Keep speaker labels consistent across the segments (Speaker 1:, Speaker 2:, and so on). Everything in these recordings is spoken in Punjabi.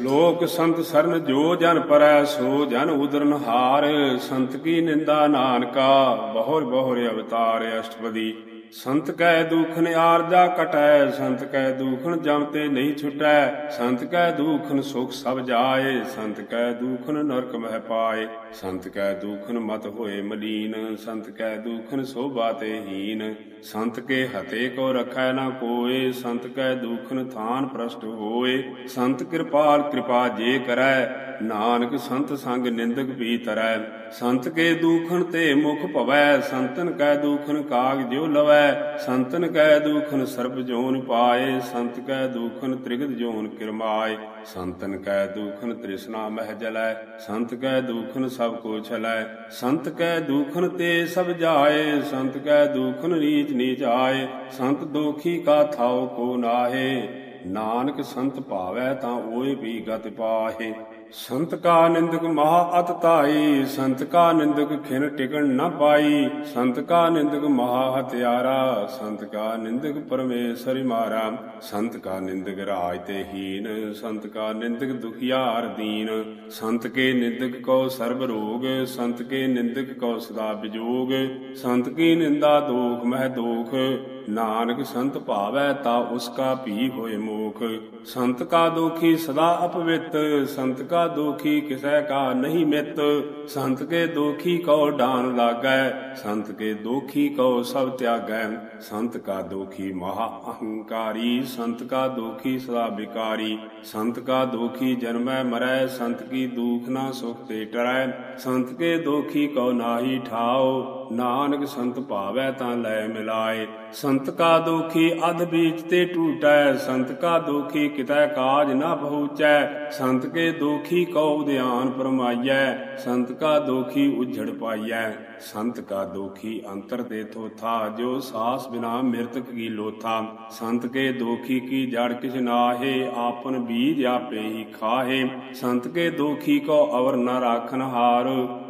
Speaker 1: ਲੋਕ ਸੰਤ ਸਰਨ ਜੋ ਜਨ ਪਰੈ, ਸੋ ਜਨ ਉਦਰਨ ਹਾਰ। ਸੰਤ ਕੀ ਨਿੰਦਾ ਨਾਨਕਾ, ਬਹੁਰ ਬਹੁਰ ਅਵਤਾਰ ਅਸ਼ਟਪਦੀ। ਸੰਤ ਕੈ ਦੁਖਨ ਆਰਜਾ ਕਟੈ, ਸੰਤ ਕੈ ਦੁਖਨ ਜਮ ਤੇ ਨਹੀਂ ਛੁਟੈ। ਸੰਤ ਕੈ ਦੁਖਨ ਸੁਖ ਸਭ ਜਾਏ, ਸੰਤ ਕੈ ਦੁਖਨ ਨਰਕ ਮਹਿ ਪਾਏ। ਸੰਤ ਕੈ ਦੁਖਨ ਮਤ ਹੋਏ ਮਲੀਨ, ਸੰਤ ਕੈ ਦੁਖਨ ਸੋਭਾ ਤੇ ਹੀਨ। ਸੰਤ ਕੇ ਹਤੇ ਕੋ ਰਖੈ ਨਾ ਕੋਏ, ਸੰਤ ਕੈ ਦੁਖਨ ਥਾਨ ਪ੍ਰਸ਼ਟ ਹੋਏ। ਸੰਤ ਕਿਰਪਾਲ ਕਿਰਪਾ ਜੇ ਕਰੈ ਨਾਨਕ ਸੰਤ ਸੰਗ ਨਿੰਦਕ ਵੀ ਤਰੈ ਸੰਤ ਕੇ ਦੁਖਨ ਤੇ ਮੁਖ ਭਵੈ, ਸੰਤਨ ਕੈ ਦੁਖਨ ਕਾਗ ਜਿਉ ਲਵੈ, ਸੰਤਨ ਕੈ ਦੁਖਨ ਸਰਬ ਜੋਨ ਪਾਏ, ਸੰਤ ਕੈ ਦੁਖਨ ਤ੍ਰਿਗਤ ਜੋਨ ਕਿਰਮਾਏ, ਸੰਤਨ ਕੈ ਦੁਖਨ ਤ੍ਰਿਸ਼ਨਾ ਮਹਿ ਜਲੈ, ਸੰਤ ਕੈ ਦੁਖਨ ਸਭ ਕੋ ਛਲੈ, ਸੰਤ ਕੈ ਦੁਖਨ ਤੇ ਸਭ ਜਾਏ, ਸੰਤ ਕੈ ਦੁਖਨ ਨੀਚ ਨੀਚ ਆਏ, ਸੰਤ ਦੋਖੀ ਕਾ ਥਾਉ ਕੋ ਨਾਹੇ, ਨਾਨਕ ਸੰਤ ਭਾਵੈ ਤਾਂ ਓਏ ਵੀ ਗਤ ਪਾਹੇ। ਸੰਤ ਕਾ ਨਿੰਦਕ ਮਹਾ ਅਤ ਧਾਈ, ਸੰਤ ਕਾ ਨਿੰਦਕ ਖਿਨ ਟਿਕਣ ਨਾ ਪਾਈ। ਸੰਤ ਕਾ ਨਿੰਦਕ ਮਹਾ ਹਤਿਆਰਾ ਸੰਤ ਕਾ ਨਿੰਦਕ ਪਰਮੇਸ਼ਰ ਮਾਰਾ। ਸੰਤ ਕਾ ਨਿੰਦਕ ਰਾਜ ਤੇ ਹੀਨ, ਸੰਤ ਕਾ ਨਿੰਦਕ ਦੁਖਿਆਰ ਦੀਨ। ਸੰਤ ਕੇ ਨਿੰਦਕ ਕੋ ਸਰਬ ਰੋਗ, ਸੰਤ ਕੇ ਨਿੰਦਕ ਕੋ ਸਦਾ ਵਿਜੋਗ ਸੰਤ ਕੀ ਨਿੰਦਾ ਦੋਖ, ਮਹਿ ਦੋਖ। ਨਾਨਕ ਸੰਤ ਭਾਵੈ ਤਾ ਉਸ ਕਾ ਭੀ ਹੋਏ ਮੋਖ। ਸੰਤ ਕਾ ਦੋਖੀ ਸਦਾ ਅਪਵਿੱਤ, ਸੰਤ ਕਾ ਦੋਖੀ ਕਿਸੈ ਕਾ ਨਹੀਂ ਮਿਤ। ਸੰਤ ਕੇ ਦੋਖੀ ਕੋ ਡਾਨ ਲਾਗੈ, ਸੰਤ ਕੇ ਦੋਖੀ ਕੋ ਸਭ ਤਿਆਗੈ। ਸੰਤ ਕਾ ਦੋਖੀ ਮਹਾ ਅਹੰਕਾਰੀ, ਸੰਤ ਕਾ ਦੋਖੀ ਸਦਾ ਵਿਕਾਰੀ ਸੰਤ ਕਾ ਦੋਖੀ ਜਨਮੈ ਮਰੈ, ਸੰਤ ਕੀ ਦੁਖ ਨਾ ਸੁਖ ਤੇ ਟਰੈ। ਸੰਤ ਕੇ ਦੋਖੀ ਕੋ ਨਾਹੀ ਠਾਓ ਨਾਨਕ ਸੰਤ ਭਾਵੈ ਤਾਂ ਲੈ ਮਿਲਾਏ। ਸੰਤ ਕਾ ਦੋਖੀ, ਅਧ ਬੀਚ ਤੇ ਟੂਟੈ, ਸੰਤ ਕਾ ਦੋਖੀ, ਕਿਤੈ ਕਾਜ ਨਾ ਪਹੁੰਚੈ ਸੰਤ ਕੇ ਦੋਖੀ ਕਉ ਧਿਆਨ ਪਰਮਾਈਐ, ਸੰਤ ਕਾ ਦੋਖੀ ਉਝੜ ਪਾਈਐ। ਸੰਤ ਕਾ ਦੋਖੀ ਅੰਤਰ ਦੇ ਥੋਥਾ, ਜੋ ਸਾਸ ਬਿਨਾ ਮਿਰਤਕ ਕੀ ਲੋਥਾ। ਸੰਤ ਕੇ ਦੋਖੀ ਕੀ ਜੜ ਕਿਛ ਨਾਹੇ, ਆਪਨ ਬੀਜ ਆਪੇ ਹੀ ਖਾਹੇ। ਸੰਤ ਕੇ ਦੋਖੀ ਕੋ ਅਵਰ ਨ ਰਾਖਨ ਹਾਰ,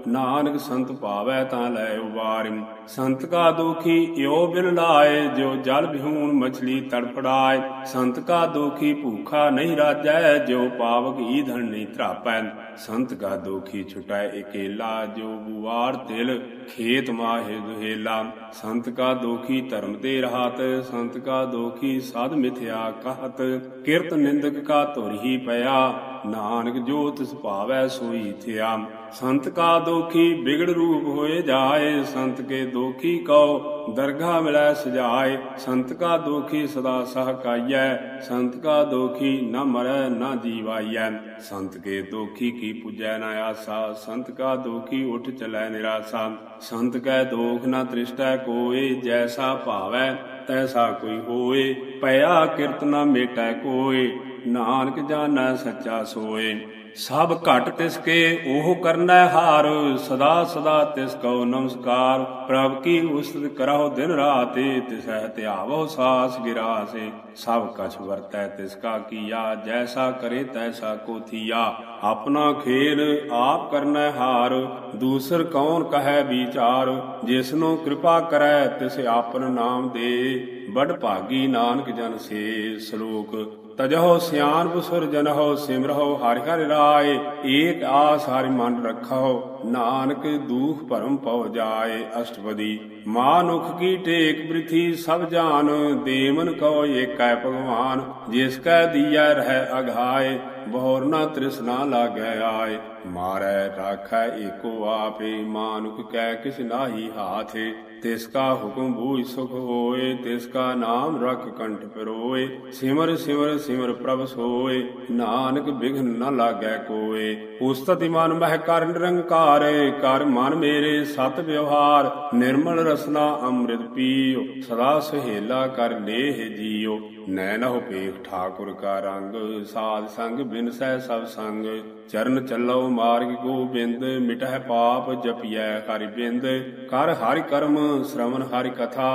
Speaker 1: ਨਾਨਕ ਸੰਤ ਭਾਵੈ ਤਾਂ ਲੈ ਉਬਾਰਿ। ਸੰਤ ਕਾ ਦੋਖੀ ਇਉ ਬਿਨ ਲਾਏ, ਜੋ ਜਲ ਬਿਹੂਨ ਮਛਲੀ ਤੜਫੜਾਏ। ਸੰਤ ਕਾ ਦੋਖੀ ਭੂਖਾ ਨਹੀਂ ਰਾਜੈ, ਜੋ ਪਾਵਕ ਈਧਨ ਨਹੀਂ ਧਰਾਪੈ। ਸੰਤ ਕਾ ਦੋਖੀ ਛੁਟੈ ਇਕੇਲਾ, ਜੋ ਬੁਵਾਰ ਤਿਲ ਖੇਤ ਮਾਹੇ ਦੁਹੇਲਾ। ਸੰਤ ਕਾ ਦੋਖੀ ਧਰਮ ਤੇ ਰਹਾਤ, ਸੰਤ ਕਾ ਦੋਖੀ ਸਾਧ ਮਿਥਿਆ ਕਹਤ। ਕਿਰਤ ਨਿੰਦਕ ਕਾ ਧੁਰ ਹੀ ਪਿਆ, ਨਾਨਕ ਜੋ ਤਿਸ ਭਾਵੈ ਸੋਈ ਥਿਆ। ਸੰਤ ਕਾ ਦੋਖੀ ਬਿਗੜ ਰੂਪ ਹੋਏ ਜਾਏ, ਸੰਤ ਕੇ ਦੋਖੀ ਕਉ ਦਰਗਾ ਮਿਲੈ ਸਜਾਏ। ਸੰਤ ਕਾ ਦੋਖੀ ਸਦਾ ਸਹਕਾਈਐ ਸੰਤ ਕਾ ਦੋਖੀ ਨ ਮਰੈ ਨ ਜੀਵਾਈਐ। ਸੰਤ ਕੇ ਦੋਖੀ ਕੀ ਪੁਜੈ ਨ ਆਸਾ, ਸੰਤ ਕਾ ਦੋਖੀ ਉਠ ਚਲੈ ਨਿਰਾਸਾ। ਸੰਤ ਕੈ ਦੋਖ ਨ ਤ੍ਰਿਸ਼ਟੈ ਕੋਏ, ਜੈਸਾ ਭਾਵੈ ਤੈਸਾ ਕੋਈ ਹੋਏ। ਭਇਆ ਕਿਰਤ ਨ ਮੇਟੈ ਕੋਏ, ਨਾਨਕ ਜਾਣੈ ਸੱਚਾ ਸੋਏ। ਸਭ ਘਟ ਤਿਸ ਕੇ ਉਹ ਕਰਨਾ ਹਾਰ, ਸਦਾ ਸਦਾ ਤਿਸ ਕਉ ਨਮਸਕਾਰ। ਪ੍ਰਭ ਕੀ ਉਸਤ ਕਰਹੁ ਦਿਨ ਰਾਤੇ, ਤਿਸੈ ਧਿਆਵੋ ਸਾਸ ਗਿਰਾਸੇ। ਸਭ ਕਛ ਵਰਤੈ ਤਿਸ ਕਾ ਕੀਆ, ਜੈਸਾ ਕਰੇ ਤੈਸਾ ਕੋ ਥੀਆ। ਆਪਣਾ ਖੇਲ ਆਪ ਕਰਨਾ ਹਾਰ, ਦੂਸਰ ਕੌਣ ਕਹੈ ਵਿਚਾਰ। ਜਿਸਨੂੰ ਕਿਰਪਾ ਕਰੈ, ਤਿਸ ਆਪਨ ਨਾਮ ਦੇ। ਬੜ ਭਾਗੀ ਨਾਨਕ ਜਨ ਸੇ, ਸ਼ਲੋਕ ਤਜਹੁ ਸਿਆਨ ਬੁਸਰ ਜਨਹੁ ਸਿਮਰਹੁ, ਹਰਿ ਹਰਿ ਰਾਏ, ਏਕ ਆਸ ਹਰਿ ਮਨ ਰਖਹੁ, ਨਾਨਕ ਦੂਖ ਭਰਮ ਪਉ ਜਾਏ ਅਸ਼ਟਪਦੀ। ਮਾਨੁਖ ਕੀ ਟੇਕ ਬ੍ਰਿਥੀ ਸਭ ਜਾਨ ਦੇਮਨ ਕਉ ਏਕੈ ਭਗਵਾਨ, ਜਿਸ ਕੈ ਦੀਐ ਰਹਿ ਅਘਾਏ ਬਹੁਰ ਨਾ ਤ੍ਰਿਸ਼ਨਾ ਲਾਗੈ ਆਏ। ਮਾਰੈ ਰਾਖੈ ਏਕੋ ਆਪੇ, ਮਾਨੁਖ ਕੈ ਕਿਛ ਨਾਹੀ ਹਾਥੇ, ਤਿਸ ਕਾ ਹੁਕਮ ਬੂਝ ਸੁਖ ਹੋਏ, ਤਿਸ ਕਾ ਨਾਮ ਰਖ ਕੰਠ ਪਰੋਏ। ਸਿਮਰ ਸਿਮਰ ਸਿਮਰ ਪ੍ਰਭ ਸੋਏ, ਨਾਨਕ ਬਿਘਨ ਨ ਲਾਗੈ ਕੋਏ। ਉਸਤਤ ਮਨ ਮਹਿ ਕਰ ਨਿਰੰਕਾਰ, ਕਰ ਮਨ ਮੇਰੇ ਸਤ ਵਿਵਹਾਰ। ਨਿਰਮਲ ਰਸਨਾ ਅੰਮ੍ਰਿਤ ਪੀਓ, ਸਦਾ ਸੁਹੇਲਾ ਕਰ ਲੇਹ ਜੀਓ। ਨੈਨਹੁ ਪੇਖ ਠਾਕੁਰ ਕਾ ਰੰਗ, ਸਾਧ ਸੰਗ ਬਿਨ ਸਹਿ ਸਭ ਸੰਗ। ਚਰਨ ਚੱਲੋ ਮਾਰਗ ਗੋਬਿੰਦ ਮਿਟਹਿ ਪਾਪ ਜਪਿਐ ਹਰਿ ਬਿੰਦ। ਕਰ ਹਰਿ ਕਰਮ ਸ਼ਰਵਨ ਹਰਿ ਕਥਾ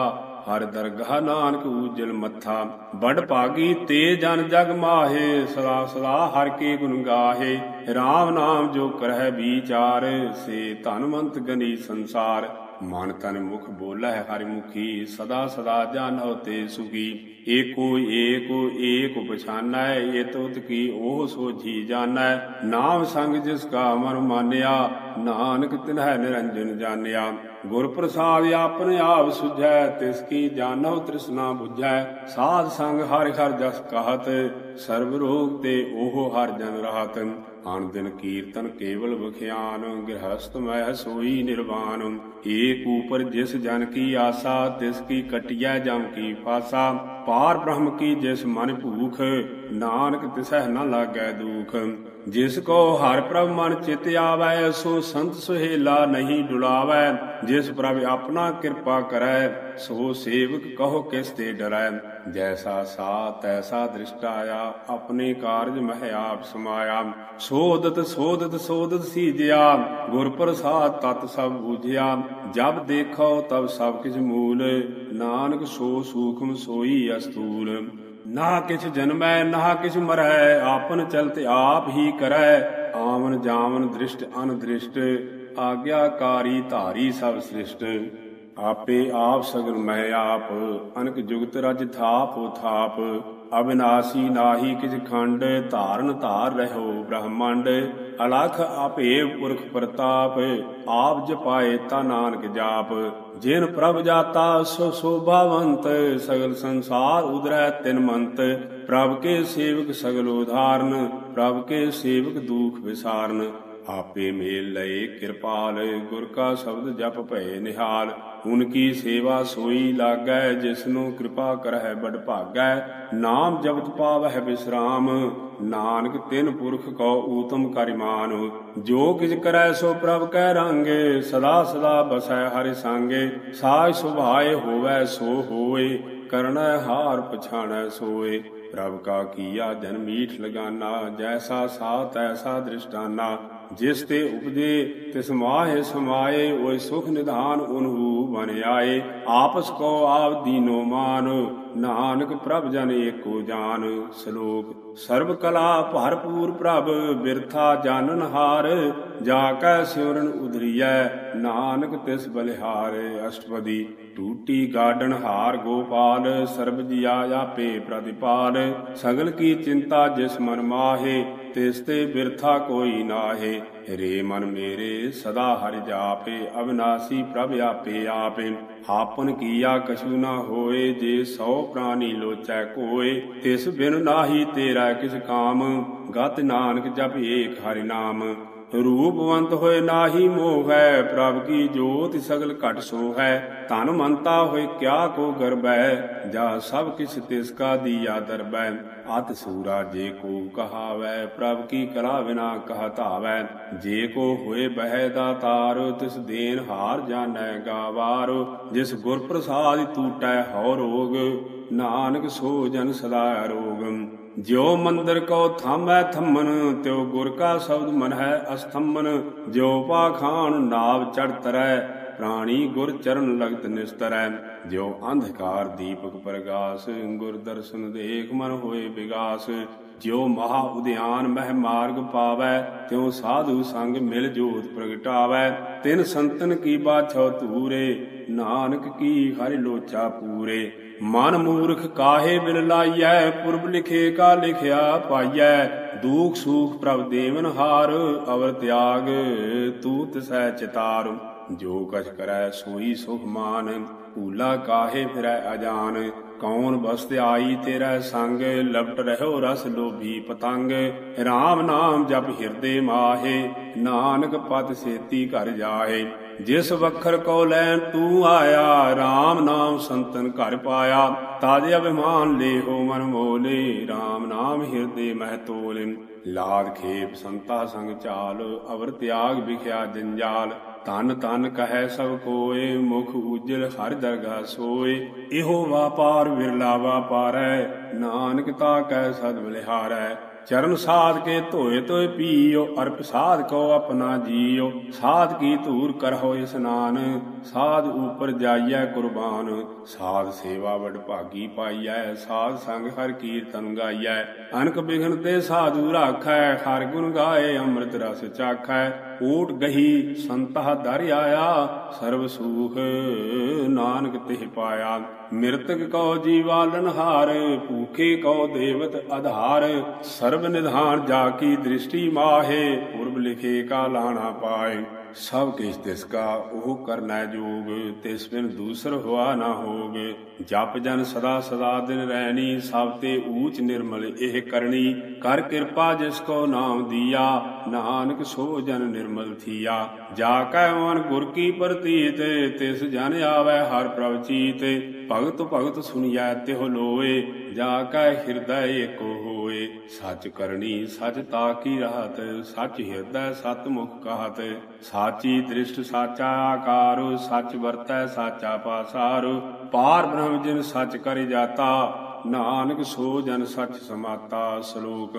Speaker 1: ਹਰ ਦਰਗਾਹ ਨਾਨਕ ਊਜਲ ਮੱਥਾ ਬੜ ਭਾਗੀ ਤੇ ਜਨ ਜਗ ਮਾਹੇ, ਸਦਾ ਸਦਾ ਹਰ ਕੇ ਗੁਣ ਗਾਹੇ RAM ਨਾਮ ਜੋ ਕਰਹਿ ਵਿਚਾਰ, ਸੇ ਧਨਵੰਤ ਗਨੀ ਸੰਸਾਰ। ਮਨ ਤਨ ਮੁਖ ਬੋਲਾ ਹੈ ਹਰਿ ਮੁਖੀ ਸਦਾ ਸਦਾ ਜਾਣੋ ਤੇ ਸੁਖੀ। ਏਕੋ ਏਕੋ ਏਕ ਪਛਾਨੈ, ਇਹ ਤੁਤ ਕੀ ਉਹ ਸੋਝੀ ਜਾਣੈ। ਨਾਮ ਸੰਗ ਜਿਸ ਕਾ ਮਨ ਮਾਨਿਆ, ਨਾਨਕ ਤਿਨਹਿ ਨਿਰੰਜਨ ਜਾਣਿਆ। ਗੁਰ ਪ੍ਰਸਾਦ ਆਪਨ ਆਪ ਸੁਝੈ, ਤਿਸ ਕੀ ਜਾਣੋ ਤ੍ਰਿਸ਼ਨਾ 부ਝੈ ਸਾਧ ਸੰਗ ਹਰਿ ਹਰਿ ਜਸ ਕਹਤ ਸਰਬ ਰੋਗ ਤੇ ਉਹ ਹਰ ਜਨ ਰਾਹਤ। ਅਣ ਦਿਨ ਕੀਰਤਨ ਕੇਵਲ ਬਖਿਆਨ ਗ੍ਰਹਸਤ ਮਹਿ ਸੋਈ ਨਿਰਵਾਨ ਏਕ ਉਪਰ ਜਿਸ ਜਨ ਕੀ ਆਸਾ, ਤਿਸ ਕੀ ਕਟਿਐ ਜਮ ਕੀ ਫਾਸਾ। ਪਾਰ ਬ੍ਰਹਮ ਕੀ ਜਿਸ ਮਨ ਭੂਖ, ਨਾਨਕ ਤਿਸਹਿ ਨ ਲਾਗੈ ਦੂਖ। ਜਿਸ ਕੋ ਹਰ ਪ੍ਰਭ ਮਨ ਚਿਤ ਆਵੈ, ਸੋ ਸੰਤ ਸੁਹੇਲਾ ਨਹੀਂ ਡੁਲਾਵੈ। ਜਿਸ ਪ੍ਰਭ ਆਪਣਾ ਕਿਰਪਾ ਕਰੈ, ਸੋ ਸੇਵਕ ਕਹੋ ਕਿਸ ਤੇ ਡਰੈ। ਜੈਸਾ ਸਾ ਤੈਸਾ ਦ੍ਰਿਸ਼ਟਾਇਆ ਆਪਣੇ ਕਾਰਜ ਮਹਿ ਆਪ ਸਮਾਇਆ। ਸੋਦਤ ਸੋਦਤ ਸੋਦਤ ਸੀਜਿਆ, ਗੁਰ ਪ੍ਰਸਾਦ ਤਤ ਸਭ ਬੂਝਿਆ। ਜਬ ਦੇਖੋ ਤਬ ਸਭ ਕਿਛ ਮੂਲ, ਨਾਨਕ ਸੋ ਸੂਖਮ ਸੋਈ ਅਸਤੂਲ। ਨਾ ਕਿਛ ਜਨਮੈ, ਨਾ ਕਿਛ ਮਰੈ, ਆਪਨ ਚਲਤ ਆਪ ਹੀ ਕਰੈ। ਆਵਨ ਜਾਵਨ ਦ੍ਰਿਸ਼ਟ, ਅਨਦ੍ਰਿਸ਼ਟ, ਆਗਿਆਕਾਰੀ ਧਾਰੀ ਸਭ ਸ੍ਰਿਸ਼ਟ। ਆਪੇ ਆਪ ਸਗਲ ਮਹਿ ਆਪ, ਅਨਕ ਜੁਗਤ ਰਜ ਥਾਪ ਥਾਪ। ਅਵਿਨਾਸੀ ਨਾਹੀ ਕਿਛ ਖੰਡ, ਧਾਰਨ ਧਾਰ ਰਹੋ ਬ੍ਰਹਮੰਡ, ਅਲਖ ਆਪੇ ਪੁਰਖ ਪ੍ਰਤਾਪ, ਆਪ ਜਪਾਏ ਤਾ ਨਾਨਕ ਜਾਪ। ਜਿਨ ਪ੍ਰਭ ਜਾਤਾ ਸੋ ਸੋਭਾਵੰਤ, ਸਗਲ ਸੰਸਾਰ ਉਦਰੈ ਤਿਨ ਮੰਤ। ਪ੍ਰਭ ਕੇ ਸੇਵਕ ਸਗਲ ਉਧਾਰਨ, ਪ੍ਰਭ ਕੇ ਸੇਵਕ ਦੁਖ ਵਿਸਾਰਨ। ਆਪੇ ਮੇਲ ਲਏ, ਕਿਰਪਾਲ ਗੁਰ ਕਾ ਸ਼ਬਦ ਜਪ ਭਏ ਨਿਹਾਲ। ਉਨ ਕੀ ਸੇਵਾ ਸੋਈ ਲਾਗੈ, ਜਿਸਨੂੰ ਕਿਰਪਾ ਕਰਹਿ ਬੜ ਭਾਗੈ। ਨਾਮ ਜਪਤ ਪਾਵਹਿ ਬਿਸਰਾਮ, ਨਾਨਕ ਤਿਨ ਪੁਰਖ ਕੋ ਊਤਮ ਕਰਿਮਾਨ। ਜੋ ਕਿਛ ਕਰੈ ਸੋ ਪ੍ਰਭ ਕਹਿ ਰੰਗੇ, ਸਦਾ ਸਦਾ ਬਸੈ ਹਰਿ ਸੰਗੇ। ਸਾਜ ਸੁਭਾਏ ਹੋਵੈ ਸੋ ਹੋਏ ਕਰਣਾ ਹਾਰ ਪਛਾਣੈ ਸੋਏ। ਪ੍ਰਭ ਕਾ ਕੀਆ ਜਨ ਮੀਠ ਲਗਾਨਾ, ਜੈਸਾ ਸਾ ਤੈਸਾ ਦ੍ਰਿਸ਼ਟਾਨਾ। ਜਿਸ ਤੇ ਉਪਜੇ, ਤਿਸ ਮਾਹੇ ਸਮਾਏ, ਓਏ ਸੁਖ ਨਿਧਾਨ ਉਨਹੂ ਬਨ ਆਏ ਆਪਸ ਕੋ ਆਪ ਦੀਨੋ ਮਾਨ, ਨਾਨਕ ਪ੍ਰਭ ਜਨ ਏਕੋ ਜਾਨ। ਸ਼ਲੋਕ, ਸਰਬ ਕਲਾ ਭਰਪੂਰ ਪ੍ਰਭ, ਬਿਰਥਾ ਜਾਣਨ ਹਾਰ। ਜਾ ਕੈ ਸਿਮਰਨ ਉਧਰੀਐ, ਨਾਨਕ ਤਿਸ ਬਲਿਹਾਰ। ਅਸ਼ਟਪਦੀ, ਟੂਟੀ ਗਾਡਨ ਹਾਰ ਗੋਪਾਲ, ਸਰਬ ਜੀਆ ਆਪੇ ਪ੍ਰਤਿਪਾਲ। ਸਗਲ ਕੀ ਚਿੰਤਾ ਜਿਸ ਮਨ ਮਾਹੇ ਤਿਸ ਤੇ ਬਿਰਥਾ ਕੋਈ ਨਾਹੇ। ਰੇ ਮਨ ਮੇਰੇ, ਸਦਾ ਹਰਿ ਜਾਪੇ ਅਬਨਾਸੀ ਪ੍ਰਭ ਆਪੇ ਆਪੇ। ਆਪਨ ਕੀਆ ਕਛੂ ਨਾ ਹੋਏ, ਜੇ ਸੋ ਪ੍ਰਾਨੀ ਲੋਚੈ ਕੋਏ। ਤਿਸ ਬਿਨ ਨਾਹੀ ਤੇਰਾ ਕਿਸ ਕਾਮ, ਗਤ ਨਾਨਕ ਜਪ ਏਕ ਹਰਿ ਨਾਮ। ਰੂਪਵੰਤ ਹੋਏ ਨਾਹੀ ਮੋਹ ਹੈ, ਪ੍ਰਭ ਕੀ ਜੋਤ ਸਗਲ ਘਟ ਸੋ ਹੈ। ਧਨ ਮੰਤਾ ਹੋਏ ਕਿਆ ਕੋ ਗਰਬੈ ਜਾ ਸਭ ਕਿਛ ਤਿਸ ਕਾ ਦੀਆ ਦਰਬੈ ਅਤ ਸੂਰਾ ਜੇ ਕੋ ਕਹਾਵੈ, ਪ੍ਰਭ ਕੀ ਕਲਾ ਬਿਨਾ ਕਹ ਧਾਵੈ। ਜੇ ਕੋ ਹੋਏ ਬਹਿ ਦਾਤਾਰ ਤਿਸ ਦੇਨ ਹਾਰ ਜਾਣੈ ਗਾਵਾਰ। ਜਿਸ ਗੁਰ ਪ੍ਰਸਾਦ ਟੂਟੈ ਹਉ ਰੋਗ, ਨਾਨਕ ਸੋ ਜਨ ਸਦਾ ਰੋਗ। ਜਿਉ ਮੰਦਰ ਕੋ ਥਾਮੈ ਥੰਮਨ, ਤਿਉ ਗੁਰ ਕਾ ਸ਼ਬਦ ਮਨ ਹੈ ਅਸਥੰਮਨ। ਜਿਉ ਪਾਖਾਨ ਨਾਵ ਚੜ ਤਰੈ, ਪ੍ਰਾਣੀ ਗੁਰ ਚਰਨ ਲਗਤ ਨਿਸਤਰੈ। ਜਿਉ ਅੰਧਕਾਰ ਦੀਪਕ ਪ੍ਰਗਾਸ, ਗੁਰ ਦਰਸ਼ਨ ਦੇਖ ਮਨ ਹੋਏ ਵਿਗਾਸ। ਜਿਉ ਮਹਾ ਉਦਿਆਨ ਮਹਿ ਮਾਰਗ ਪਾਵੈ, ਤਿਉ ਸਾਧੂ ਸੰਗ ਮਿਲ ਜੋਤ ਪ੍ਰਗਟਾਵੈ। ਤਿਨ ਸੰਤਨ ਕੀ ਬਾਛੋ ਧੂਰੇ, ਨਾਨਕ ਕੀ ਹਰਿ ਲੋਚਾ ਪੂਰੇ। ਮਨ ਮੂਰਖ ਕਾਹੇ ਬਿਲ ਲਾਈਐ, ਪੁਰਬ ਲਿਖੇ ਕਾ ਲਿਖਿਆ ਪਾਈਐ। ਦੂਖ ਸੂਖ ਪ੍ਰਭ ਦੇਵਨ ਹਾਰ, ਅਵਰ ਤਿਆਗ ਤੂ ਤਿਸੈ ਚਿਤਾਰ। ਜੋ ਕਛ ਕਰੈ ਸੋਈ ਸੁਖ ਮਾਨ, ਭੂਲਾ ਕਾਹੇ ਫਿਰੈ ਅਜਾਨ। ਕੌਣ ਬਸਤ ਆਈ ਤੇਰਾ ਸੰਗ, ਲਪਟ ਰਹਿਓ ਰਸ ਲੋਭੀ ਪਤੰਗ। RAM ਨਾਮ ਜਪ ਹਿਰਦੇ ਮਾਹੇ, ਨਾਨਕ ਪਤ ਸੇਤੀ ਘਰ ਜਾਏ ਜਿਸ ਵਖਰ ਕੋ ਲੈਣ ਤੂੰ ਆਇਆ RAM ਨਾਮ ਸੰਤਨ ਘਰ ਪਾਇਆ। ਤਾਜੇ ਅਭਿਮਾਨ ਲੇਹੋ ਮਨ ਮੋਲੇ RAM ਨਾਮ ਹਿਰਦੇ ਮਹਿ ਤੋਲੇ। ਲਾਦ ਖੇਪ ਸੰਤਾ ਸੰਗ ਚਾਲ, ਅਵਰ ਤਿਆਗ ਵਿਖਿਆ ਜੰਜਾਲ। ਤਨ ਤਨ ਕਹੈ ਸਭ ਕੋਏ, ਮੁਖ ਉਜਲ ਹਰ ਦਰਗਾ ਸੋਏ। ਇਹੋ ਵਾਪਾਰ ਵਿਰਲਾ ਵਾਪਾਰੈ, ਨਾਨਕ ਤਾ ਕੈ ਸਦ ਬਲਿਹਾਰੈ ਚਰਨ ਸਾਧ ਕੇ ਧੋਏ ਤੋਏ ਪੀਓ, ਅਰਪ ਸਾਧ ਕੋ ਆਪਣਾ ਜੀਓ। ਸਾਧ ਕੀ ਧੂਰ ਕਰ ਕਰਹੁ ਇਸਨਾਨ ਸਾਧ ਉਪਰ ਜਾਈਐ ਕੁਰਬਾਨ। ਸਾਧ ਸੇਵਾ ਵਡ ਭਾਗੀ ਪਾਈਐ, ਸਾਧ ਸੰਗ ਹਰ ਕੀਰਤਨ ਗਾਈਐ। ਅਨਕ ਬਿਘਨ ਤੇ ਸਾਧੂ ਰਾਖੈ, ਹਰ ਗੁਣ ਗਾਏ, ਅੰਮ੍ਰਿਤ ਰਸ ਚਾਖੈ। ਓਟ ਗਹੀ ਸੰਤਹ ਦਰ ਆਇਆ, ਸਰਬ ਸੂਖ ਨਾਨਕ ਤਿਹ ਪਾਇਆ। ਮਿਰਤਕ ਕਉ ਜੀਵਾਲਨ ਹਾਰ ਭੂਖੇ ਕਉ ਦੇਵਤ ਆਧਾਰ ਸਰਬ ਨਿਧਾਨ ਜਾ ਕੀ ਦ੍ਰਿਸ਼ਟੀ ਮਾਹੇ, ਪੁਰਬ ਲਿਖੇ ਕਾ ਲਾਣਾ ਪਾਏ। ਸਭ ਕਿਛ ਤਿਸ ਕਾ ਉਹ ਕਰਨਾ ਜੋਗ, ਤਿਸ ਬਿਨ ਦੂਸਰ ਹੋਆ ਨਾ ਹੋਗ ਜਪ ਜਨ ਸਦਾ ਸਦਾ ਦਿਨ ਰਹਿਣੀ ਸਭ ਤੇ ਊਚ ਨਿਰਮਲ ਇਹ ਕਰਨੀ ਕਰ ਕਿਰਪਾ ਜਿਸ ਕੋ ਨਾਮ ਦੀਆ, ਨਾਨਕ ਸੋ ਜਨ ਨਿਰਮਲ ਥੀਆ। ਜਾ ਕੈ ਮਨ ਗੁਰ ਕੀ ਪ੍ਰਤੀਤ, ਤਿਸ ਜਨ ਆਵੈ ਹਰ ਪ੍ਰਭ ਚੀਤ ਭਗਤ ਭਗਤ ਸੁਨਿਐ ਤਿਹੁ ਲੋਏ, ਜਾ ਕੈ ਹਿਰਦੈ ਏਕੋ ਹੋਏ। ਸੱਚ ਕਰਨੀ ਸੱਚ ਤਾ ਕੀ ਰਹਤ, ਸੱਚ ਹਿਰਦੈ ਸਤ ਮੁਖ ਕਹਤ। ਸਾਚੀ ਦ੍ਰਿਸ਼ਟ ਸਾਚਾ ਆਕਾਰ, ਸੱਚ ਵਰਤੈ ਸਾਚਾ ਪਾਸਾਰ। ਪਾਰ ਬ੍ਰਹਮ ਜਿਨ ਸੱਚ ਕਰਿ ਜਾਤਾ, ਨਾਨਕ ਸੋ ਜਨ ਸੱਚ ਸਮਾਤਾ ਸ਼ਲੋਕ।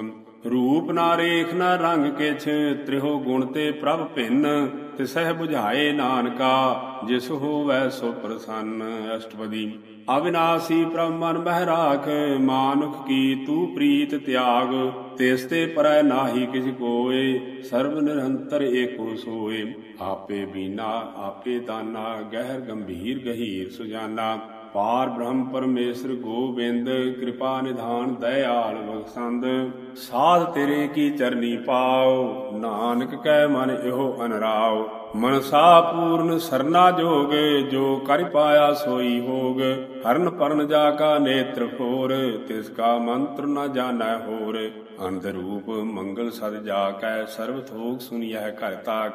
Speaker 1: ਰੂਪ ਨਾ ਰੇਖ ਨਾ ਰੰਗ ਕਿਛ, ਤ੍ਰਿਹੋ ਗੁਣ ਤੇ ਪ੍ਰਭ ਭਿੰਨ ਤਿਸਹਿ 부ਝਾਏ ਨਾਨਕਾ, ਜਿਸ ਹੋਵੈ ਸੋ ਪ੍ਰਸੰਨ। ਅਸ਼ਟਪਦੀ, ਅਵਿਨਾਸੀ ਪ੍ਰਭ ਮਨ ਬਹਿ ਰਾਖ, ਮਾਨੁਖ ਕੀ ਤੂ ਪ੍ਰੀਤ ਤਿਆਗ, ਤਿਸ ਤੇ ਪਰੈ ਨਾਹੀ ਕਿਛ ਕੋਏ, ਸਰਬ ਨਿਰੰਤਰ ਏਕੋ ਸੋਏ। ਆਪੇ ਬੀਨਾ, ਆਪੇ ਦਾਨਾ, ਗਹਿਰ ਗੰਭੀਰ ਗਹੀਰ ਸੁਜਾਨਾ। ਪਾਰ ਬ੍ਰਹਮ ਪਰਮੇਸ਼ਰ ਗੋਬਿੰਦ, ਕਿਰਪਾ ਨਿਧਾਨ ਦਇਆਲ ਬਖਸ਼ੰਦ, ਸਾਧ ਤੇਰੇ ਕੀ ਚਰਨੀ ਪਾਉ ਨਾਨਕ ਕੈ ਮਨ ਇਹੋ ਅਨਰਾਉ ਮਨਸਾ ਪੂਰਨ ਸਰਨਾ ਜੋਗ, ਜੋ ਕਰ ਪਾਇਆ ਸੋਈ ਹੋਗ। ਹਰਨ ਪਰਨ ਜਾ ਕਾ ਨੇਤਰ ਫੋਰ ਤਿਸ ਕਾ ਮੰਤਰ ਨ ਜਾਣੈ ਹੋਰ। ਅੰਧ ਰੂਪ ਮੰਗਲ ਸਦ ਜਾ ਕੈ, ਸਰਬ ਥੋਗ ਸੁਨਿਐ ਘਰ ਤਾ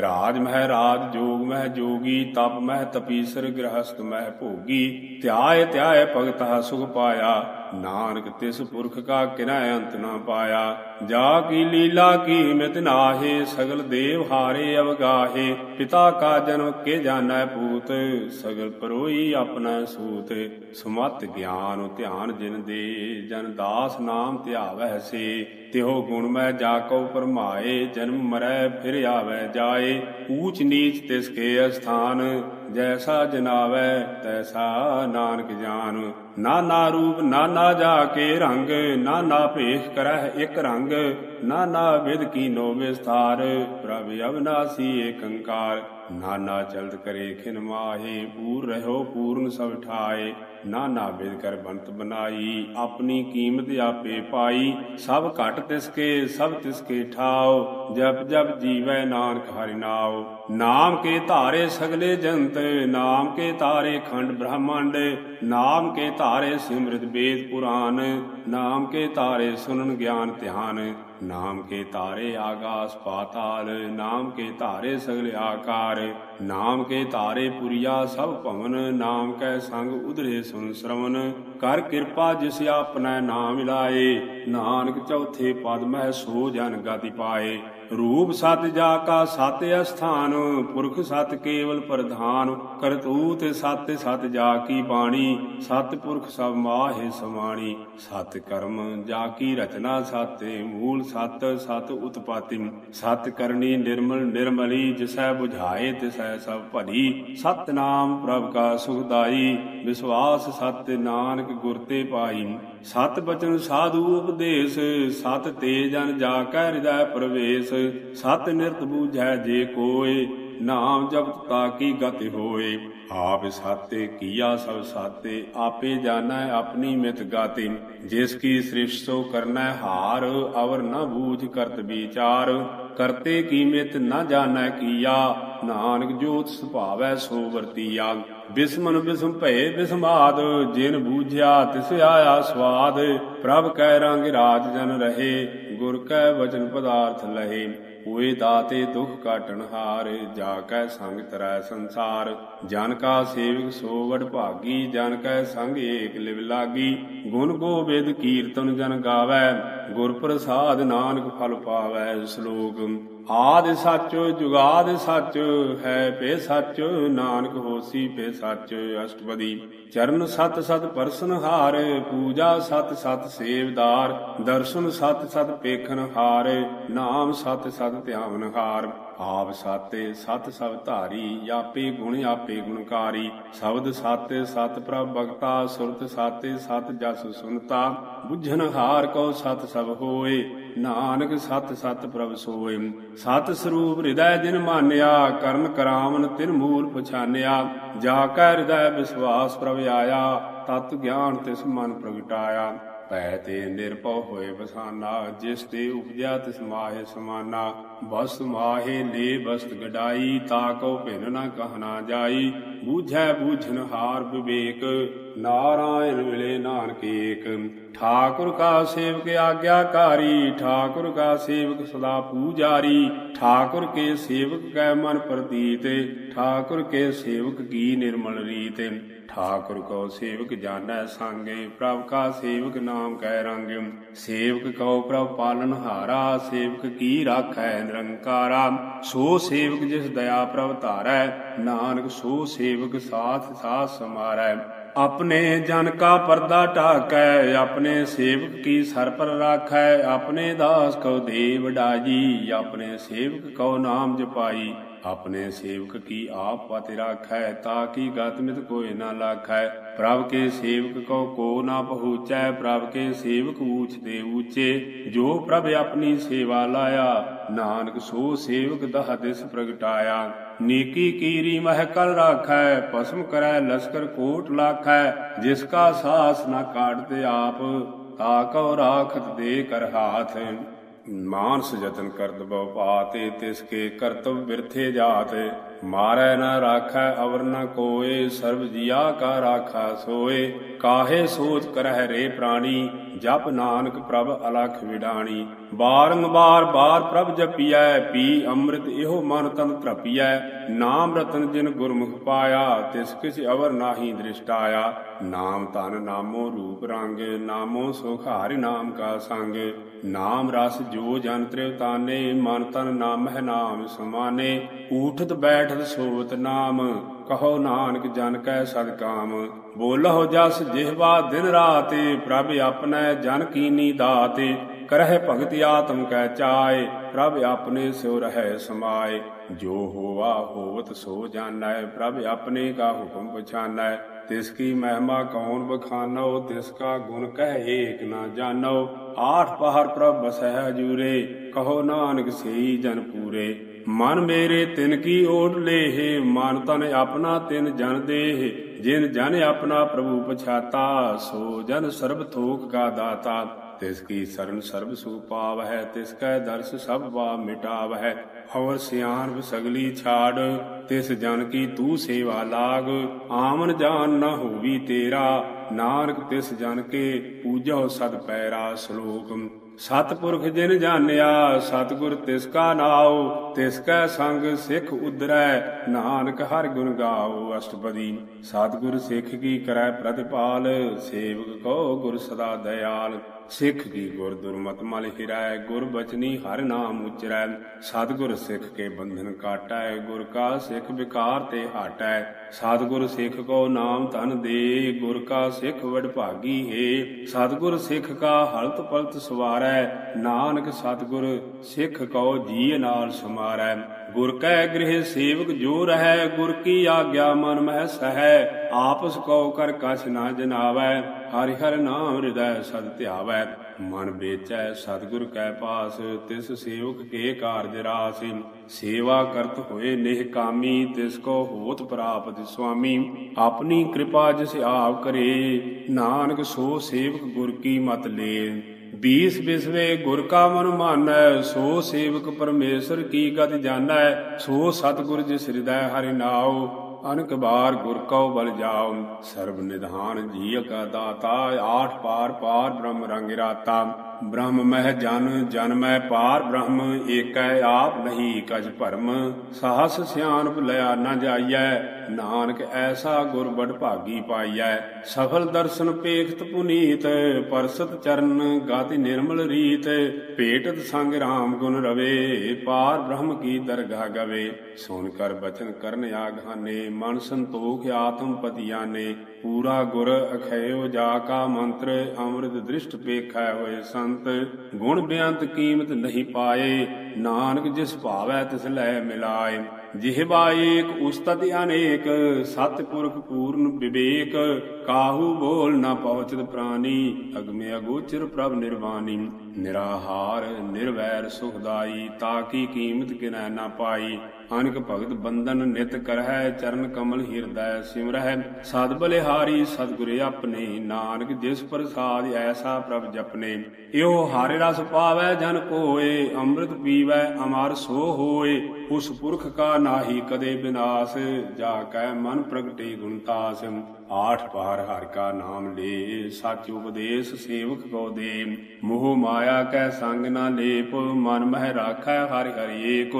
Speaker 1: ਰਾਜ ਮਹਿ ਰਾਜ, ਜੋਗ ਮਹਿ ਜੋਗੀ, ਤਪ ਮਹਿ ਤਪੀਸਰ ਗ੍ਰਹਸਤ ਮਹਿ ਭੋਗੀ। ਧਿਆਏ ਧਿਆਏ ਭਗਤਾ ਸੁਖ ਪਾਇਆ, ਨਾਨਕ ਤਿਸ ਪੁਰਖ ਕਾ ਕਿਨੈ ਅੰਤ ਨਾ ਪਾਇਆ। ਜਾ ਕੀ ਲੀਲਾ ਕੀ ਮਿਤ ਨਾਹੇ, ਸਗਲ ਦੇਵ ਹਾਰੇ ਅਵਗਾਹੇ। ਪਿਤਾ ਕਾ ਜਨਮ ਕੇ ਜਾਣੈ ਪੂਤ, ਸਗਲ ਪਰੋਈ ਆਪਣਾ ਸੂਤ। ਸੁਮਤ ਗਿਆਨ ਧਿਆਨ ਜਿਨ ਦੇ, ਜਨ ਦਾਸ ਨਾਮ ਧਿਆਵੈ ਸੇ, ਤਿਹੋ ਗੁਣ ਮੈਂ ਜਾ ਕਉ ਪਰਮਾਏ ਜਨਮ ਮਰੈ ਫਿਰ ਆਵੈ ਜਾਏ, ਊਚ ਨੀਚ ਤਿਸ ਕੇ ਅਸਥਾਨ, ਜੈਸਾ ਜਨਾਵੈ ਤੈਸਾ ਨਾਨਕ ਜਾਨ। ਨਾਨਾ ਰੂਪ ਨਾਨਾ ਜਾ ਕੇ ਰੰਗ, ਨਾਨਾ ਭੇਖ ਕਰਹਿ ਇਕ ਰੰਗ, ਨਾਨਾ ਵਿਦ ਕੀਨੋ ਵਿਸਥਾਰ ਪ੍ਰਭ ਅਵਨਾਸੀ ਏਕੰਕਾਰ। ਨਾਨਾ ਚਲਤ ਕਰੇ ਖਿਨ ਮਾਹੇ, ਪੂਰ ਰਹਿਓ ਪੂਰਨ ਸਭ ਠਾਏ ਨਾਨਾ ਵਿਦ ਕਰ ਬੰਤ ਬਨਾਈ, ਆਪਣੀ ਕੀਮਤ ਆਪੇ ਪਾਈ। ਸਭ ਘਟ ਤਿਸਕੇ ਸਭ ਤਿਸਕੇ ਠਾਓ, ਜਪ ਜਪ ਜੀਵੈ ਨਾਨਕ ਹਰਿ ਨਾਉ ਨਾਮ ਕੇ ਧਾਰੇ ਸਗਲੇ ਜੰਤ, ਨਾਮ ਕੇ ਧਾਰੇ ਖੰਡ ਬ੍ਰਹਮੰਡ, ਨਾਮ ਕੇ ਧਾਰੇ ਸਿਮਰਤ ਵੇਦ ਪੁਰਾਨ ਨਾਮ ਕੇ ਧਾਰੇ ਸੁਨਨ ਗਿਆਨ ਧਿਆਨ, ਨਾਮ ਕੇ ਧਾਰੇ ਆਗਾਸ ਪਾਤਾਲ, ਨਾਮ ਕੇ ਧਾਰੇ ਸਗਲੇ ਆਕਾਰ, ਨਾਮ ਕੇ ਧਾਰੇ ਪੁਰੀਆ ਸਭ ਭਵਨ, ਨਾਮ ਕੈ ਸੰਗ ਉਧਰੇ ਸੁਨ ਸ਼ਰਵਨ ਕਰ ਕਿਰਪਾ ਜਿਸ ਆਪਣਾ ਨਾਮ ਮਿਲਾਏ ਨਾਨਕ ਚੌਥੇ ਪਦ ਮਹਿ ਸੋ ਜਨ ਗਤੀ ਪਾਏ। ਰੂਪ ਸਤ ਜਾ ਕਾ ਸਤ ਅਸਥਾਨ, ਪੁਰਖ ਸਤ ਕੇਵਲ ਪ੍ਰਧਾਨ, ਕਰਤੂਤ ਸਤ ਸਤ ਜਾ ਕੀ ਬਾਣੀ, ਸਤ ਪੁਰਖ ਸਭ ਮਾਹੇ ਸਮਾਣੀ। ਸਤ ਕਰਮ ਜਾ ਕੀ ਰਚਨਾ ਸਤੇ, ਮੂਲ ਸਤ ਸਤ ਉਤਪਾਤੀ ਸਤ ਕਰਨੀ ਨਿਰਮਲ ਨਿਰਮਲੀ, ਜਿਸੈ 부ਝਾਏ ਤਿਸੈ ਸਭ ਭਲੀ। ਸਤ ਨਾਮ ਪ੍ਰਭ ਕਾ ਸੁਖਦਾਈ ਵਿਸ਼ਵਾਸ ਸਤ ਨਾਨਕ ਗੁਰ ਤੇ ਪਾਈ। ਸਤ ਬਚਨ ਸਾਧੂ ਉਪਦੇਸ਼, ਸਤ ਤੇ ਜਨ ਜਾ ਕੈ ਹਿਰਦੈ ਪ੍ਰਵੇਸ਼। ਸਤ ਨਿਰਤ ਬੂਝੈ ਜੇ ਕੋਏ, ਨਾਮ ਜਪਤ ਤਾ ਕੀ ਗਤਿ ਹੋਏ। ਆਪ ਸਾਤੇ ਕੀਆ ਸਭ ਸਾਤੇ, ਆਪੇ ਜਾਣੈ ਆਪਣੀ ਮਿਤ ਗਾਤੇ। ਜਿਸ ਕੀ ਸ੍ਰਿਸ਼ਟ ਸੋ ਕਰਨੈ ਹਾਰ, ਅਵਰ ਨ ਬੂਝ ਕਰਤ ਵਿਚਾਰ। ਕਰਤੇ ਕੀ ਮਿਤ ਨ ਜਾਣੈ ਕੀਆ, ਨਾਨਕ ਜੋਤ ਸੁਭਾਵੈ ਸੋ ਵਰਤੀਆ। ਬਿਸਮਨ ਬਿਸਮ ਭਏ ਬਿਸਮਾਦ, ਜਿਨ ਬੂਝਿਆ ਤਿਸ ਆਇਆ ਸਵਾਦ। ਪ੍ਰਭ ਕੈ ਰੰਗ ਰਾਜ ਜਨ ਰਹੇ, ਗੁਰ ਕੈ ਵਚਨ ਪਦਾਰਥ ਲਹੇ। ਹੋਏ ਦਾਤੇ ਦੁਖ ਕਾਟਣ ਹਾਰ, ਜਾ ਕੈ ਸੰਗ ਤਰੈ ਸੰਸਾਰ। ਜਨ ਕਾ ਸੇਵਕ ਸੋ ਵਡ ਭਾਗੀ, ਜਨ ਕੈ ਸੰਗ ਏਕ ਲਿਵ ਲਾਗੀ। ਗੁਣ ਗੋਬਿੰਦ ਕੀਰਤਨ ਜਨ ਗਾਵੈ, ਗੁਰ ਪ੍ਰਸਾਦ ਨਾਨਕ ਫਲ ਪਾਵੈ ਸ਼ਲੋਕ। ਆਦ ਸੱਚ, ਜੁਗਾਦ ਸੱਚ, ਹੈ ਪੇ ਸੱਚ, ਨਾਨਕ ਹੋਸੀ ਪੇ ਸੱਚ, ਅਸ਼ਟਪਦੀ। ਚਰਨ ਸਤ ਸਤ ਪਰਸਨ ਹਾਰ, ਪੂਜਾ ਸਤ ਸਤ ਸੇਵਦਾਰ, ਦਰਸ਼ਨ ਸਤ ਸਤ ਪੇਖਨ ਹਾਰ, ਨਾਮ ਸਤ ਸਤ ਧਿਆਵਨ ਹਾਰ। ਆਪ ਸਾਤੇ ਸਤ ਸਭ ਧਾਰੀ, ਆਪੇ ਗੁਣ, ਆਪੇ ਗੁਣਕਾਰੀ। ਸ਼ਬਦ ਸਾਤੇ ਸਤ ਪ੍ਰਭ ਭਗਤਾ, ਸੁਰਤ ਸਾਤੇ ਸਤ ਜਸ ਸੁਨਤਾ। ਬੁਝਨ ਹਾਰ ਕੋ ਸਤ ਸਭ ਹੋਏ, ਨਾਨਕ ਸਤ ਸਤ ਪ੍ਰਭ ਸੋਏ। ਸਤ ਸਰੂਪ ਹਿਰਦੈ ਜਿਨ ਮਾਨਿਆ, ਕਰਨ ਕਰਾਵਨ ਤਿਨ ਮੂਲ ਪਛਾਨਿਆ। ਜਾ ਕੈ ਹਿਰਦੈ ਵਿਸਵਾਸ ਪ੍ਰਭ ਆਇਆ, ਤਤ ਗਿਆਨ ਤਿਸ ਮਨ ਪ੍ਰਗਟਾਇਆ। ਪੈ ਤੇ ਨਿਰਭਉ ਹੋਏ ਬਸਾਨਾ ਜਿਸ ਤੇ ਉਪਜਾ ਤਿਸ ਮਾਹੇ ਸਮਾਨਾ। ਬਸ ਮਾਹੇ ਲੇ ਬਸਤ ਗਡਾਈ, ਤਾ ਕੋ ਭਿਨ ਨ ਕਹਨਾ ਜਾਈ। ਬੂਝੈ ਬੂਝਨ ਹਾਰ ਵਿਵੇਕ, ਨਾਰਾਇਣ ਮਿਲੇ ਨਾਨਕੇਕ ਠਾਕੁਰ ਕਾ ਸੇਵਕ ਆਗਿਆਕਾਰੀ, ਠਾਕੁਰ ਕਾ ਸੇਵਕ ਸਦਾ ਪੂਜਾਰੀ। ਠਾਕੁਰ ਕੇ ਸੇਵਕ ਕੈ ਮਨ ਪ੍ਰਤੀਤ, ਠਾਕੁਰ ਕੇ ਸੇਵਕ ਕੀ ਨਿਰਮਲ ਰੀਤ। ਠਾਕੁਰ ਕੋ ਸੇਵਕ ਜਾਣੈ ਸੰਗੇ, ਪ੍ਰਭ ਕਾ ਸੇਵਕ ਨਾਮ ਕੈ ਰੰਗ। ਸੇਵਕ ਕਉ ਪ੍ਰਭ ਪਾਲਨ ਹਾਰਾ, ਸੇਵਕ ਕੀ ਰਾਖੈ ਨਿਰੰਕਾਰਾ। ਸੋ ਸੇਵਕ ਜਿਸ ਦਇਆ ਪ੍ਰਭ ਧਾਰੈ, ਨਾਨਕ ਸੋ ਸੇਵਕ ਸਾਥ ਸਾਥ ਸਮਾਰੈ। ਆਪਣੇ ਜਨ ਕਾ ਪਰਦਾ ਢਾਕੈ, ਆਪਣੇ ਸੇਵਕ ਕੀ ਸਰ ਪਰ ਰਾਖੈ। ਆਪਣੇ ਦਾਸ ਕੋ ਦੇਵ ਡਾਜੀ, ਆਪਣੇ ਸੇਵਕ ਕੋ ਨਾਮ ਜਪਾਈ। ਆਪਣੇ ਸੇਵਕ ਕੀ ਆਪ ਪਤਿ ਰਾਖੈ, ਤਾ ਕੀ ਗਤ ਮਿਤ ਨਾ ਲਾਖੈ? ਪ੍ਰਭ ਕੇ ਸੇਵਕ ਕੋ ਕੋ ਨਾ ਪਹੁੰਚੈ? ਪ੍ਰਭ ਕੇ ਸੇਵਕ ਊਚ ਦੇ ਊਚੇ, ਜੋ ਪ੍ਰਭ ਆਪਣੀ ਸੇਵਾ ਲਾਇਆ, ਨਾਨਕ ਸੋ ਸੇਵਕ ਦਹ ਦਿਸ ਪ੍ਰਗਟਾਇਆ। ਨੀਕੀ ਕੀਰੀ ਮਹਿਕਲ ਰਾਖੈ ਪਸਮ ਕਰੈ ਲਸਕਰ ਕੋਟ ਲਾਖੈ, ਜਿਸ ਕਾ ਸਾਸ ਨਾ ਕਾਟਤੇ ਆਪ, ਤਾ ਕਉ ਰਾਖਤ ਦੇ ਕਰ ਹਾਥ। ਮਾਨਸ ਜਤਨ ਕਰਦ ਬਉ ਪਾਤੇ, ਤਿਸ ਕੇ ਕਰਤਵ ਬਿਰਥੇ ਜਾਤੇ। ਮਾਰੈ ਨ ਰਾਖੈ ਅਵਰ ਨ ਕੋਏ, ਸਰਬ ਜੀਆ ਕਾ ਰਾਖਾ ਸੋਏ। ਕਾਹੇ ਸੋਚ ਕਰਹਿ ਰੇ ਪ੍ਰਾਣੀ, ਜਪ ਨਾਨਕ ਪ੍ਰਭ ਅਲਖ ਵਿਡਾਣੀ। ਬਾਰੰਬਾਰ ਬਾਰ ਪ੍ਰਭ ਜਪੀਐ, ਪੀ ਅੰਮ੍ਰਿਤ ਇਹੋ ਮਨ ਤਨ ਤ੍ਰਪੀਐ ਨਾਮ ਰਤਨ ਜਿਨ ਗੁਰਮੁਖ ਪਾਇਆ, ਤਿਸ ਕਿਛ ਅਵਰ ਨਾਹੀ ਦ੍ਰਿਸ਼ਟ ਆਇਆ। ਨਾਮ ਤਨ ਨਾਮੋ ਰੂਪ ਰੰਗ, ਨਾਮੋ ਸੁਖ ਹਰਿ ਨਾਮ ਕਾ ਸੰਗ। ਨਾਮ ਰਸ ਜੋ ਜਨ ਤ੍ਰਿਵ ਤਾਨੇ, ਮਨ ਤਨ ਨਾਮ ਹੈ ਨਾਮ ਸਮਾਨੇ। ਊਠਤ ਬੈਠਤ ਸੋਵਤ ਨਾਮ, ਕਹੋ ਨਾਨਕ ਜਨ ਕੈ ਸਦਕਾਮ ਬੋਲਹੁ ਜਸ ਜਿਹਵਾ ਦਿਨ ਰਾਤੇ, ਪ੍ਰਭ ਆਪਣੈ ਜਨ ਕੀਨੀ ਦਾਤੇ। ਕਰਹਿ ਭਗਤਿ ਆਤਮ ਕੈ ਚਾਏ, ਪ੍ਰਭ ਆਪਣੇ ਸਿਉ ਰਹੈ ਸਮਾਏ। ਜੋ ਹੋਵਾ ਹੋਵਤ ਸੋ ਜਾਣੈ, ਪ੍ਰਭ ਆਪਣੇ ਕਾ ਹੁਕਮ ਪਛਾਨੈ। ਤਿਸ ਕੀ ਮਹਿਮਾ ਕੌਣ ਬਖਾਨੋ, ਤਿਸ ਕਾ ਗੁਣ ਕਹਿ ਏਕ ਨਾ ਜਾਣੋ ਆਠ ਪਹਰ ਪ੍ਰਭ ਬਸਹਿ ਹਜੂਰੇ ਕਹੋ ਨਾਨਕ ਸਈ ਜਨ ਪੂਰੇ। ਮਨ ਮੇਰੇ ਤਿਨ ਕੀ ਓਟ ਲੇਹ, ਮਨ ਤਨ ਆਪਣਾ ਤਿਨ ਜਨ ਦੇਹ। ਜਿਨ ਜਨ ਆਪਣਾ ਪ੍ਰਭੂ ਪਛਾਤਾ, ਸੋ ਜਨ ਸਰਬ ਥੋਕ ਕਾ ਦਾਤਾ। ਤਿਸ ਕੀ ਸਰਨ ਸਰਬ ਸੁ ਪਾਵਹਿ, ਤਿਸ ਕੈ ਦਰਸ ਸਭ ਵਾ ਮਿਟਾਵਹਿ ਹਵਰ ਸਿਆਨ ਸਗਲੀ ਛਾੜ, ਤਿਸ ਜਨ ਕੀ ਤੂ ਸੇਵਾ ਲਾਗ, ਆਮਨ ਜਾਨ ਨ ਹੋਵੀ ਤੇਰਾ, ਨਾਨਕ ਤਿਸ ਜਨ ਕੇ ਪੂਜੋ ਸਦ ਪੈਰਾ ਸ਼ਲੋਕ। ਸਤਿਪੁਰਖ ਜਿਨ ਜਾਣਿਆ, ਸਤਿਗੁਰ ਤਿਸ ਕਾ ਨਾਉ, ਤਿਸ ਕੈ ਸੰਗ ਸਿੱਖ ਉਦਰੈ ਨਾਨਕ ਹਰਿ ਗੁਣ ਗਾਓ ਅਸ਼ਟਪਦੀ। ਸਤਿਗੁਰ ਸਿੱਖ ਕੀ ਕਰੈ ਪ੍ਰਤਿਪਾਲ, ਸੇਵਕ ਕੋ ਗੁਰ ਸਦਾ ਦਇਆਲ। ਸਿੱਖ ਕੀ ਗੁਰ ਦੁਰਮਤ ਮਲ ਹਿਰੈ ਗੁਰ ਬਚਨੀ ਹਰ ਨਾਮ ਉਚਰੈ। ਸਤਿਗੁਰ ਸਿੱਖ ਕੇ ਬੰਧਨ ਕਾਟੈ, ਗੁਰ ਕਾ ਸਿੱਖ ਵਿਕਾਰ ਤੇ ਹਟੈ। ਸਤਿਗੁਰ ਸਿੱਖ ਕੋ ਨਾਮ ਧਨ ਦੇ, ਗੁਰ ਕਾ ਸਿੱਖ ਵਡ ਭਾਗੀ ਹੈ। ਸਤਿਗੁਰ ਸਿੱਖ ਕਾ ਹਲਤ ਪਲਤ ਸਵਾਰੈ, ਨਾਨਕ ਸਤਿਗੁਰ ਸਿੱਖ ਕੋ ਜੀ ਨਾਲ ਸਮਾਰੈ। ਗੁਰ ਕੈ ਗ੍ਰਹਿ ਸੇਵਕ ਜੋ ਰਹੈ, ਗੁਰ ਕੀ ਆਗਿਆ ਮਨ ਮਹਿ ਸਹੈ, ਆਪਸ ਕੋ ਕਰ ਕਛ ਨਾ ਜਨਾਵੈ, ਹਰਿ ਹਰਿ ਨਾਮ ਹਿਰਦੈ ਸਦ ਧਿਆਵੈ। ਮਨ ਵੇਚੈ, ਸਤਿਗੁਰ ਕੈ ਪਾਸ, ਤਿਸ ਸੇਵਕ ਕੇ ਕਾਰਜ ਰਾਸ। ਸੇਵਾ ਕਰਤ ਹੋਏ ਨਿਹ ਕਾਮੀ, ਤਿਸ ਕੋ ਹੋਤ ਪ੍ਰਾਪਤ ਸੁਆਮੀ। ਆਪਣੀ ਕਿਰਪਾ ਜਿਸ ਆਪ ਕਰੇ, ਨਾਨਕ ਸੋ ਸੇਵਕ ਗੁਰ ਕੀ ਮਤ ਲੇ। ਬੀਸ ਬਿਸਵੇ ਗੁਰ ਕਾ ਮਨ ਮਾਨੈ, ਸੋ ਸੇਵਕ ਪਰਮੇਸ਼ਰ ਕੀ ਗਤ ਜਾਣੈ, ਸੋ ਸਤਿਗੁਰ ਜਿਸ ਹਿਰਦੈ ਹਰਿ ਨਾਉ, ਅਨਕ ਬਾਰ ਗੁਰ ਕਉ ਬਲ ਜਾਉ। ਸਰਬ ਨਿਧਾਨ ਜੀ ਕਾ ਦਾਤਾ, ਆਠ ਪਾਰ ਪਾਰ ਬ੍ਰਹਮ ਰੰਗ ਰਾਤਾ। ਬ੍ਰਹਮ ਮਹਿ ਜਨ ਜਨ ਮੈਂ ਪਾਰ, ਬ੍ਰਹਮ ਏਕੈ ਆਪ ਨਹੀਂ ਕਜ ਭਰਮ। ਸਾਹਸ ਸਿਆਣਪ ਲਿਆ ਨਾ ਜਾਈਐ, ਨਾਨਕ ਐਸਾ ਗੁਰ ਬੜ ਭਾਗੀ ਪਾਈਐ। ਸਫਲ ਦਰਸ਼ਨ ਪੇਖਤ ਪੁਨੀਤ, ਪਰਸਤ ਚਰਨ ਗਾਤੀ ਨਿਰਮਲ ਰੀਤ। ਭੇਟਤ ਸੰਗ ਰਾਮ ਗੁਣ ਰਵੇ, ਪਾਰ ਬ੍ਰਹਮ ਕੀ ਦਰਗਾਹ ਗਵੇ। ਸੁਨ ਕਰ ਬਚਨ ਕਰਨ ਆਗਾਨੇ, ਮਨ ਸੰਤੋਖ ਆਤਮ ਪਤਿਆਨੇ। ਪੂਰਾ ਗੁਰ ਅਖੈਓ ਜਾ ਕਾ ਮੰਤਰ, ਅੰਮ੍ਰਿਤ ਦ੍ਰਿਸ਼ਟ ਪੇਖੈ ਹੋਏ ਸੰਤ। ਗੁਣ ਬੇਅੰਤ ਕੀਮਤ ਨਹੀਂ ਪਾਏ, ਨਾਨਕ ਜਿਸ ਭਾਵੈ ਤਿਸ ਲੈ ਮਿਲਾਏ। ਜਿਹਵਾ ਏਕ ਉਸਤਤ ਅਨੇਕ, ਸਤਿਪੁਰਖ ਪੂਰਨ ਵਿਵੇਕ। ਕਾਹੂ ਬੋਲ ਨਾ ਪਹੁੰਚਤ ਪ੍ਰਾਨੀ, ਅਗਮੇ ਅਗੋਚਰ ਪ੍ਰਭ ਨਿਰਵਾਣੀ ਨਿਰਾਹਾਰ, ਨਿਰਵੈਰ ਸੁਖਦਾਈ ਤਾਕੀ ਕੀਮਤ ਕਿਨੈ ਨਾ ਪਾਈ। ਅਨਕ ਭਗਤ ਬੰਦਨ ਨਿਤ ਕਰਹਿ, ਚਰਨ ਕਮਲ ਹਿਰਦੈ ਸਿਮਰਹਿ। ਸਦ ਬਲਿਹਾਰੀ ਸਤਿਗੁਰ ਆਪਣੇ, ਨਾਨਕ ਜਿਸ ਪ੍ਰਸਾਦ ਐਸਾ ਪ੍ਰਭ ਜਪਨੇ। ਇਹੋ ਹਰਿ ਰਸ ਪਾਵੈ, ਜਨ ਕੋਏ, ਅੰਮ੍ਰਿਤ ਪੀਵੈ, ਅਮਰ ਸੋ ਹੋਏ। ਉਸ ਪੁਰਖ ਕਾ ਨਾਹੀ ਕਦੇ ਬਿਨਾਸ਼, ਜਾ ਕੈ ਮਨ ਪ੍ਰਗਟੇ ਗੁਣਤਾਸ ਆਠ ਪਾਰ ਹਰ ਕਾ ਨਾਮ ਲੇ, ਸਚ ਉਪਦੇਸ਼ ਸੇਵਕ ਕੋ ਦੇ। ਮੋਹ ਮਾਇਆ ਕੈ ਸੰਗ ਨਾ ਲੇਪ, ਮਨ ਮਹਿ ਰਾਖੈ ਹਰਿ ਹਰਿ ਏਕ।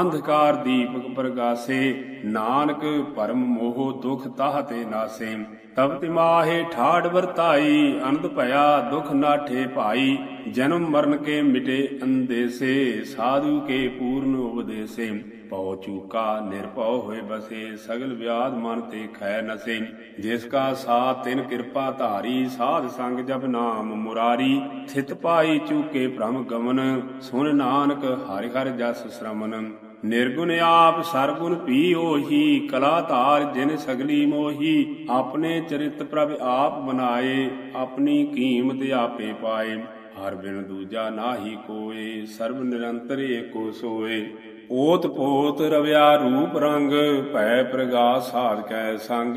Speaker 1: ਅੰਧਕਾਰ ਦੀਪਕ ਪ੍ਰਗਾਸੇ, ਨਾਨਕ ਪਰਮ ਮੋਹ ਦੁਖ ਤਾਹ ਤੇ ਨਾਸੇ। ਤਬ ਤਿਮਾਹੇ ਠਾੜ ਵਰਤਾਈ, ਅਨੰਦ ਭਇਆ ਦੁਖ ਨਾਠੇ ਭਾਈ। ਜਨਮ ਮਰਨ ਕੇ ਮਿਟੇ ਅੰਦੇਸੇ, ਸਾਧੂ ਕੇ ਪੂਰਨ ਉਪਦੇਸੇ। ਪਉ ਚੂਕਾ, ਨਿਰਭਉ ਹੋਏ ਬਸੇ, ਸਗਲ ਵਿਆਦ ਮਨ ਤੇ ਖੈ ਨਸੇ। ਜਿਸ ਕਾ ਸਾਥ ਤਿਨ ਕਿਰਪਾ ਧਾਰੀ, ਸਾਧ ਸੰਗ ਜਪ ਨਾਮ ਮੁਰਾਰੀ। ਥਿਤ ਪਾਈ ਚੂਕੇ ਭ੍ਰਮ ਗਮਨ, ਸੁਨ ਨਾਨਕ ਹਰਿ ਹਰਿ ਜਸ ਸ਼ਰਮਨ। ਨਿਰਗੁਣ ਆਪ ਸਰਗੁਣ ਪੀ ਉਹੀ ਕਲਾ ਧਾਰ ਜਿਨ ਸਗਲੀ ਮੋਹੀ। ਆਪਣੇ ਚਰਿਤ ਪ੍ਰਭ ਆਪ ਬਨਾਏ ਆਪਣੀ ਕੀਮਤ ਆਪੇ ਪਾਏ। ਹਰ ਬਿਨ ਦੂਜਾ ਨਾਹੀ ਕੋਏ, ਸਰਬ ਨਿਰੰਤਰ ਏਕੋ ਸੋਏ। ਓਤ ਪੋਤ ਰਵਿਆ ਰੂਪ ਰੰਗ, ਭੈ ਪ੍ਰਗਾਸ ਸਾਧ ਕੈ ਸੰਗ।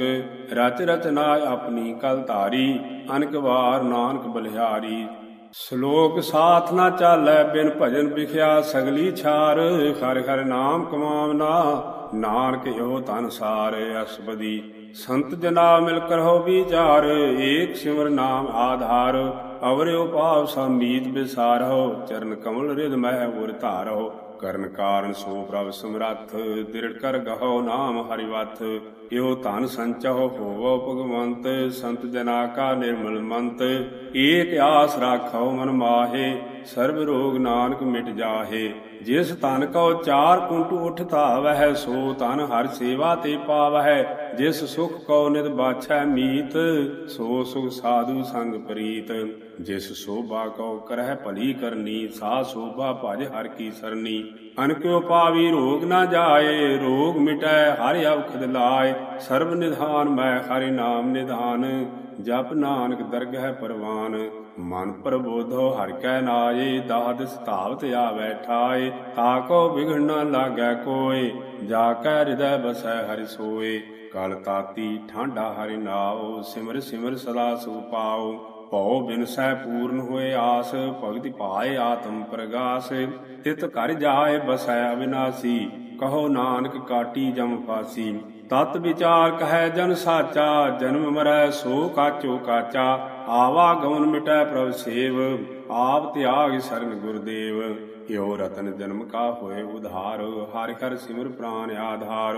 Speaker 1: ਰਚ ਰਚਨਾ ਆਪਣੀ ਕਲ ਧਾਰੀ, ਅਨਕ ਵਾਰ ਨਾਨਕ ਬਲਿਹਾਰੀ। ਸ਼ਲੋਕ ਸਾਥ ਨਾ ਚਾਲੈ, ਬਿਨ ਭਜਨ ਵਿਖਿਆ ਸਗਲੀ ਛਾਰ। ਹਰਿ ਹਰਿ ਨਾਮ ਕਮਾਵਨਾ, ਨਾਨਕ ਇਹੋ ਤਨ ਸਾਰ ਅਸਬਦੀ। ਸੰਤ ਜਨਾ ਮਿਲ ਕਰੋ ਵਿਚਾਰ, ਏਕ ਸਿਮਰ ਨਾਮ ਆਧਾਰ। ਅਵਰਿ ਉਪਾਵ ਸਮੀਤ ਬਿਸਾਰਹੁ, ਚਰਨ ਕਮਲ ਰਿਦ ਮਹਿ ਉਰ ਧਾਰਹੁ। ਕਰਨ ਕਾਰਨ ਸੋ ਪ੍ਰਭ ਸਮਰੱਥ, ਦਿਰੜ ਕਰ ਗਹੋ ਨਾਮ ਹਰਿ ਵਥ ਇਹੋ ਧਨ ਸੰਚਹੁ ਹੋਵੋ ਭਗਵੰਤ, ਸੰਤ ਜਨਾ ਕਾ ਨਿਰਮਲ ਮੰਤ। ਏਕ ਆਸ ਰਾਖੋ ਮਨ ਮਾਹੇ, ਸਰਬ ਰੋਗ ਨਾਨਕ ਮਿਟ ਜਾਹੇ। ਜਿਸ ਤਨ ਕਉ ਚਾਰ ਕੁੰਟ ਉਠ ਧਾਵਹਿ, ਸੋ ਤਨ ਹਰ ਸੇਵਾ ਤੇ ਪਾਵਹਿ। ਜਿਸ ਸੁਖ ਕਉ ਨਿਤ ਬਾਛੈ ਮੀਤ, ਸੋ ਸੁਖ ਸਾਧੂ ਸੰਗ ਪ੍ਰੀਤ। ਜਿਸ ਸੋਭਾ ਕਉ ਕਰਹਿ ਭਲੀ ਕਰਨੀ, ਸਾ ਸੋਭਾ ਭਜ ਹਰ ਕੀ ਸਰਨੀ। ਅਨਕਿਓ ਪਾਵੀ ਰੋਗ ਨਾ ਜਾਏ, ਰੋਗ ਮਿਟੈ ਹਰਿ ਅਵਖਦ ਲਾਏ। ਸਰਬ ਨਿਧਾਨ ਮੈਂ ਹਰਿ ਨਾਮ ਨਿਧਾਨ, ਜਪ ਨਾਨਕ ਦਰਗਹਿ ਪਰਵਾਨ। ਮਨ ਪ੍ਰਬੋਧੋ ਹਰਿ ਕੈ ਨਾਏ, ਦਾਦ ਸਤਾਵਤ ਆਵੈ ਠਾਏ ਤਾਕੋ ਵਿਗੜ ਨ ਲਾਗੈ ਕੋਏ, ਜਾ ਕੈ ਹਿਰਦੈ ਬਸੈ ਹਰਿ ਸੋਏ। ਕਲ ਤਾਤੀ ਠਾਂਡਾ ਹਰਿ ਨਾਉ, ਸਿਮਰ ਸਿਮਰ ਸਦਾ ਸੁ ਪਾਉ। ਭਉ ਬਿਨਸੈ ਪੂਰਨ ਹੋਏ ਆਸ, ਭਗਤੀ ਪਾਏ ਆਤਮ ਪ੍ਰਗਾਸ। ਤਿਤ ਕਰ ਜਾਏ ਬਸੈ ਅਬਿਨਾਸੀ ਕਹੋ ਨਾਨਕ ਕਾਟੀ ਜਮ ਫਾਸੀ ਤਤ ਵਿਚਾਰ ਕਹੈ ਜਨ ਸਾਚਾ, ਜਨਮ ਮਰੈ ਸੋ ਕਾਚੋ ਕਾਚਾ। ਆਵਾ ਗਉਨ ਮਿਟੈ ਪ੍ਰਭ ਸੇਵ ਆਪ ਤਿਆਗ ਸਰਨ ਗੁਰਦੇਵ। ਏਓ ਰਤਨ ਜਨਮ ਕਾ ਹੋਏ ਉਧਾਰ, ਹਰਿ ਹਰਿ ਸਿਮਰ ਪ੍ਰਾਨ ਆਧਾਰ।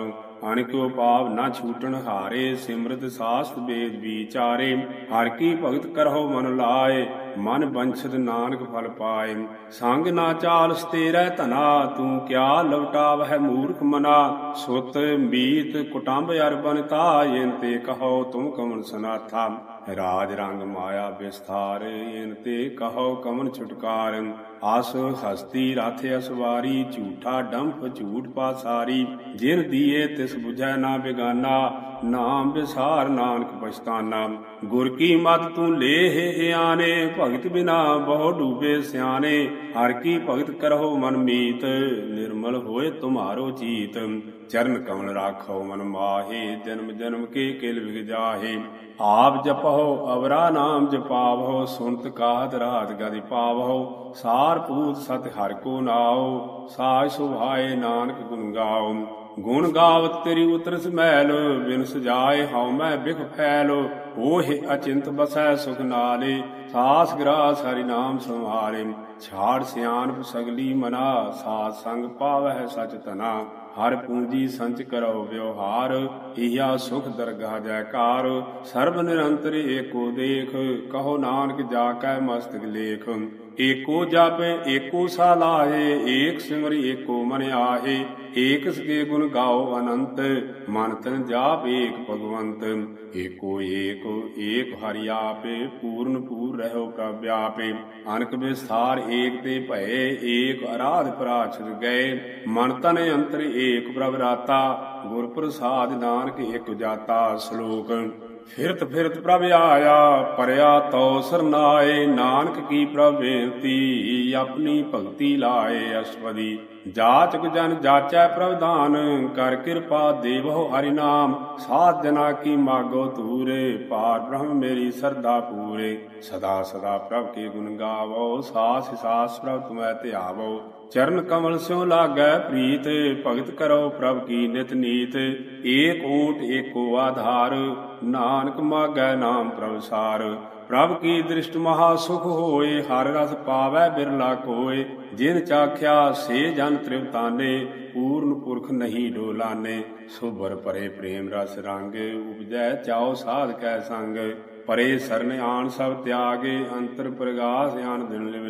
Speaker 1: ਅਨਿਕੋ ਪਾਪ ਨਾ ਛੂਟਣ ਹਾਰੇ, ਸਿਮਰਤ ਸਾਸਤ ਵੇਦ ਵਿਚਾਰੇ। ਹਰ ਕੀ ਭਗਤ ਕਰਹੁ ਮਨ ਲਾਏ, ਮਨ ਬੰਛਤ ਨਾਨਕ ਫਲ ਪਾਏ। ਸੰਗ ਨਾ ਚਾਲਸ ਤੇਰੇ ਧਨਾ, ਤੂੰ ਕਿਆ ਲਵਟਾਵਹਿ ਮੂਰਖ ਮਨਾ। ਸੁਤ, ਮੀਤ, ਕੁਟੰਬ ਅਰਬਨ ਤਾਇਨ ਤੇ ਕਹੋ ਤੂੰ ਕਮਨ ਸਨਾਥਾ। ਰਾਜ ਰੰਗ ਮਾਇਆ ਵਿਸਥਾਰ, ਇਨ ਤੇ ਕਹੋ ਕਮਨ ਛੁਟਕਾਰ। ਆਸ ਹਸਤੀ ਰਥ ਅਸਵਾਰੀ, ਝੂਠਾ ਡੰਫ ਝੂਠ ਪਾਸਾਰੀ। ਜਿਨ ਦੀਏ ਤਿਸ ਬੁਝੈ ਨਾ ਬਿਗਾਨਾ, ਨਾਮ ਵਿਸਾਰ ਨਾਨਕ ਪਛਤਾਨਾ। ਗੁਰ ਕੀ ਮਤ ਤੂੰ ਲੇਹ ਆਨੇ ਭਗਤ ਬਿਨਾ ਬਹੁ ਡੂਬੇ ਸਿਆਣੇ। ਹਰ ਕੀ ਭਗਤ ਕਰਹੁ ਮਨ ਮੀਤ, ਨਿਰਮਲ ਹੋਏ ਤੁਮਾਰੋ ਚੀਤ। ਚਰਨ ਕਮਲ ਰਾਖੋ ਮਨ ਮਾਹੇ, ਜਨਮ ਜਨਮ ਕੇ ਕਿਲ ਵਿਗ ਜਾਹੇ। ਆਪ ਜਪਹੁ, ਅਵਰਾ ਨਾਮ ਜਪਾਵਹੁ, ਸੁਨਤ ਕਾਹਤ ਰਾਤ ਗതി ਪਾਵਹੁ। ਸਾਰ ਪੂਤ ਸਤ ਹਰ ਕੋ ਨਾਉ, ਸਾਜ ਸੁਭਾਏ ਨਾਨਕ ਗੁਣ ਗਾਉ। ਗੁਣ ਗਾਵਤ ਤੇਰੀ ਉਤਰਸ ਮੈਲ ਬਿਨ ਸਜਾਏ ਹਉ ਮੈਂ ਬਿਖ ਫੈਲ ਓਹਿ ਅਚਿੰਤ ਬਸੈ ਸੁਖ ਨਾਲੇ, ਸਾਸ ਗਰਾਸ ਹਰਿ ਨਾਮ ਸੰਭਾਲੇ ਛਾੜ ਸਿਆਣਪ ਸਗਲੀ ਮਨਾ ਸਾਧ ਸੰਗ ਪਾਵਹਿ ਸਚ ਤਨਾ ਹਰ ਪੂੰਜੀ ਸੰਚ ਕਰੋ ਵਿਵਹਾਰ ਇਹਾ ਸੁਖ ਦਰਗਾਹ ਜੈਕਾਰ ਸਰਬ ਨਿਰੰਤਰ ਏਕੋ ਦੇਖ, ਕਹੋ ਨਾਨਕ ਜਾ ਕੈ ਮਸਤਕ ਲੇਖ। ਏਕੋ ਜਪ, ਏਕੋ ਸਾਲਾਹੇ ਏਕ ਸਿਮਰਿ, ਏਕੋ ਮਨ ਆਹੇ, ਏਕ ਸਕੇ ਗੁਣ ਗਾਓ ਅਨੰਤ, ਮਨ ਤਨ ਜਾਪ ਏਕ ਭਗਵੰਤ। ਏਕੋ ਏਕ ਏਕ ਹਰਿ ਆਪੇ, ਪੂਰਨ ਪੂਰ ਰਹਿਓ ਪ੍ਰਭ ਵਿਆਪੇ ਅਨਕ ਵਿਸਥਾਰ ਏਕ ਤੇ ਭਏ, ਏਕ ਅਰਾਧ ਪ੍ਰਾਚਿਤ ਗਏ। ਮਨ ਤਨ ਅੰਤਰ ਏਕ ਪ੍ਰਭ ਰਾਤਾ, ਗੁਰ ਪ੍ਰਸਾਦ ਨਾਨਕ ਇਕ ਜਾਤਾ ਸ਼ਲੋਕ। ਫਿਰਤ ਫਿਰਤ ਪ੍ਰਭ ਆਇਆ, ਪਰਿਆ ਤਉ ਸਰਨਾਏ, ਨਾਨਕ ਕੀ ਪ੍ਰਭ ਬੇਨਤੀ, ਆਪਣੀ ਭਗਤੀ ਲਾਏ ਅਸ਼ਪਦੀ ਜਾਚਕ ਜਨ ਜਾਚੈ ਪ੍ਰਵਧਾਨ ਕਰ ਕਿਰਪਾ ਦੇਵੋ ਹਰਿ ਨਾਮ। ਸਾਧ ਜਨਾ ਕੀ ਮਾਗੋ ਤੂਰੇ ਪਾਰ ਬ੍ਰਹਮ ਮੇਰੀ ਸਰਦਾ ਪੂਰੇ। ਸਦਾ ਸਦਾ ਪ੍ਰਭ ਕੇ ਗੁਣ ਗਾਵੋ ਸਾਸ ਸਾਸ ਪ੍ਰਭ ਤੁਮੈ ਧਿਆਵੋ। ਚਰਨ ਕਮਲ ਸਿਉ ਲਾਗੈ ਪ੍ਰੀਤ, ਭਗਤ ਕਰੋ ਪ੍ਰਭ ਕੀ ਨਿਤ ਨੀਤ, ਏਕ ਓਟ ਏਕੋ ਆਧਾਰ, ਨਾਨਕ ਮਾਗੈ ਨਾਮ ਪ੍ਰਵਸਾਰ ਪ੍ਰਭ ਕੀ ਦ੍ਰਿਸ਼ਟ ਮਹਾ ਸੁਖ ਹੋਏ, ਹਰ ਰਸ ਪਾਵੈ ਬਿਰਲਾ ਕੋਏ, ਜਿਨ ਚਾਖਿਆ ਸੇ ਜਨ ਤ੍ਰਿਵਤਾਨੇ ਪੂਰਨ ਪੁਰਖ ਨਹੀਂ ਡੋਲਾਨੇ। ਸੁਭਰ ਪਰੇ ਪ੍ਰੇਮ ਰਸ ਰੰਗ, ਉਪਜੈ ਚਾਉ ਸਾਧ ਕੈ ਸੰਗ। ਪਰੇ ਸਰਨ ਆਣ ਸਭ ਤਿਆਗੇ, ਅੰਤਰ ਪ੍ਰਗਾਸ ਆਨ ਦਿਨ ਲਿਵ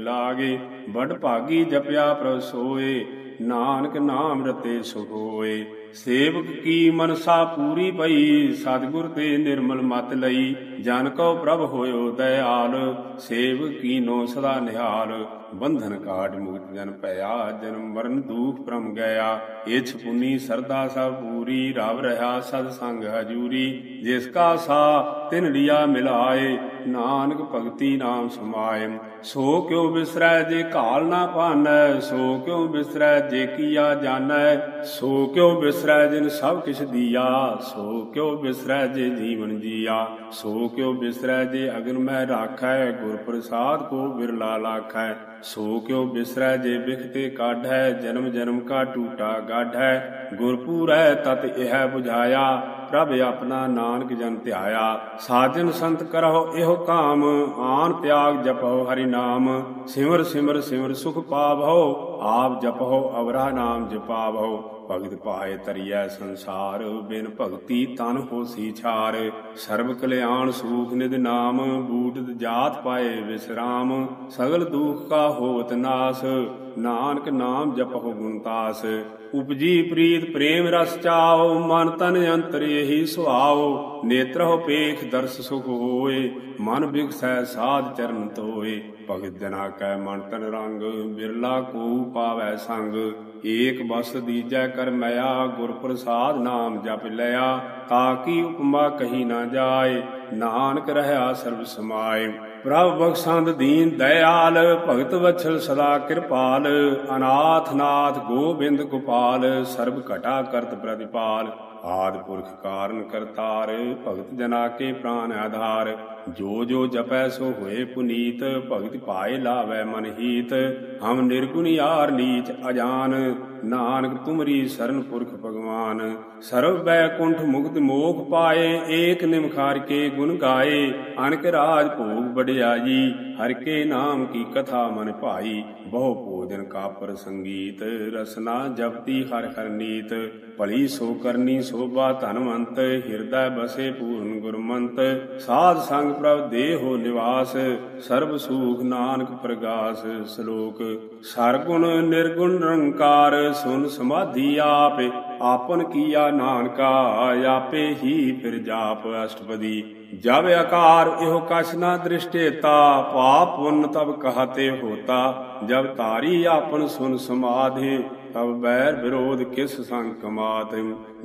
Speaker 1: ਬੜ ਭਾਗੀ ਜਪਿਆ ਪ੍ਰਭ ਸੋਏ, ਨਾਨਕ ਨਾਮ ਰਤੇ ਸੁਖ ਹੋਏ। ਸੇਵਕ ਕੀ ਮਨਸਾ ਪੂਰੀ ਪਈ, ਸਤਿਗੁਰ ਤੇ ਨਿਰਮਲ ਮਤ ਲਈ। ਜਨ ਕੋ ਪ੍ਰਭ ਹੋਇਓ ਦਇਆਲ, ਸੇਵਕ ਕੀ ਨੋ ਸਦਾ ਨਿਹਾਲ। ਬੰਧਨ ਕਾਟ ਮੁਕਤ ਜਨ ਭਇਆ, ਜਨਮ ਮਰਨ ਦੁਖ ਪ੍ਰਮ ਗਿਆ ਇਛ ਪੁਨੀ ਸਰਦਾ ਸਭ ਪੂਰੀ, ਰਵ ਰਹਾ ਸਦ ਸੰਗ ਹਜੂਰੀ। ਜਿਸ ਕਾ ਸਾ ਤਿਨ ਲਿਆ ਮਿਲਾਏ, ਨਾਨਕ ਭਗਤੀ ਨਾਮ ਸਮਾਏ। ਸੋ ਕਿਉ ਬਿਸਰੈ ਜੇ ਘਾਲ ਨਾ ਪਾਨੈ ਸੋ ਕਿਉ ਬਿਸਰੈ ਜੇ ਕੀਆ ਜਾਣੈ ਸੋ ਕਿਉ ਬਿਸਰੈ ਜਿਨ ਸਭ ਕਿਛ ਦੀਆ, ਸੋ ਕਿਉ ਬਿਸਰੈ ਜੇ ਜੀਵਨ ਜੀਆ। ਸੋ ਕਿਉ ਬਿਸਰੈ ਜੇ ਅਗਨ ਮੈਂ ਰਾਖੈ, ਗੁਰ ਪ੍ਰਸਾਦ ਕੋ ਬਿਰਲਾ ਲਾਖੈ। ਸੋ ਕਿਉ ਬਿਸਰੈ ਜੇ ਬਿਖਤੇ ਕਾਢੈ, ਜਨਮ ਜਨਮ ਕਾ ਟੂਟਾ ਗਾਢੈ। ਗੁਰਪੂਰੈ ਤਤ ਇਹ 부ਝਾਇਆ ਪ੍ਰਭ ਆਪਣਾ ਨਾਨਕ ਜਨ ਧਿਆਇਆ। ਸਾਜਨ ਸੰਤ ਕਰਹੁ ਇਹੋ ਕਾਮ, ਆਨ ਤਿਆਗ ਜਪੋ ਹਰੀ ਨਾਮ। ਸਿਮਰ ਸਿਮਰ ਸਿਮਰ ਸੁਖ ਪਾਵੋ ਆਪ ਜਪੋ ਅਵਰਾ ਨਾਮ ਜਪਾਵੋ ਭਗਤ ਪਾਏ ਤਰੀਐ ਸੰਸਾਰ, ਬਿਨ ਭਗਤੀ ਤਨ ਹੋਸੀ ਛਾਰ। ਸਰਬ ਕਲਿਆਣ ਸੂਖ ਨਿਦ ਨਾਮ ਬੂਟਤ ਜਾਤ ਪਾਏ ਵਿਸਰਾਮ। ਸਗਲ ਦੁਖ ਕਾ ਹੋਵਤ ਨਾਸ, ਨਾਨਕ ਨਾਮ ਜਪਹੁ ਗੁਣਤਾਸ ਉਪਜੀ ਪ੍ਰੀਤ ਪ੍ਰੇਮ ਰਸ ਚਾਓ ਮਨ ਤਨ ਅੰਤਰ ਇਹੀ ਸੁਆਓ ਨੇਤਰਹੁ ਪੇਖ ਦਰਸ ਸੁਖ ਹੋਏ, ਮਨ ਬਿਗਸੈ ਸਾਧ ਚਰਨ ਤੋਏ। ਭਗਤ ਜਨਾ ਕੈ ਮਨ ਤਨ ਰੰਗ, ਬਿਰਲਾ ਕੋ ਪਾਵੈ ਸੰਗ। ਏਕ ਬਸ ਦੀਜੈ ਕਰ ਮਿਆ ਗੁਰ ਪ੍ਰਸਾਦ ਨਾਮ ਜਪ ਲਿਆ। ਤਾਕੀ ਉਪਮਾ ਕਹੀ ਨਾ ਜਾਏ, ਨਾਨਕ ਰਹਾ ਸਰਬ ਸਮਾਏ। ਪ੍ਰਭ ਬਖਸ਼ੰਦ ਦੀਨ ਦਇਆਲ, ਭਗਤ ਵਛਲ ਸਦਾ ਕਿਰਪਾਲ। ਅਨਾਥ ਨਾਥ ਗੋਬਿੰਦ ਗੋਪਾਲ, ਸਰਬ ਘਟਾ ਕਰਤ ਪ੍ਰਤਿਪਾਲ। ਆਦ ਪੁਰਖ ਕਾਰਨ ਕਰਤਾਰ, ਭਗਤ ਜਨਾ ਕੇ ਪ੍ਰਾਨ ਆਧਾਰ। ਜੋ ਜੋ ਜਪੈ ਸੋ ਹੋਏ ਪੁਨੀਤ, ਭਗਤ ਪਾਏ ਲਾਵੈ ਮਨ ਹੀਤ, ਹਮ ਨਿਰਗੁਣ ਯਾਰ ਨੀਚ ਅਜਾਨ। ਨਾਨਕ ਤੁਮਰੀ ਸਰਨ ਪੁਰਖ ਭਗਵਾਨ, ਸਰਬ ਬੈਕੁੰਠ ਮੁਕਤ ਮੋਖ ਪਾਏ, ਏਕ ਨਿਮਖਾਰ ਕੇ ਗੁਣ ਗਾਏ, ਅਨਕ ਰਾਜ ਭੋਗ ਬੜਿਆਈ ਹਰ ਕੇ ਨਾਮ ਕੀ ਕਥਾ ਮਨ ਭਾਈ, ਬਹੁ ਭੋਜਨ ਕਾ ਸੰਗੀਤ ਰਸਨਾ ਜਪਤੀ ਹਰ ਹਰ ਨੀਤ, ਭਲੀ ਸੋ ਕਰਨੀ ਸੋਭਾ ਧਨਵੰਤ, ਹਿਰਦੈ ਬਸੇ ਪੂਰਨ ਗੁਰਮੰਤ, ਸਾਧ ਸੰਗ ਪ੍ਰਭ ਦੇਹੋ ਨਿਵਾਸ, ਸਰਬ ਸੂਖ ਨਾਨਕ ਪ੍ਰਗਾਸ ਸ਼ਲੋਕ, ਸਰਗੁਣ ਨਿਰਗੁਣ ਨਿਰੰਕਾਰ ਸੁਨ ਸਮਾਧੀ ਆਪੇ, ਆਪਨ ਕੀਆ ਨਾਨਕਾ, ਆਪੇ ਹੀ ਫਿਰ ਜਾਪ ਅਸ਼ਟਪਦੀ। ਜਬ ਆਕਾਰ, ਇਹੋ ਕਛ ਨਾ ਦ੍ਰਿਸ਼ਟੇਤਾ ਪਾਪ ਪੁੰਨ ਤਬ ਕਹਤੇ ਹੋਤਾ। ਜਬ ਤਾਰੀ ਆਪਨ ਸੁਨ ਸਮਾਧੇ ਤਬ ਬੈਰ ਵਿਰੋਧ ਕਿਸ ਸੰਗ ਕਮਾਤ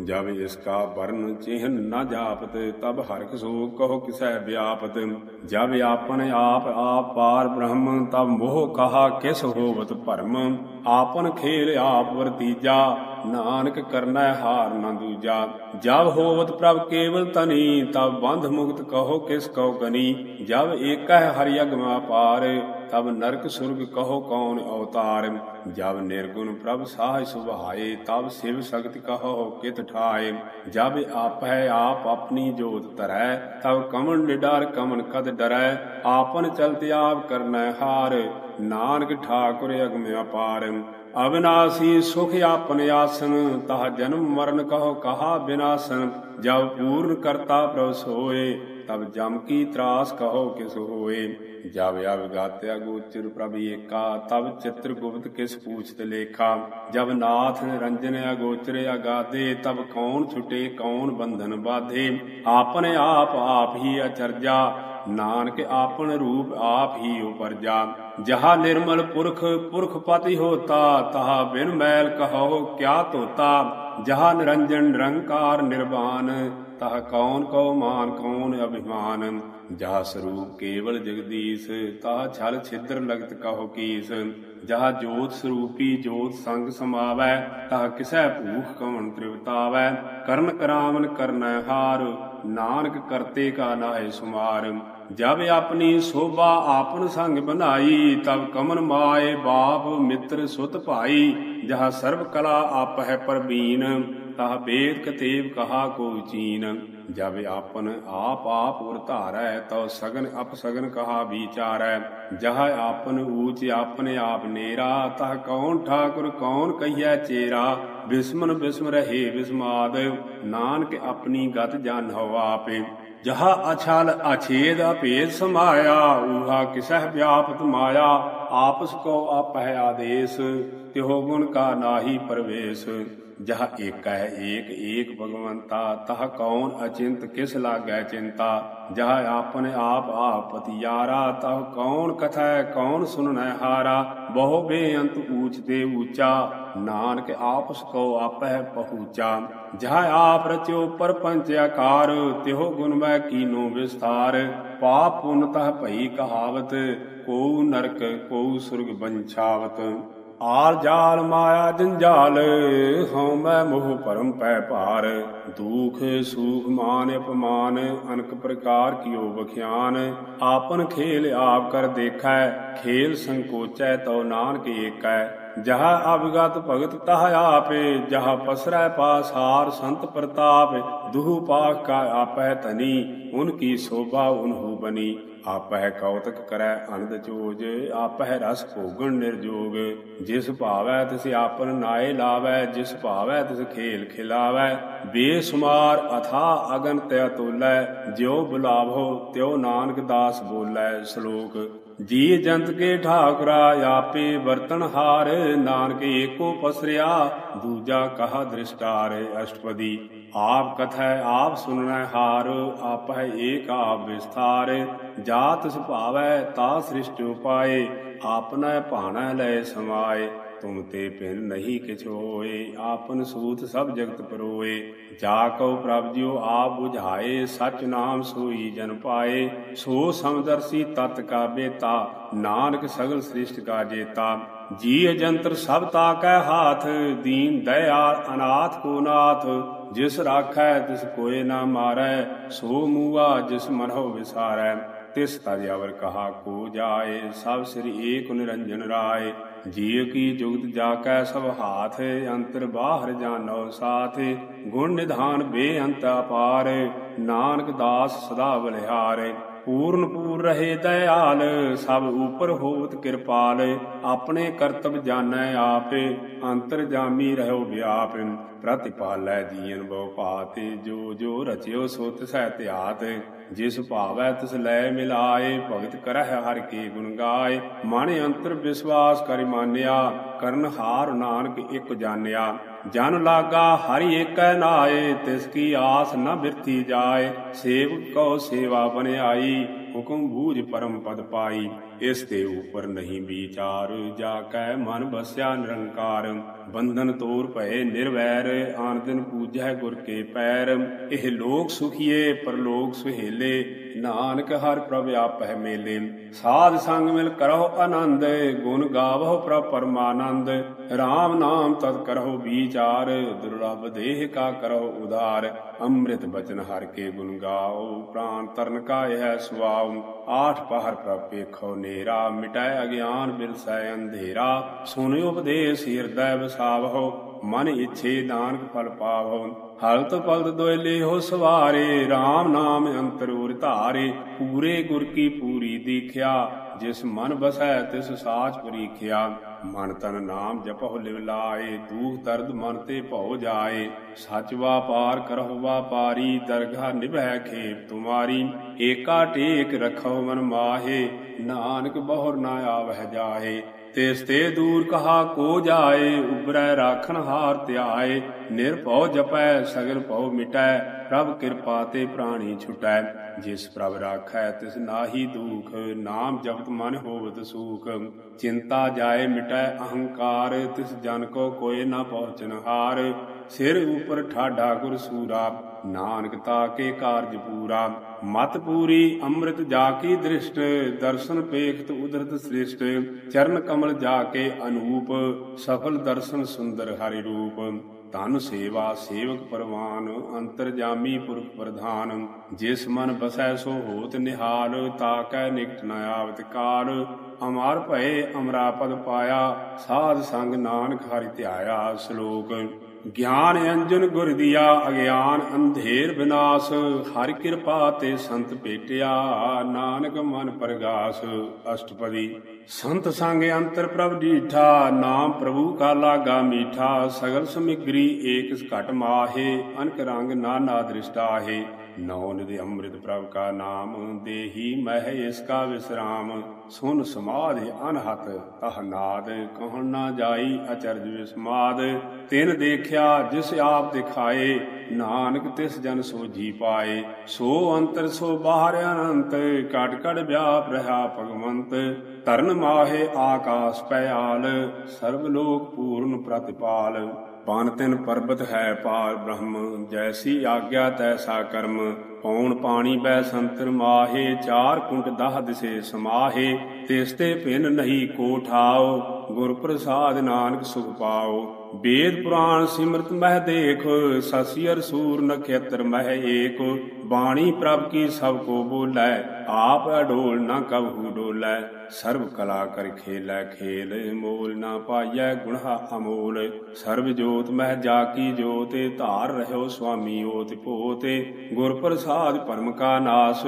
Speaker 1: ਜਬ ਇਸ ਕਾ ਵਰਨ ਚਿਹਨ ਨਾ ਜਾਪਤ ਤਬ ਹਰਖ ਸੋ ਕਹੋ ਕਿਸੈ ਵਿਆਪਤ ਜਬ ਆਪਨ ਆਪ ਆਪ ਪਾਰ ਬ੍ਰਹਮ ਤਬ ਮੋਹ ਕਹਾ ਕਿਸ ਹੋਵਤ ਭਰਮ? ਆਪਨ ਖੇਲ ਆਪ ਵਰਤੀਜਾ ਨਾਨਕ ਕਰਨਾ ਹਾਰ ਨਾ ਦੂਜਾ, ਜਬ ਹੋਵਤ ਪ੍ਰਭ ਕੇਵਲ ਤਨੀ, ਤਬ ਬੰਧ ਮੁਕਤ ਕਹੋ ਕਿਸ ਕਉ ਕਨੀ, ਜਬ ਏਕਹਿ ਹਰਿ ਅਗਮਾ ਪਾਰ ਤਬ ਨਰਕ ਸੁਰਗ ਕਹੋ ਕੌਣ ਅਵਤਾਰ, ਜਬ ਨਿਰਗੁਣ ਪ੍ਰਭ ਸਾਹ ਸੁਭਾਏ, ਤਬ ਸਿਵ ਸ਼ਕਤ ਕਹੋ ਕਿਤ ਠਾਏ, ਜਬ ਆਪ ਹੈ ਆਪ ਆਪਣੀ ਜੋਤ ਧਰੈ, ਤਬ ਕਮਨ ਨਿਡਾਰ ਕਮਨ ਕਦ ਡਰੈ, ਆਪਨ ਚਲਤ ਆਪ ਕਰਨਾ ਹਾਰ, ਨਾਨਕ ਠਾਕੁਰ ਅਗਮ ਅਪਾਰ। ਅਬਿਨਾਸੀ ਸੁਖ ਆਪਨ ਆਸਨ, ਤਹ ਜਨਮ ਮਰਨ ਕਹੋ ਕਹਾ ਬਿਨਾਸਨ, ਜਬ ਪੂਰਨ ਕਰਤਾ ਪ੍ਰਭ ਸੋਏ। ਤਬ ਜਮ ਕੀ ਤਰਾਸ ਕਹੋ ਕਿਸ ਹੋਏ? ਜਬ ਅਬ ਗਾਤਿਆ ਗੋਚਰ ਪ੍ਰਭ ਏਕਾ, ਤਬ ਚਿਤ੍ਰ ਗੁਪਤ ਕਿਸ ਪੂਛਤ ਲੇਖਾ? ਜਬ ਨਾਥ ਨਿਰੰਜਨ ਅਗੋਚਰ ਅਗਾਦੇ, ਤਬ ਕੌਣ ਛੁਟੇ, ਕੌਣ ਬੰਧਨ ਬਾਧੇ? ਆਪਨੇ ਆਪ ਆਪ ਹੀ ਅਚਰਜਾ, ਨਾਨਕ ਆਪਨ ਰੂਪ ਆਪ ਹੀ ਉਪਰਜਾ। ਜਹਾ ਨਿਰਮਲ ਪੁਰਖ ਪੁਰਖ ਪਤੀ ਹੋਤਾ, ਤਹਾ ਬਿਨ ਮੈਲ ਕਹੋ ਕਿਆ ਤੋਤਾ? ਜਹਾ ਨਿਰੰਜਨ ਨਿਰੰਕਾਰ ਨਿਰਵਾਨ ਤਹ ਕੌਣ ਕਉ ਮਾਨ ਕੌਣ ਅਭਿਮਾਨ? ਜਹ ਸਰੂਪ ਕੇਵਲ ਜਗਦੀਸ਼ ਤਾ ਛਲ ਛਿਦਰ ਲਗਤ ਕਹੋ ਕੀਸ। ਜਹ ਜੋਤ ਸਰੂਪੀ ਜੋਤ ਸੰਗ ਸਮਾਵੈ ਤਾ ਕਿਸੈ ਭੂਖ ਕਵਣ ਤ੍ਰਿਵਤਾਵੈ। ਕਰਨ ਕਰਾਵਨ ਕਰਨੈ ਹਾਰ, ਨਾਨਕ ਕਰਤੇ ਕਾ ਨਾਹਿ ਸੁਮਾਰ। ਜਬ ਆਪਣੀ ਸੋਭਾ ਆਪਨ ਸੰਗ ਬਨਾਈ, ਤਬ ਕਮਨ ਮਾਏ ਬਾਪ ਮਿੱਤਰ ਸੁਤ ਭਾਈ। ਜਹ ਸਰਬ ਕਲਾ ਆਪ ਹੈ ਪਰਬੀਨ। ਤਹ ਬੇਦ ਕਤੇਬ ਕਹਾ ਕੋ ਚੀਨ ਜਬ ਆਪਨ ਆਪ ਆਪ ਉਰ ਧਾਰੈ, ਤਉ ਸਗਨ ਅਪ ਸਗਨ ਕਹਾ ਵਿਚਾਰੈ। ਜਹ ਆਪਨ ਊਚ ਆਪਨੇ ਆਪ ਨੇਰਾ, ਤਹ ਕੌਣ ਠਾਕੁਰ ਕੌਣ ਕਹੀਐ ਚੇਰਾ। ਬਿਸਮਨ ਬਿਸਮ ਰਹੇ ਬਿਸਮਾਦ, ਨਾਨਕ ਆਪਣੀ ਗਤ ਜਾਣੋ ਆਪੇ। ਜਹਾ ਅਛਲ ਅਛੇਦ ਅਭੇਦ ਸਮਾਇਆ, ਊਹਾ ਕਿਸਹਿ ਵਿਆਪਤ ਮਾਇਆ। ਆਪਸ ਕੋ ਆਪਹਿ ਆਦੇਸ, ਤਿਹੋ ਗੁਣ ਕਾ ਨਾਹੀ ਪਰਵੇਸ਼। ਜਹ ਏਕ ਹੈ ਏਕ ਏਕ ਭਗਵੰਤਾ ਤਹ ਕੌਣ ਅਚਿੰਤ, ਕਿਸ ਲਾਗੈ ਚਿੰਤਾ? ਜਹ ਆਪਨ ਆਪ ਆਪ ਪਤਿਆਰਾ ਤਹ ਕੌਣ ਕਥੈ, ਕੌਣ ਸੁਨਣੈ ਹਾਰਾ? ਬਹੁ ਬੇਅੰਤ ਊਚ ਤੇ ਊਚਾ, ਨਾਨਕ ਆਪਸ ਕੋ ਆਪਹਿ ਪਹੂਚਾ। ਜਹ ਆਪ ਰਚਿਓ ਪਰਪੰਚ ਆਕਾਰ, ਤਿਹੋ ਗੁਣ ਮੈਂ ਕੀਨੋ ਵਿਸਥਾਰ। ਪਾਪ ਪੁਨ ਤਹ ਭਈ ਕਹਾਵਤ ਕੋ ਨਰਕ ਕੋ ਸੁਰਗ ਬੰਛਾਵਤ। ਆਲ ਜਾਲ ਮਾਇਆ ਜੰਜਾਲ, ਹਉ ਮੈਂ ਮੋਹ ਭਰਮ ਪੈ ਭਾਰ। ਦੁਖ, ਸੁਖ ਮਾਨ ਅਪਮਾਨ, ਅਨਕ ਪ੍ਰਕਾਰ ਕੀਓ ਬਖਿਆਨ ਆਪਨ ਖੇਲ ਆਪ ਕਰ ਦੇਖੈ, ਖੇਲ ਸੰਕੋਚੈ ਤਉ ਨਾਨਕ ਏਕੈ। ਜਹਾ ਅਵਗਤ ਭਗਤ ਤਹ ਆਪੇ, ਜਹ ਪਸਰੈ ਪਾਸਾਰ ਸੰਤ ਪ੍ਰਤਾਪ, ਦੁਹ ਪਾਖ ਕਾ ਆਪੈ ਤਨੀ ਉਨ ਕੀ ਸੋਭਾ ਉਨਹੂ ਬਨੀ। ਆਪਹਿ ਕੌਤਕ ਕਰੈ ਅਨੰਦ ਚੋਜ ਆਪਹਿ ਰਸ ਭੋਗਣ ਨਿਰਜੋਗ। ਜਿਸ ਭਾਵੈ ਤਿਸ ਆਪਨ ਨਾਏ ਲਾਵੈ, ਜਿਸ ਭਾਵੈ ਤਿਸ ਖੇਲ ਖਿਲਾਵੈ। ਬੇਸੁਮਾਰ ਅਥਾ ਅਗਨ ਤੈ ਤੋਲੈ, ਜਿਉ ਬੁਲਾਵੋ ਤਿਉ ਨਾਨਕ ਦਾਸ ਬੋਲੈ ਸ਼ਲੋਕ। ਜੀ ਜੰਤ ਕੇ ਠਾਕੁਰਾ ਆਪੇ ਵਰਤਨ ਹਾਰ, ਨਾਨਕ ਏਕੋ ਪਸਰਿਆ, ਦੂਜਾ ਕਹਾ ਦ੍ਰਿਸ਼ਟਾਰ ਅਸ਼ਟਪਦੀ। ਆਪ ਕਥੈ, ਆਪ ਸੁਨਣੈ ਹਾਰ, ਆਪਹਿ ਏਕ ਆਪ ਵਿਸਥਾਰ। ਜਾਤ ਸੁਭਾਵੈ, ਤਾ ਸ੍ਰਿਸ਼ਟ ਉਪਾਏ ਆਪਨੈ ਭਾਣਾ ਲੈ ਸਮਾਏ। ਤੁਮ ਤੇ ਪਿਨ ਨਹੀਂ ਕਿਛ ਹੋਏ ਆਪਨ ਸੂਤ ਸਭ ਜਗਤ ਪਰੋਏ। ਜਾ ਕਉ ਪ੍ਰਭ ਜਿਉ, ਆਪ 부ਝਾਏ ਸਚ ਨਾਮ ਸੋਈ ਜਨ ਪਾਏ। ਸੋ ਸਮਦਰਸੀ ਤਤ ਕਾ ਬੇਤਾ, ਨਾਨਕ ਸਗਲ ਸ੍ਰਿਸ਼ਟ ਕਾ ਜੇਤਾ। ਜੀ ਅਜੰਤਰ ਸਭ ਤਾਕੈ ਹਾਥ, ਦੀਨ ਦਇਆਲ ਅਨਾਥ ਕੋ ਨਾਥ। ਜਿਸ ਰਾਖੈ, ਤਿਸ ਕੋਏ ਨਾ ਮਾਰੈ, ਸੋ ਮੂਆ ਜਿਸ ਮਨਹੁ ਵਿਸਾਰੈ। ਤਿਸ ਤਜ ਅਵਰ ਕਹਾ ਕੋ ਜਾਏ, ਸਭ ਸ੍ਰੀ ਏਕ ਨਿਰੰਜਨ ਰਾਏ। ਜੀਵ ਕੀ ਜੁਗਤ ਜਾ ਕੈ ਸਭ ਹਾਥ, ਅੰਤਰ ਬਾਹਰ ਜਾਣੋ ਸਾਥ। ਗੁਣ ਨਿਧਾਨ ਬੇਅੰਤ ਅਪਾਰ, ਨਾਨਕ ਦਾਸ ਸਦਾ ਬਲਿਹਾਰ। ਪੂਰਨ ਪੂਰ ਰਹੇ ਦਇਆਲ, ਸਭ ਉਪਰ ਹੋਵਤ ਕਿਰਪਾਲ। ਆਪਣੇ ਕਰਤਬ ਜਾਣੈ ਆਪੇ, ਅੰਤਰ ਜਾਮੀ ਰਹੋ ਵਿਆਪ। ਪ੍ਰਤਿਪਾਲੈ ਜੀਨ ਬਹੁ ਪਾਤੇ, ਜੋ ਜੋ ਰਚਿਓ ਸੋ ਤਿਸੈ ਧਿਆਤ ਜਿਸ ਭਾਵੈ ਤਿਸ ਲੈ ਮਿਲਾਏ, ਭਗਤ ਕਰਹਿ ਹਰ ਕੀ ਗੁਣ ਗਾਏ। ਮਨ ਅੰਤਰ ਵਿਸ਼ਵਾਸ ਕਰਿ ਮਾਨਿਆ, ਕਰਨ ਹਾਰ ਨਾਨਕ ਇਕ ਜਾਣਿਆ। ਜਨ ਲਾਗਾ ਹਰਿ ਏਕੈ ਨਾਏ, ਤਿਸ ਕੀ ਆਸ ਨ ਬਿਰਥੀ ਜਾਏ। ਸੇਵਕ ਕੋ ਸੇਵਾ ਬਨਿਆਈ ਹੁਕਮ ਬੂਝ ਪਰਮ ਪਦ ਪਾਈ। ਇਸ ਤੇ ਉਪਰ ਨਹੀਂ ਵਿਚਾਰ, ਜਾ ਕੈ ਮਨ ਬਸਿਆ ਨਿਰੰਕਾਰ। ਬੰਧਨ ਤੋਰ ਭਏ ਨਿਰਵੈਰ, ਆਨ ਦਿਨ ਪੂਜੈ ਗੁਰ ਕੇ ਪੈਰ। ਇਹ ਲੋਕ ਸੁਖੀਏ, ਪਰਲੋਕ ਸੁਹੇਲੇ, ਨਾਨਕ ਹਰ ਪ੍ਰਭ ਆਪਹਿ ਮੇਲੇ। ਸਾਧ ਸੰਗ ਮਿਲ ਕਰਹੁ ਆਨੰਦ, ਗੁਣ ਗਾਵਹੁ ਪ੍ਰਭ ਪਰਮਾਨੰਦ। RAM ਨਾਮ ਤਤ ਕਰਹੁ ਵਿਚਾਰ ਦੁਰਲਭ ਦੇਹ ਕਾ ਕਰੋ ਉਦਾਰ ਅੰਮ੍ਰਿਤ ਬਚਨ ਹਰ ਕੇ ਗੁਣ ਗਾਓ, ਪ੍ਰਾਨ ਤਰਨ ਕਾ ਇਹ ਸੁਆਉ। ਆਠ ਪਹਰ ਪ੍ਰਭ ਵੇਖੋ ਨੇਰਾ ਮਿਟਾਇ ਅਗਿਆਨ ਬਿਰਸੈ ਅੰਧੇਰਾ। ਸੁਨਿ ਉਪਦੇਸ ਹਿਰਦੈ ਵਸਾਵਹੁ ਮਨ ਇਛੇ ਨਾਨਕ ਫਲ ਪਾਵਹੁ। ਹਲਤ ਪਲਤ ਦੋਇਲੇ ਹੋ ਸਵਾਰੇ RAM ਨਾਮ ਅੰਤਰ ਧਾਰੇ। ਪੂਰੇ ਗੁਰ ਕੀ ਪੂਰੀ ਦੀਖਿਆ, ਜਿਸ ਮਨ ਬਸੈ ਤਿਸ ਸਾਚ ਪਰੀਖਿਆ। ਮਨ ਤਨ ਨਾਮ ਜਪਹੁ ਲਿਵ ਲਾਏ, ਦੂਖ ਦਰਦ ਮਨ ਤੇ ਭਉ ਜਾਏ। ਸਚ ਵਾਪਾਰ ਕਰਹੁ ਵਾਪਾਰੀ ਦਰਗਾ ਨਿਭੈ ਖੇਪ ਤੁਮਾਰੀ। ਏਕਾ ਟੇਕ ਰਖਉ ਮਨ ਮਾਹੇ, ਨਾਨਕ ਬਹੁਰ ਨਾ ਆਵਹਿ ਜਾਹੇ। ਤਿਸ ਤੇ ਦੂਰ ਕਹਾ ਕੋ ਜਾਏ, ਉਬਰੈ ਰਾਖਣ ਹਾਰ ਧਿਆਏ। ਨਿਰਭਉ ਜਪੈ, ਸਗਲ ਭਉ ਮਿਟੈ, ਪ੍ਰਭ ਕਿਰਪਾ ਤੇ ਪ੍ਰਾਣੀ ਛੁਟੈ। ਜਿਸ ਪ੍ਰਭ ਰਾਖੈ, ਤਿਸ ਨਾਹੀ ਦੁਖ, ਨਾਮ ਜਪਤ ਮਨ ਹੋਵਤ ਸੂਖ। ਚਿੰਤਾ ਜਾਏ ਮਿਟੈ ਅਹੰਕਾਰ, ਤਿਸ ਜਨ ਕੋ ਕੋਏ ਨਾ ਪਹੁੰਚਨ ਹਾਰ। ਸਿਰ ਉਪਰ ਠਾਡਾ ਗੁਰ ਸੂਰਾ ਨਾਨਕ ਤਾ ਕੇ ਕਾਰਜ ਪੂਰਾ, ਮਤ ਪੂਰੀ ਅੰਮ੍ਰਿਤ ਜਾ ਕੀ ਦ੍ਰਿਸ਼ਟ, ਦਰਸ਼ਨ ਪੇਖਤ ਉਦਰਤ ਸ੍ਰਿਸ਼ਟ, ਚਰਨ ਕਮਲ ਜਾ ਕੇ ਅਨੂਪ, ਸਫਲ ਦਰਸ਼ਨ ਸੁੰਦਰ ਹਰਿ ਰੂਪ। ਧਨ ਸੇਵਾ ਸੇਵਕ ਪਰਵਾਨ, ਅੰਤਰਜਾਮੀ ਪੁਰਖ ਪ੍ਰਧਾਨ, ਜਿਸ ਮਨ ਬਸੈ ਸੋ ਹੋਤ ਨਿਹਾਲ, ਤਾਕੈ ਨਿਕਟ ਨ ਆਵਤ ਕਾਲ। ਅਮਾਰ ਭਏ ਅਮਰਾਪਦ ਪਾਇਆ, ਸਾਧ ਸੰਗ ਨਾਨਕ ਹਰਿ ਧਿਆਇਆ ਸ਼ਲੋਕ। ਗਿਆਨ ਅੰਜਨ ਗੁਰ ਦੀਆ, ਅਗਿਆਨ ਅੰਧੇਰ ਵਿਨਾਸ਼ ਹਰ ਕਿਰਪਾ ਤੇ ਸੰਤ ਭੇਟਿਆ, ਨਾਨਕ ਮਨ ਪ੍ਰਗਾਸ। ਅਸ਼ਟਪਦੀ ਸੰਤ ਸੰਗ ਅੰਤਰ ਪ੍ਰਭ ਡੀਠਾ, ਨਾਮ ਪ੍ਰਭੂ ਕਾ ਲਾਗਾ ਮੀਠਾ, ਸਗਲ ਸਮਿਗਰੀ ਏਕ ਘਟ ਮਾਹੇ, ਅਨਕ ਰੰਗ ਨਾਨਾ ਦ੍ਰਿਸ਼ਟਾਹੇ। ਨੌ ਨਿਧਿ ਅੰਮ੍ਰਿਤ ਪ੍ਰਭ ਕਾ ਨਾਮ, ਦੇਹੀ ਮਹਿ ਇਸ ਕਾ ਵਿਸਰਾਮ। ਸੁਨ ਸਮਾਧਿ ਅਨਹਤ, ਤਹ ਨਾਦ, ਕਹਣ ਨਾ ਜਾਈ ਅਚਰਜ ਵਿਸਮਾਦ। ਤਿਨ ਦੇਖਿਆ ਜਿਸ ਆਪ ਦਿਖਾਏ, ਨਾਨਕ ਤਿਸ ਜਨ ਸੋਜੀ ਪਾਏ। ਸੋ ਅੰਤਰ ਸੋ ਬਾਹਰ ਅਨੰਤ ਕਟ ਕਟ ਵਿਆਪ ਰਹਾ ਭਗਵੰਤ। ਤਰਨ ਮਾਹੇ ਆਕਾਸ ਪਿਆਲ ਸਰਬ ਲੋਕ ਪੂਰਨ ਪ੍ਰਤਿਪਾਲ। ਪਨ ਤਿਨ ਪਰਬਤ ਹੈ ਪਾਰ ਬ੍ਰਹਮ, ਜੈਸੀ ਆਗਿਆ ਤੈਸਾ ਕਰਮ। ਪੌਣ ਪਾਣੀ ਬੈ ਸੰਤਰ ਮਾਹੇ, ਚਾਰ ਕੁੰਟ ਦਹ ਦਿਸੇ ਸਮਾਹੇ। ਤਿਸ ਤੇ ਭਿਨ ਨਹੀਂ ਕੋ ਠਾਓ ਗੁਰ ਪ੍ਰਸਾਦ ਨਾਨਕ ਸੁਖ ਪਾਓ ਵੇਦ ਪੁਰਾਣ ਸਿਮਰਤ ਮਹਿ ਦੇਖ, ਸਸੀ ਸੂਰ ਨਖੇਤਰ ਮਹਿ ਏਕ। ਬਾਣੀ ਪ੍ਰਭ ਕੀ ਸਭ ਕੋ ਬੋਲੇ, ਆਪ ਅਡੋਲ ਨਾ ਕਬਹੂ ਡੋਲੇ, ਸਰਬ ਕਲਾ ਕਰ ਖੇਲੇ, ਖੇਲ ਮੋਲ ਨਾ ਪਾਈਐ ਗੁਣਾ ਅਮੋਲ। ਸਰਬ ਜੋਤ ਮਹਿ ਜਾ ਕੀ ਜੋਤੇ, ਧਾਰ ਰਹਿਓ ਸੁਆਮੀ ਓਤਿ ਭੋਤੇ ਗੁਰ ਪ੍ਰਸਾਦ ਪਰਮ ਕਾ ਨਾਸ,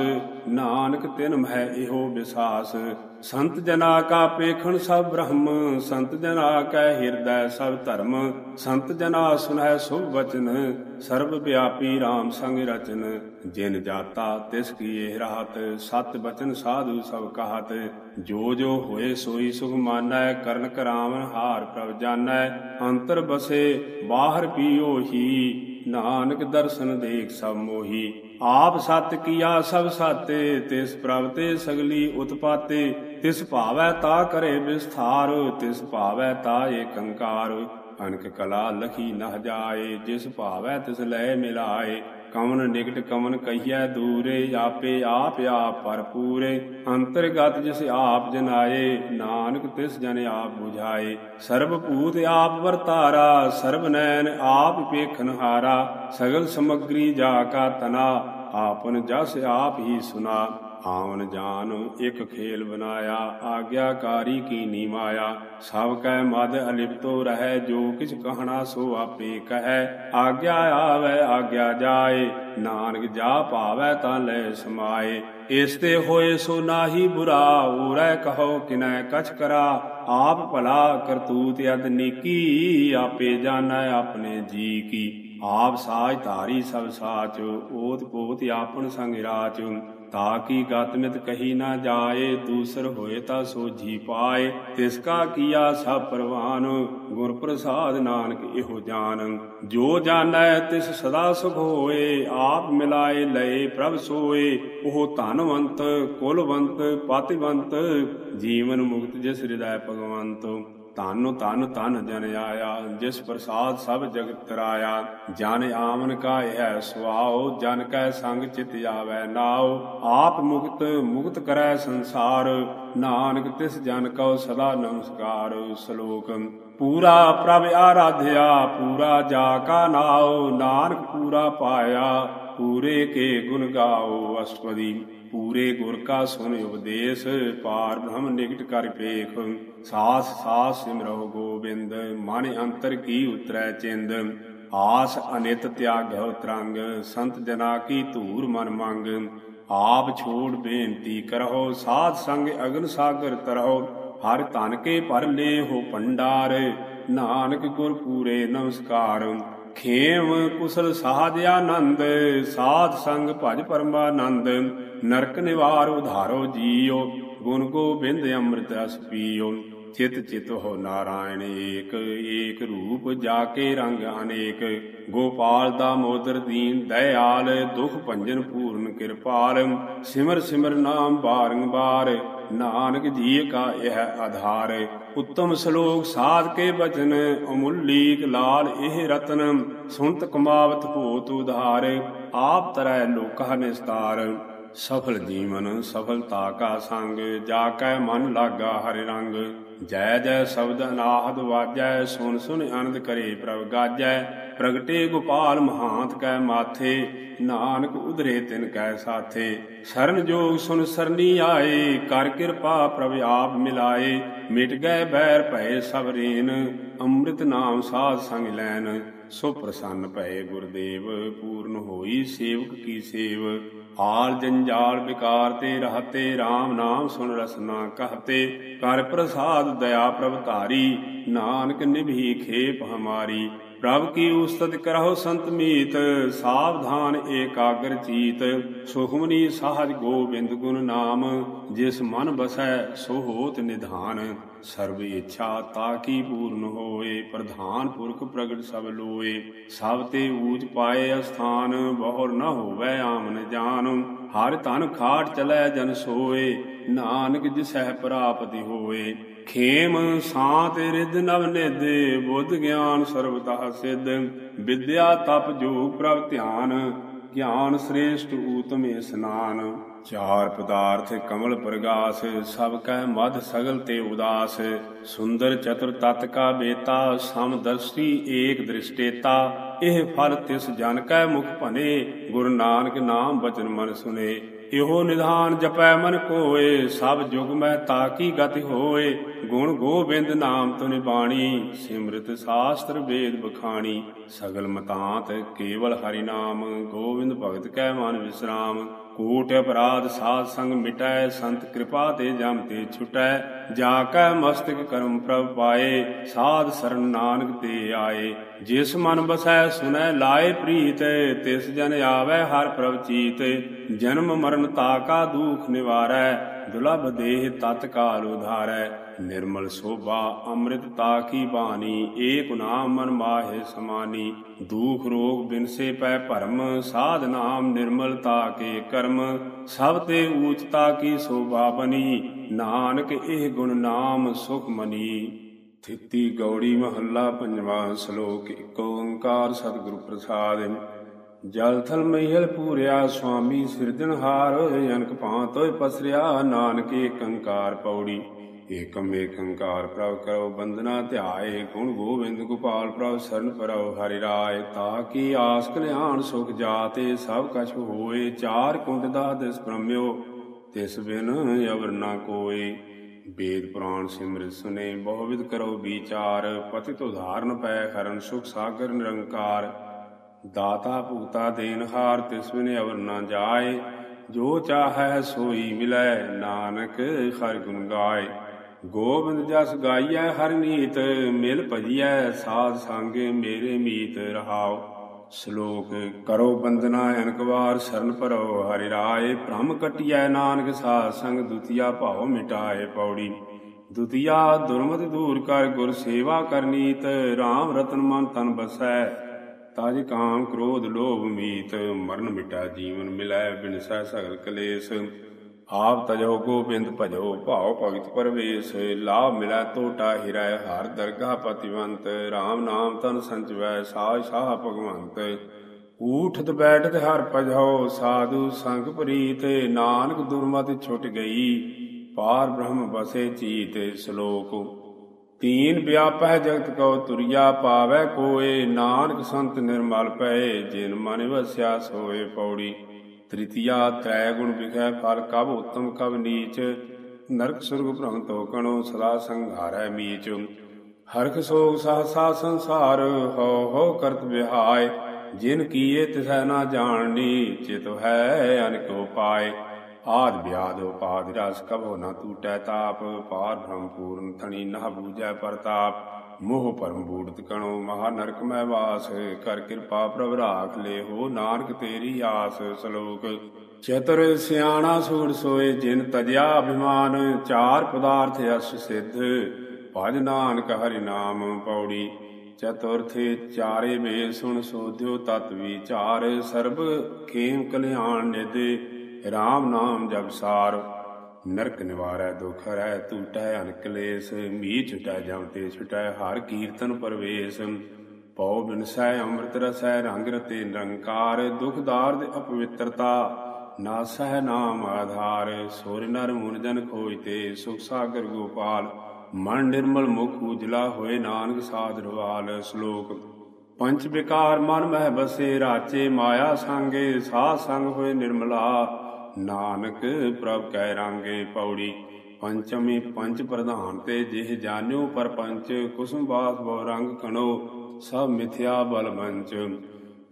Speaker 1: ਨਾਨਕ ਤਿਨ ਮਹਿ ਇਹੋ ਵਿਸਾਸ ਸੰਤ ਜਨਾ ਕਾ ਪੇਖਣ ਸਭ ਬ੍ਰਹਮ, ਸੰਤ ਜਨਾ ਕੈ ਹਿਰਦੈ ਸਭ ਧਰਮ। ਸੰਤ ਜਨਾ ਸੁਨਹਿ ਸੁਭ ਵਚਨ, ਸਰਬ ਵਿਆਪੀ RAM ਸੰਗ ਰਚਨ। ਜਿਨ ਜਾਤਾ ਤਿਸ ਕੀ ਰਾਹਤ ਸਤ ਬਚਨ ਸਾਧੂ ਸਭ ਕਹਤ। ਜੋ ਜੋ ਹੋਏ ਸੋਈ ਸੁਖ ਮਾਨੈ, ਕਰਨ ਕਰਾਵਨ ਹਾਰ ਪ੍ਰਭ ਜਾਣੈ ਅੰਤਰ ਬਸੇ, ਬਾਹਰ ਪੀਓ ਹੀ, ਨਾਨਕ ਦਰਸ਼ਨ ਦੇਖ ਸਭ ਮੋਹੀ। ਆਪ ਸਤ ਕੀਆ ਸਭ ਸਾਤੇ, ਤਿਸ ਪ੍ਰਭ ਤੇ ਸਗਲੀ ਉਤਪਾਤੇ। ਤਿਸ ਭਾਵੈ ਤਾ ਕਰੇ ਵਿਸਥਾਰ, ਤਿਸ ਭਾਵੈ ਤਾ ਏਕੰਕਾਰ। ਅਨਕ ਕਲਾ ਲਖੀ ਨਹ ਜਾਏ, ਜਿਸ ਭਾਵੈ ਤਿਸ ਲੈ ਮਿਲਾਏ। ਕਵਨ ਨਿਕਟ ਕਵਨ ਕਹੀਐ ਦੂਰੇ, ਆਪੇ ਆਪ ਆਪ ਭਰਪੂਰੇ। ਅੰਤਰਗਤ ਜਿਸ ਆਪ ਜਨਾਏ, ਨਾਨਕ ਤਿਸ ਜਨ ਆਪ 부ਝਾਏ ਸਰਬ ਭੂਤ ਆਪ ਵਰਤਾਰਾ ਸਰਬ ਨੈਣ ਆਪ ਪੇਖਨ ਹਾਰਾ। ਸਗਲ ਸਮਗਰੀ ਜਾ ਕਾ ਤਨਾ, ਆਪਨ ਜਸ ਆਪ ਹੀ ਸੁਨਾ। ਆਵਨ ਜਾਨ, ਇਕ ਖੇਲ ਬਨਾਇਆ ਆਗਿਆਕਾਰੀ ਕੀਨੀ ਮਾਇਆ ਸਭ ਕੈ ਮਦ ਅਲਿਪਤੋ ਰਹੈ, ਜੋ ਕਿਛ ਕਹਣਾ ਸੋ ਆਪੇ ਕਹੈ। ਆਗਿਆ ਆਵੈ, ਆਗਿਆ ਜਾਏ, ਨਾਨਕ ਜਾ ਪਾਵੈ ਤਾਂ ਲੈ ਸਮਾਏ। ਇਸ ਤੇ ਹੋਏ ਸੋ ਨਾਹੀ ਬੁਰਾ ਉਰੈ ਕਹੋ ਕਿਨੈ ਕਛ ਕਰਾ। ਆਪ ਭਲਾ ਕਰਤੂਤ ਅਦ ਨੀਕੀ, ਆਪੇ ਜਾਣੈ ਆਪਣੇ ਜੀ ਕੀ। ਆਪ ਸਾਜ ਧਾਰੀ ਸਭ ਸਾਚ ਓਤ ਪੋਤ ਆਪਨ ਸੰਗ ਰਾਚ। ਤਾ ਕੀ ਗਤਮਿਤ ਕਹੀ ਨਾ ਜਾਏ, ਦੂਸਰ ਹੋਏ ਤਾ ਸੋਝੀ ਪਾਏ। ਤਿਸ ਕਾ ਕੀਆ ਸਭ ਪ੍ਰਵਾਨ, ਗੁਰ ਪ੍ਰਸਾਦ ਨਾਨਕ ਇਹੋ ਜਾਣ ਜੋ ਜਾਣੈ ਤਿਸ ਸਦਾ ਸੁਖ ਹੋਏ, ਆਪ ਮਿਲਾਏ ਲਏ ਪ੍ਰਭ ਸੋਏ। ਉਹ ਧਨਵੰਤ, ਕੁਲਵੰਤ, ਪਤਿਵੰਤ, ਜੀਵਨ ਮੁਕਤ ਜਿਸ ਹਿਰਦੈ ਭਗਵੰਤ। ਧਨ ਧਨ ਧਨ ਜਨ ਆਇਆ ਜਿਸ ਪ੍ਰਸਾਦ ਸਭ ਜਗਤ ਤਰਾਇਆ ਜਨ ਆਮਨ ਕਾ ਇਹ ਸੁਆਓ, ਜਨ ਕੈ ਸੰਗ ਚਿਤ ਆਵੈ ਨਾਉ। ਆਪ ਮੁਕਤ ਮੁਕਤ ਕਰੈ ਸੰਸਾਰ, ਨਾਨਕ ਤਿਸ ਜਨ ਕਉ ਸਦਾ ਨਮਸਕਾਰ ਸ਼ਲੋਕ। ਪੂਰਾ ਪ੍ਰਭ ਆਰਾਧਿਆ, ਪੂਰਾ ਜਾ ਕਾ ਨਾਉ। ਨਾਨਕ ਪੂਰਾ ਪਾਇਆ, ਪੂਰੇ ਕੇ ਗੁਣ ਗਾਓ ਅਸ਼ਟਪਦੀ। ਪੂਰੇ ਗੁਰ ਕਾ ਸੁਨ ਉਪਦੇਸ਼, ਪਾਰ ਬ੍ਰਹਮ ਨਿਕਟ ਕਰ ਪੇਖ ਸਾਸ ਸਾਸ ਸਿਮਰੋ ਗੋਬਿੰਦ, ਮਨ ਅੰਤਰ ਕੀ ਉਤਰੈ ਚਿੰਦ। ਆਸ ਅਨਿਤ ਤਿਆਗਿਓ ਤਰੰਗ ਸੰਤ ਜਨਾ ਕੀ ਧੂਰ ਮਨ ਮੰਗ। ਆਪ ਛੋੜ ਬੇਨਤੀ ਕਰਹੁ, ਸਾਧ ਸੰਗ ਅਗਨ ਸਾਗਰ ਤਰਹੁ। ਹਰ ਤਨ ਕੇ ਭਰ ਲੇ ਹੋ ਭੰਡਾਰ, ਨਾਨਕ ਗੁਰ ਪੂਰੇ ਨਮਸਕਾਰ। ਖੇਮ ਕੁਸਲ ਸਾਧ ਆਨੰਦ, ਸਾਧ ਸੰਗ ਭਜ ਪਰਮਾਨੰਦ, ਨਰਕ ਨਿਵਾਰ ਉਧਾਰੋ ਜੀਓ, ਗੁਣ ਗੋਬਿੰਦ ਅੰਮ੍ਰਿਤ ਰਸ ਪੀਓ ਚਿਤ ਚਿਤ ਹੋ ਨਾਰਾਇਣ ਏਕ ਏਕ ਰੂਪ ਜਾ ਕੇ ਰੰਗ ਅਨੇਕ। ਗੋਪਾਲ ਦਾ ਮੋਦਰ ਦੀਨ ਦਇਆਲ, ਦੁਖ ਭੰਜਨ ਪੂਰਨ ਕਿਰਪਾਲ। ਸਿਮਰ ਸਿਮਰ ਨਾਮ ਬਾਰੰਬਾਰ ਨਾਨਕ ਜੀ ਕਾ ਇਹ ਆਧਾਰ। ਉੱਤਮ ਸ਼ਲੋਕ ਸਾਧ ਕੇ ਬਚਨ, ਅਮੁੱਲੀਕ ਲਾਲ ਇਹ ਰਤਨ। ਸੁਨਤ ਕਮਾਵਤ ਹੋਤ ਉਧਾਰ, ਆਪ ਤਰੈ ਲੋਕਾ ਨਿਸਤਾਰ। ਸਫਲ ਜੀਵਨ ਸਫਲਤਾ ਕਾ ਸੰਗ ਜਾ ਕੈ ਮਨ ਲਾਗਾ ਹਰਿ ਰੰਗ। ਜੈ ਜੈ ਸ਼ਬਦ ਅਨਾਹਦ ਵਾਜੈ ਸੁਨ ਸੁਨ ਆਨੰਦ ਕਰੇ ਪ੍ਰਭ ਗਾਜੈ। ਪ੍ਰਗਟੇ ਗੋਪਾਲ ਮਹਾਂਤ ਕੈ ਮਾਥੇ, ਨਾਨਕ ਉਧਰੇ ਤਿਨ ਕੈ ਸਾਥੇ। ਸਰਨ ਜੋਗ ਸੁਨ ਸਰਨੀ ਆਏ, ਕਰ ਕਿਰਪਾ ਪ੍ਰਭ ਆਪ ਮਿਲਾਏ। ਮਿਟ ਗਏ ਬੈਰ ਭਏ ਸਭ ਰੇਨ, ਅੰਮ੍ਰਿਤ ਨਾਮ ਸਾਧ ਸੰਗ ਲੈਨ। ਸੋ ਪ੍ਰਸੰਨ ਭਏ ਗੁਰਦੇਵ, ਪੂਰਨ ਹੋਈ ਸੇਵਕ ਕੀ ਸੇਵ। ਆਲ ਜੰਜਾਲ ਵਿਕਾਰ ਤੇ ਰਹਤੇ RAM ਨਾਮ ਸੁਣ ਰਸਨਾ ਕਹਤੇ, ਕਰ ਪ੍ਰਸਾਦ ਦਇਆ ਪ੍ਰਭ ਧਾਰੀ, ਨਾਨਕ ਨਿਭੀ ਖੇਪ ਹਮਾਰੀ। ਪ੍ਰਭ ਕੀ ਉਸਤਤ ਕਰਹੁ ਸੰਤ ਮੀਤ, ਸਾਵਧਾਨ ਏਕਾਗਰ ਚੀਤ, ਸੁਖਮਨੀ ਸਾਹਜ ਗੋਬਿੰਦ ਗੁਣ ਨਾਮ, ਜਿਸ ਮਨ ਬਸੈ ਸੋ ਹੋਤ ਨਿਧਾਨ। ਸਰਬ ਇੱਛਾ ਤਾਕੀ ਪੂਰਨ ਹੋਏ, ਪ੍ਰਧਾਨ ਪੁਰਖ ਪ੍ਰਗਟ ਸਭ ਲੋਏ। ਸਭ ਤੇ ਊਚ ਪਾਏ ਅਸਥਾਨ, ਬਹੁਰ ਨ ਹੋਵੇ ਆਮਨ ਜਾਨ। ਹਰ ਤਨ ਖਾਟ ਚਲੈ ਜਨ ਸੋਏ, ਨਾਨਕ ਜਿਸਹਿ ਪ੍ਰਾਪਤੀ ਹੋਏ। ਖੇਮ ਸਾਤ ਰਿੱਧ ਨਵ ਨਿਦੇ ਬੁੱਧ ਗਿਆਨ ਸਰਬਤਾ ਸਿੱਧ। ਵਿਦਿਆ ਤਪ ਜੋਗ ਪ੍ਰਭ ਧਿਆਨ, ਗਿਆਨ ਸ੍ਰੇਸ਼ਟ ਊਤਮ ਇਸਨਾਨ ਚਾਰ ਪਦਾਰਥ ਕਮਲ ਪ੍ਰਗਾਸ, ਸਭ ਕੈ ਮਧ ਸਗਲ ਤੇ ਉਦਾਸ। ਸੁੰਦਰ ਚਤੁਰ ਤਤ ਕਾ ਬੇਤਾ ਸਮਦਰਸ਼ੀ ਏਕ ਦ੍ਰਿਸ਼ਟੇਤਾ। ਇਹ ਫਲ ਤਿਸ ਜਨ ਕੈ ਮੁਖ ਭਨੇ, ਗੁਰੂ ਨਾਨਕ ਨਾਮ ਬਚਨ ਮਨ ਸੁਨੇ। ਇਹੋ ਨਿਧਾਨ ਜਪੈ ਮਨ ਕੋਏ, ਸਭ ਜੁਗ ਮੈਂ ਤਾਕੀ ਗਤਿ ਹੋਏ। ਗੁਣ ਗੋਬਿੰਦ ਨਾਮ ਤੁਨਿ ਬਾਣੀ ਸਿਮਰਤ ਸਾਸਤਰ ਵੇਦ ਬਖਾਣੀ। ਸਗਲ ਮਤਾਂਤ ਕੇਵਲ ਹਰੀ ਨਾਮ, ਗੋਬਿੰਦ ਭਗਤ ਕੈ ਮਨ ਵਿਸਰਾਮ। ਕੂਟ ਅਪਰਾਧ ਸਾਧ ਸੰਗ ਮਿਟੈ, ਸੰਤ ਕਿਰਪਾ ਤੇ ਜਮ ਤੇ ਛੁਟੈ। ਜਾ ਕੈ ਮਸਤਕ ਕਰਮ ਪ੍ਰਭ ਪਾਏ, ਸਾਧ ਸਰਨ ਨਾਨਕ ਤੇ ਆਏ। ਜਿਸ ਮਨ ਬਸੈ ਸੁਨੈ ਲਾਏ ਪ੍ਰੀਤ, ਤਿਸ ਜਨ ਆਵੈ ਹਰ ਪ੍ਰਭ ਚੀਤ। ਜਨਮ ਮਰਨ ਤਾਕਾ ਦੁਖ ਨਿਵਾਰੈ, ਦੁਲਭ ਦੇਹ ਤਤ ਕਾਲ ਉਧਾਰੈ। ਨਿਰਮਲ ਸੋਭਾ ਅੰਮ੍ਰਿਤ ਤਾਕੀ ਬਾਣੀ, ਏਕ ਨਾਮ ਮਨ ਮਾਹੇ ਸਮਾਨੀ। ਦੁਖ ਰੋਗ ਬਿਨਸੇ ਪੈ ਭਰਮ, ਸਾਧ ਨਾਮ ਨਿਰਮਲ ਤਾ ਕੇ ਕਰਮ। ਸਭ ਤੇ ਊਚਤਾ ਕੀ ਸੋਭਾ ਬਣੀ ਨਾਨਕ ਇਹ ਗੁਣ ਨਾਮ ਸੁਖ ਮਨੀ। ਥਿੱਤੀ ਗੌੜੀ ਮਹੱਲਾ, ਪੰਜਵਾਂ ਸ਼ਲੋਕ ਏਕ ਓੰਕਾਰ ਸਤਿਗੁਰ ਪ੍ਰਸਾਦਿ। ਜਲ ਥਲ ਮਹਿਲ ਪੂਰਿਆ, ਸੁਆਮੀ ਸਿਰਜਣਹਾਰ, ਅਨਕ ਭਾਂਤ ਹੋਇ ਪਸਰਿਆ, ਨਾਨਕ ਏਕ ਏਕੰਕਾਰ ਪੌੜੀ। ਏਕਮ ਏਕੰਕਾਰ ਪ੍ਰਭ ਕਰੋ ਬੰਦਨਾ ਧਿਆਏ, ਗੁਣ ਗੋਬਿੰਦ ਗੋਪਾਲ ਪ੍ਰਭ ਸਰਨ ਪਰਉ ਹਰਿ ਰਾਏ ਤਾਕੀ ਆਸ ਕਲਿਆਣ ਸੁਖ ਜਾਤੇ, ਸਭ ਕਛ ਹੋਏ, ਚਾਰ ਕੁੰਡ ਦਾ ਦਿਸ ਬ੍ਰਹਮਿਓ ਤਿਸ ਬਿਨ ਅਵਰ ਨਾ ਕੋਏ। ਵੇਦ ਪੁਰਾਣ ਸਿਮਰਿਤ ਸੁਨੇ, ਬਹੁਵਿਧ ਕਰੋ ਵਿਚਾਰ, ਪਤਿਤ ਉਧਾਰਨ ਪੈ ਹਰਨ ਸੁਖ ਸਾਗਰ ਨਿਰੰਕਾਰ। ਦਾਤਾ ਭੂਤਾ ਦੇਨਹਾਰ ਤਿਸ ਬਿਨ ਅਵਰ ਨਾ ਜਾਏ। ਜੋ ਚਾਹੈ ਸੋਈ ਮਿਲੈ, ਨਾਨਕ ਹਰਿ ਗੁਣ ਗਾਏ। ਗੋਬਿੰਦ ਜਸ ਗਾਈਐ ਹਰਿ ਨੀਤ, ਮਿਲ ਭਜੀਐ ਸਾਧ ਸੰਗੇ ਮੇਰੇ ਮੀਤ ਰਹਾਉ। ਸ਼ਲੋਕ, ਕਰੋ ਬੰਦਨਾ ਅਨਕਵਾਰ ਸਰਨ ਭਰੋ, ਹਰਿ ਰਾਏ, ਭ੍ਰਮ ਕਟਿਐ ਨਾਨਕ ਸਾਧ ਸੰਗ, ਦੁਤੀਆ ਭਾਉ ਮਿਟਾਏ ਪੌੜੀ। ਦੁਤੀਆ ਦੁਰਮਤ ਦੂਰ ਕਰ ਗੁਰ ਸੇਵਾ ਕਰਨੀਤ RAM ਰਤਨ ਮਨ ਤਨ ਬਸੈ। ਤਜ ਕਾਮ ਕ੍ਰੋਧ ਲੋਭ ਮੀਤ, ਮਰਨ ਮਿਟਾ ਜੀਵਨ ਮਿਲੈ ਬਿਨਸੈ ਸਗਲ ਕਲੇਸ਼। ਆਪ ਤਜੋ ਗੋਬਿੰਦ ਭਜੋ, ਭਾਉ ਭਗਤ ਪਰਵੇਸ਼, ਲਾਭ ਮਿਲੈ ਟੋਟਾ ਹਿਰੈ, ਹਰ ਦਰਗਾਹ ਪਤਿਵੰਤ RAM ਨਾਮ ਤਨ ਸੰਚਵੈ, ਸਾਜ ਸਾਹ ਭਗਵੰਤ। ਊਠਤ ਬੈਠਤ ਹਰ ਭਜੋ, ਸਾਧੂ ਸੰਗ ਪ੍ਰੀਤ, ਨਾਨਕ ਦੁਰਮਤਿ ਛੁਟ ਗਈ, ਪਾਰ ਬ੍ਰਹਮ ਬਸੇ ਚੀਤ ਸ਼ਲੋਕ। ਤੀਨ ਵਿਆਪਹਿ ਜਗਤ ਕਉ ਤੁਰਿਆ ਪਾਵੈ ਕੋਏ, ਨਾਨਕ ਸੰਤ ਨਿਰਮਲ ਪਏ, ਜਿਨ ਮਨ ਵਸਿਆ ਸੋਏ ਪੌੜੀ। ਤ੍ਰਿਤੀਆ ਤ੍ਰੈ ਗੁਣ ਵਿਖੈ ਫਲ ਕਬ ਉਤਮ ਕਬ ਨੀਚ, ਨਰਕ ਸੁਰਗ ਭ੍ਰਮ ਤੋ ਸਦਾ ਸੰਘਾਰੈ ਮੀਚ। ਹਰਖ ਸੋਗ ਸਹਸਾ ਸੰਸਾਰ ਹੋ ਹੋ ਕਰਤ ਵਿਹਾਇ, ਜਿਨ ਕੀਏ ਤਿਸੈ ਨਾ ਜਾਣਨੀ, ਚਿਤ ਹੈ ਅਨਿਕ ਉਪਾਇ ਆਦ ਵਿਆਦ ਉਪਾਦ ਰਸ ਕਭੋ ਨਾ ਟੂਟੈ ਤਾਪ, ਪਾਰ ਬ੍ਰਹਮ ਪੂਰਨ ਥਣੀ ਨਾ ਬੂਝੈ ਪ੍ਰਤਾਪ। ਮੋਹ ਪਰਮ ਬੂੜਤ ਕਣੋ, ਮਹਾ ਨਰਕ ਮੈਂ ਵਾਸ, ਕਰ ਕਿਰਪਾ ਪ੍ਰਭ ਰਾਖ ਲੈ ਹੋ ਨਾਨਕ ਤੇਰੀ ਆਸ ਸ਼ਲੋਕ। ਚਤੁਰ ਸਿਆਣਾ ਸੂਰ ਸੋਏ, ਜਿਨ ਤਜਿਆ ਅਭਿਮਾਨ, ਚਾਰ ਪਦਾਰਥ ਅਸ ਸਿੱਧ, ਭਜ ਨਾਨਕ ਹਰਿ ਨਾਮ ਪੌੜੀ। ਚਤੁਰਥੇ ਚਾਰੇ ਵੇ ਸੁਣ ਸੋਧਿਓ, ਤਤ ਵਿਚਾਰ, ਸਰਬ ਖੇਮ ਕਲਿਆਣ ਨਿਦੇ RAM ਨਾਮ ਜਪ ਸਾਰ। ਨਰਕ ਨਿਵਾਰੈ, ਦੁਖ ਹਰੈ ਟੂਟੈ ਅਨਕਲੇਸ਼ ਮੀ ਛੁਟੈ ਜਮ ਤੇ ਛੁਟੈ, ਹਰ ਕੀਰਤਨ ਪਰਵੇਸ਼। ਪਉ ਬਿਨਸੈ, ਅੰਮ੍ਰਿਤ ਰਸੈ, ਰੰਗ ਰਤੇ ਨਿਰੰਕਾਰ। ਦੁਖ ਦਾਰਦ ਅਪਵਿੱਤਰਤਾ ਨਾਸਹਿ ਨਾਮ ਆਧਾਰ। ਸੋਰ ਨਰ ਮੁਨ ਜਨ ਖੋਜ ਤੇ, ਸੁਖ ਸਾਗਰ ਗੋਪਾਲ। ਮਨ ਨਿਰਮਲ ਮੁਖ ਉਜਲਾ ਹੋਏ ਨਾਨਕ ਸਾਧ ਰਵਾਲ। ਸ਼ਲੋਕ, ਪੰਚ ਵਿਕਾਰ ਮਨ ਮਹਿ ਬਸੇ, ਰਾਚੇ ਮਾਇਆ ਸੰਗੇ, ਸਾਧ ਸੰਗ ਹੋਏ ਨਿਰਮਲਾ। ਨਾਨਕ ਪ੍ਰਭ ਕੈ ਰਾਂਗੇ ਪੌੜੀ। ਪੰਚਮੀ ਪੰਚ ਪ੍ਰਧਾਨ ਤੇ ਜਿਹ ਜਾਣਿਓ ਪਰਪੰਚ, ਕੁਸੁਮ ਬਾਸ ਬਹੁ ਰੰਗ ਖਣੋ, ਸਭ ਮਿਥਿਆ ਬਲ ਮੰਚ।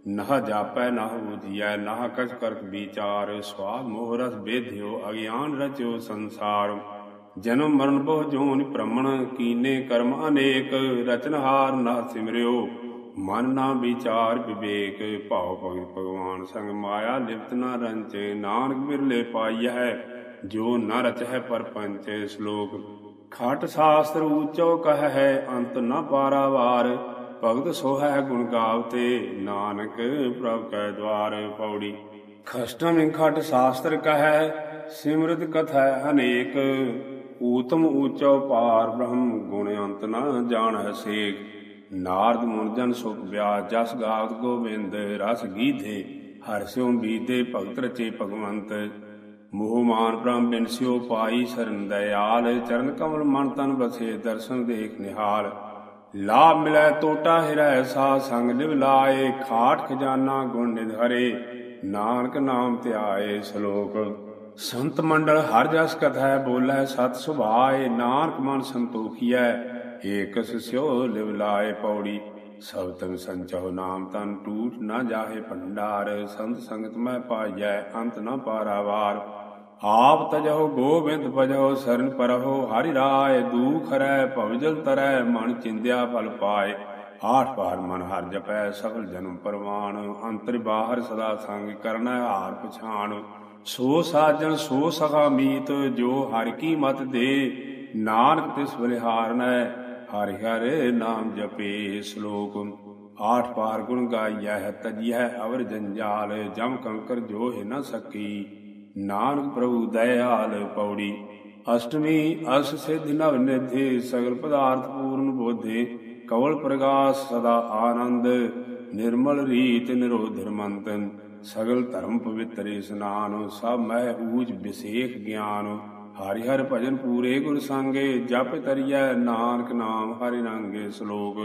Speaker 1: ਨਹ ਜਾਪੈ, ਨਹ ਬੁਝੀਐ, ਨਹ ਕਛ ਕਰਤ ਵਿਚਾਰ, ਸਵਾਦ ਮੋਹ ਰਸ ਬੇਧਿਓ ਅਗਿਆਨ ਰਚਿਓ ਸੰਸਾਰ। ਜਨਮ ਮਰਨ ਬਹੁ ਜੋਨਿ ਭ੍ਰਮਣ, ਕੀਨੇ ਕਰਮ ਅਨੇਕ, ਰਚਨਹਾਰ ਨਾ ਸਿਮਰਿਓ। ਮਨ ਨਾ ਵਿਚਾਰ ਵਿਵੇਕ, ਭਾਉ ਭਗਤ ਭਗਵਾਨ ਸੰਗ ਮਾਇਆ ਲਿਪਤ ਨਾ ਰੰਚ ਨਾਨਕ ਬਿਰਲੇ ਹੈ ਜੋ ਨ ਹੈ ਪਰਪੰਚ ਸ਼ਲੋਕ। ਖਟ ਸ਼ਾਸਤਰ ਊਚੋ ਕਹ ਹੈ ਅੰਤ ਨ ਪਾਰਾਵਾਰ ਭਗਤ ਸੋਹੈ ਗੁਣ ਗਾਵਤੇ, ਨਾਨਕ ਪ੍ਰਭ ਕੈ ਦਵਾਰ ਪੌੜੀ। ਖਸ਼ਟਮ ਖਟ ਸ਼ਾਸਤਰ ਕਹੈ ਸਿਮਰਤ ਕਥੈ ਅਨੇਕ, ਊਤਮ ਊਚੋ ਪਾਰ ਬ੍ਰਹਮ ਗੁਣ ਅੰਤ ਨ ਜਾਣੈ ਸੇਖ ਨਾਰਦ ਮੁਨਜਨ ਸੁਖ ਵਿਆਸ ਜਸ ਗਾਵਤ ਗੋਬਿੰਦ, ਰਸ ਗੀਧੇ, ਹਰਿ ਸਿਉ ਬੀਤੇ ਭਗਤ ਰਚੇ ਭਗਵੰਤ। ਮੋਹ ਮਾਨ ਬ੍ਰਹਮ ਬਿਨਸਿਓ ਪਾਈ ਸਰਨ ਦਇਆਲ, ਚਰਨ ਕਮਲ ਮਨ ਤਨ ਬਸੇ ਦਰਸ਼ਨ ਦੇਖ ਨਿਹਾਲ। ਲਾਭ ਮਿਲੈ ਤੋਟਾ ਹਿਰੈ ਸਾ ਸੰਗ ਨਿਵ ਲਾਏ, ਖਾਟ ਖਜ਼ਾਨਾ ਗੁਣ ਨਿਧਰੇ ਨਾਨਕ ਨਾਮ ਧਿਆਏ ਸ਼ਲੋਕ। ਸੰਤ ਮੰਡਲ ਹਰ ਜਸ ਕਥੈ ਬੋਲੇ, ਸਤ ਸੁਭਾਏ, ਨਾਨਕ ਮਨ ਸੰਤੋਖੀਐ ਏਕਸ ਸਿਓ ਲਿਵ ਲਾਏ ਪੌੜੀ, ਸਭ ਤਨ ਸੰਚੋ ਨਾਮ ਤਨ ਟੂਟ ਨਾ ਜਾਹੇ ਭੰਡਾਰ, ਸੰਤ ਸੰਗਤ ਮੈਂ ਪਾਈਐ, ਅੰਤ ਨਾ ਪਾਰਾਵਾਰ ਆਪ ਤਜਹੁ ਗੋਬਿੰਦ ਭਜਹੁ, ਸਰਨ ਪਰਹੁ, ਹਰਿ ਰਾਏ, ਦੂਖ ਹਰੈ ਭਵਜਲ ਤਰੈ, ਮਨ ਚਿੰਦਿਆ ਫਲ ਪਾਏ। ਆਠ ਪਾਰ ਮਨ ਹਰ ਜਪੈ ਸਫਲ ਜਨਮ ਪਰਵਾਨ। ਅੰਤਰ ਬਾਹਰ ਸਦਾ ਸੰਗ ਕਰਨਾ ਹਾਰ ਪਛਾਣ ਸੋ ਸਾਜਣ ਸੋ ਸਖਾ ਮੀਤ, ਜੋ ਹਰਿ ਕੀ ਮਤ ਦੇ, ਨਾਨਕ ਤਿਸ ਬਲਿਹਾਰਨੈ ਹਰਿ ਹਰਿ ਨਾਮ ਜਪੇ ਸ਼ਲੋਕ। ਆਠ ਪਾਰ ਗੁਣ ਗਾਈਐ, ਤਜਿਐ, ਅਵਰ ਜੰਜਾਲ, ਜਮ ਕੰਕਰ ਜੋ ਹੈ ਨ ਸਕੀ। ਨਾਨਕ ਪ੍ਰਭੂ ਦਇਆਲ ਪੌੜੀ। ਅਸ਼ਟਮੀ ਅਸ ਸਿਧ ਨਵ ਨਿਧੇ, ਸਗਲ ਪਦਾਰਥ ਪੂਰਨ ਬੋਧੇ, ਕਵਲ ਪ੍ਰਗਾਸ ਸਦਾ ਆਨੰਦ, ਨਿਰਮਲ ਰੀਤ ਨਿਰੋਧਰ ਮੰਤਨ ਸਗਲ ਧਰਮ ਪਵਿੱਤਰ ਸਨਾਨ, ਸਭ ਮਹਿ ਊਜ ਵਿਸੇਖ ਗਿਆਨ। ਹਰਿ ਹਰਿ ਭਜਨ ਪੂਰੇ ਗੁਰ ਸੰਗੇ, ਜਪ ਤਰੀਐ ਨਾਨਕ ਨਾਮ ਹਰਿ ਰੰਗੇ ਸ਼ਲੋਕ।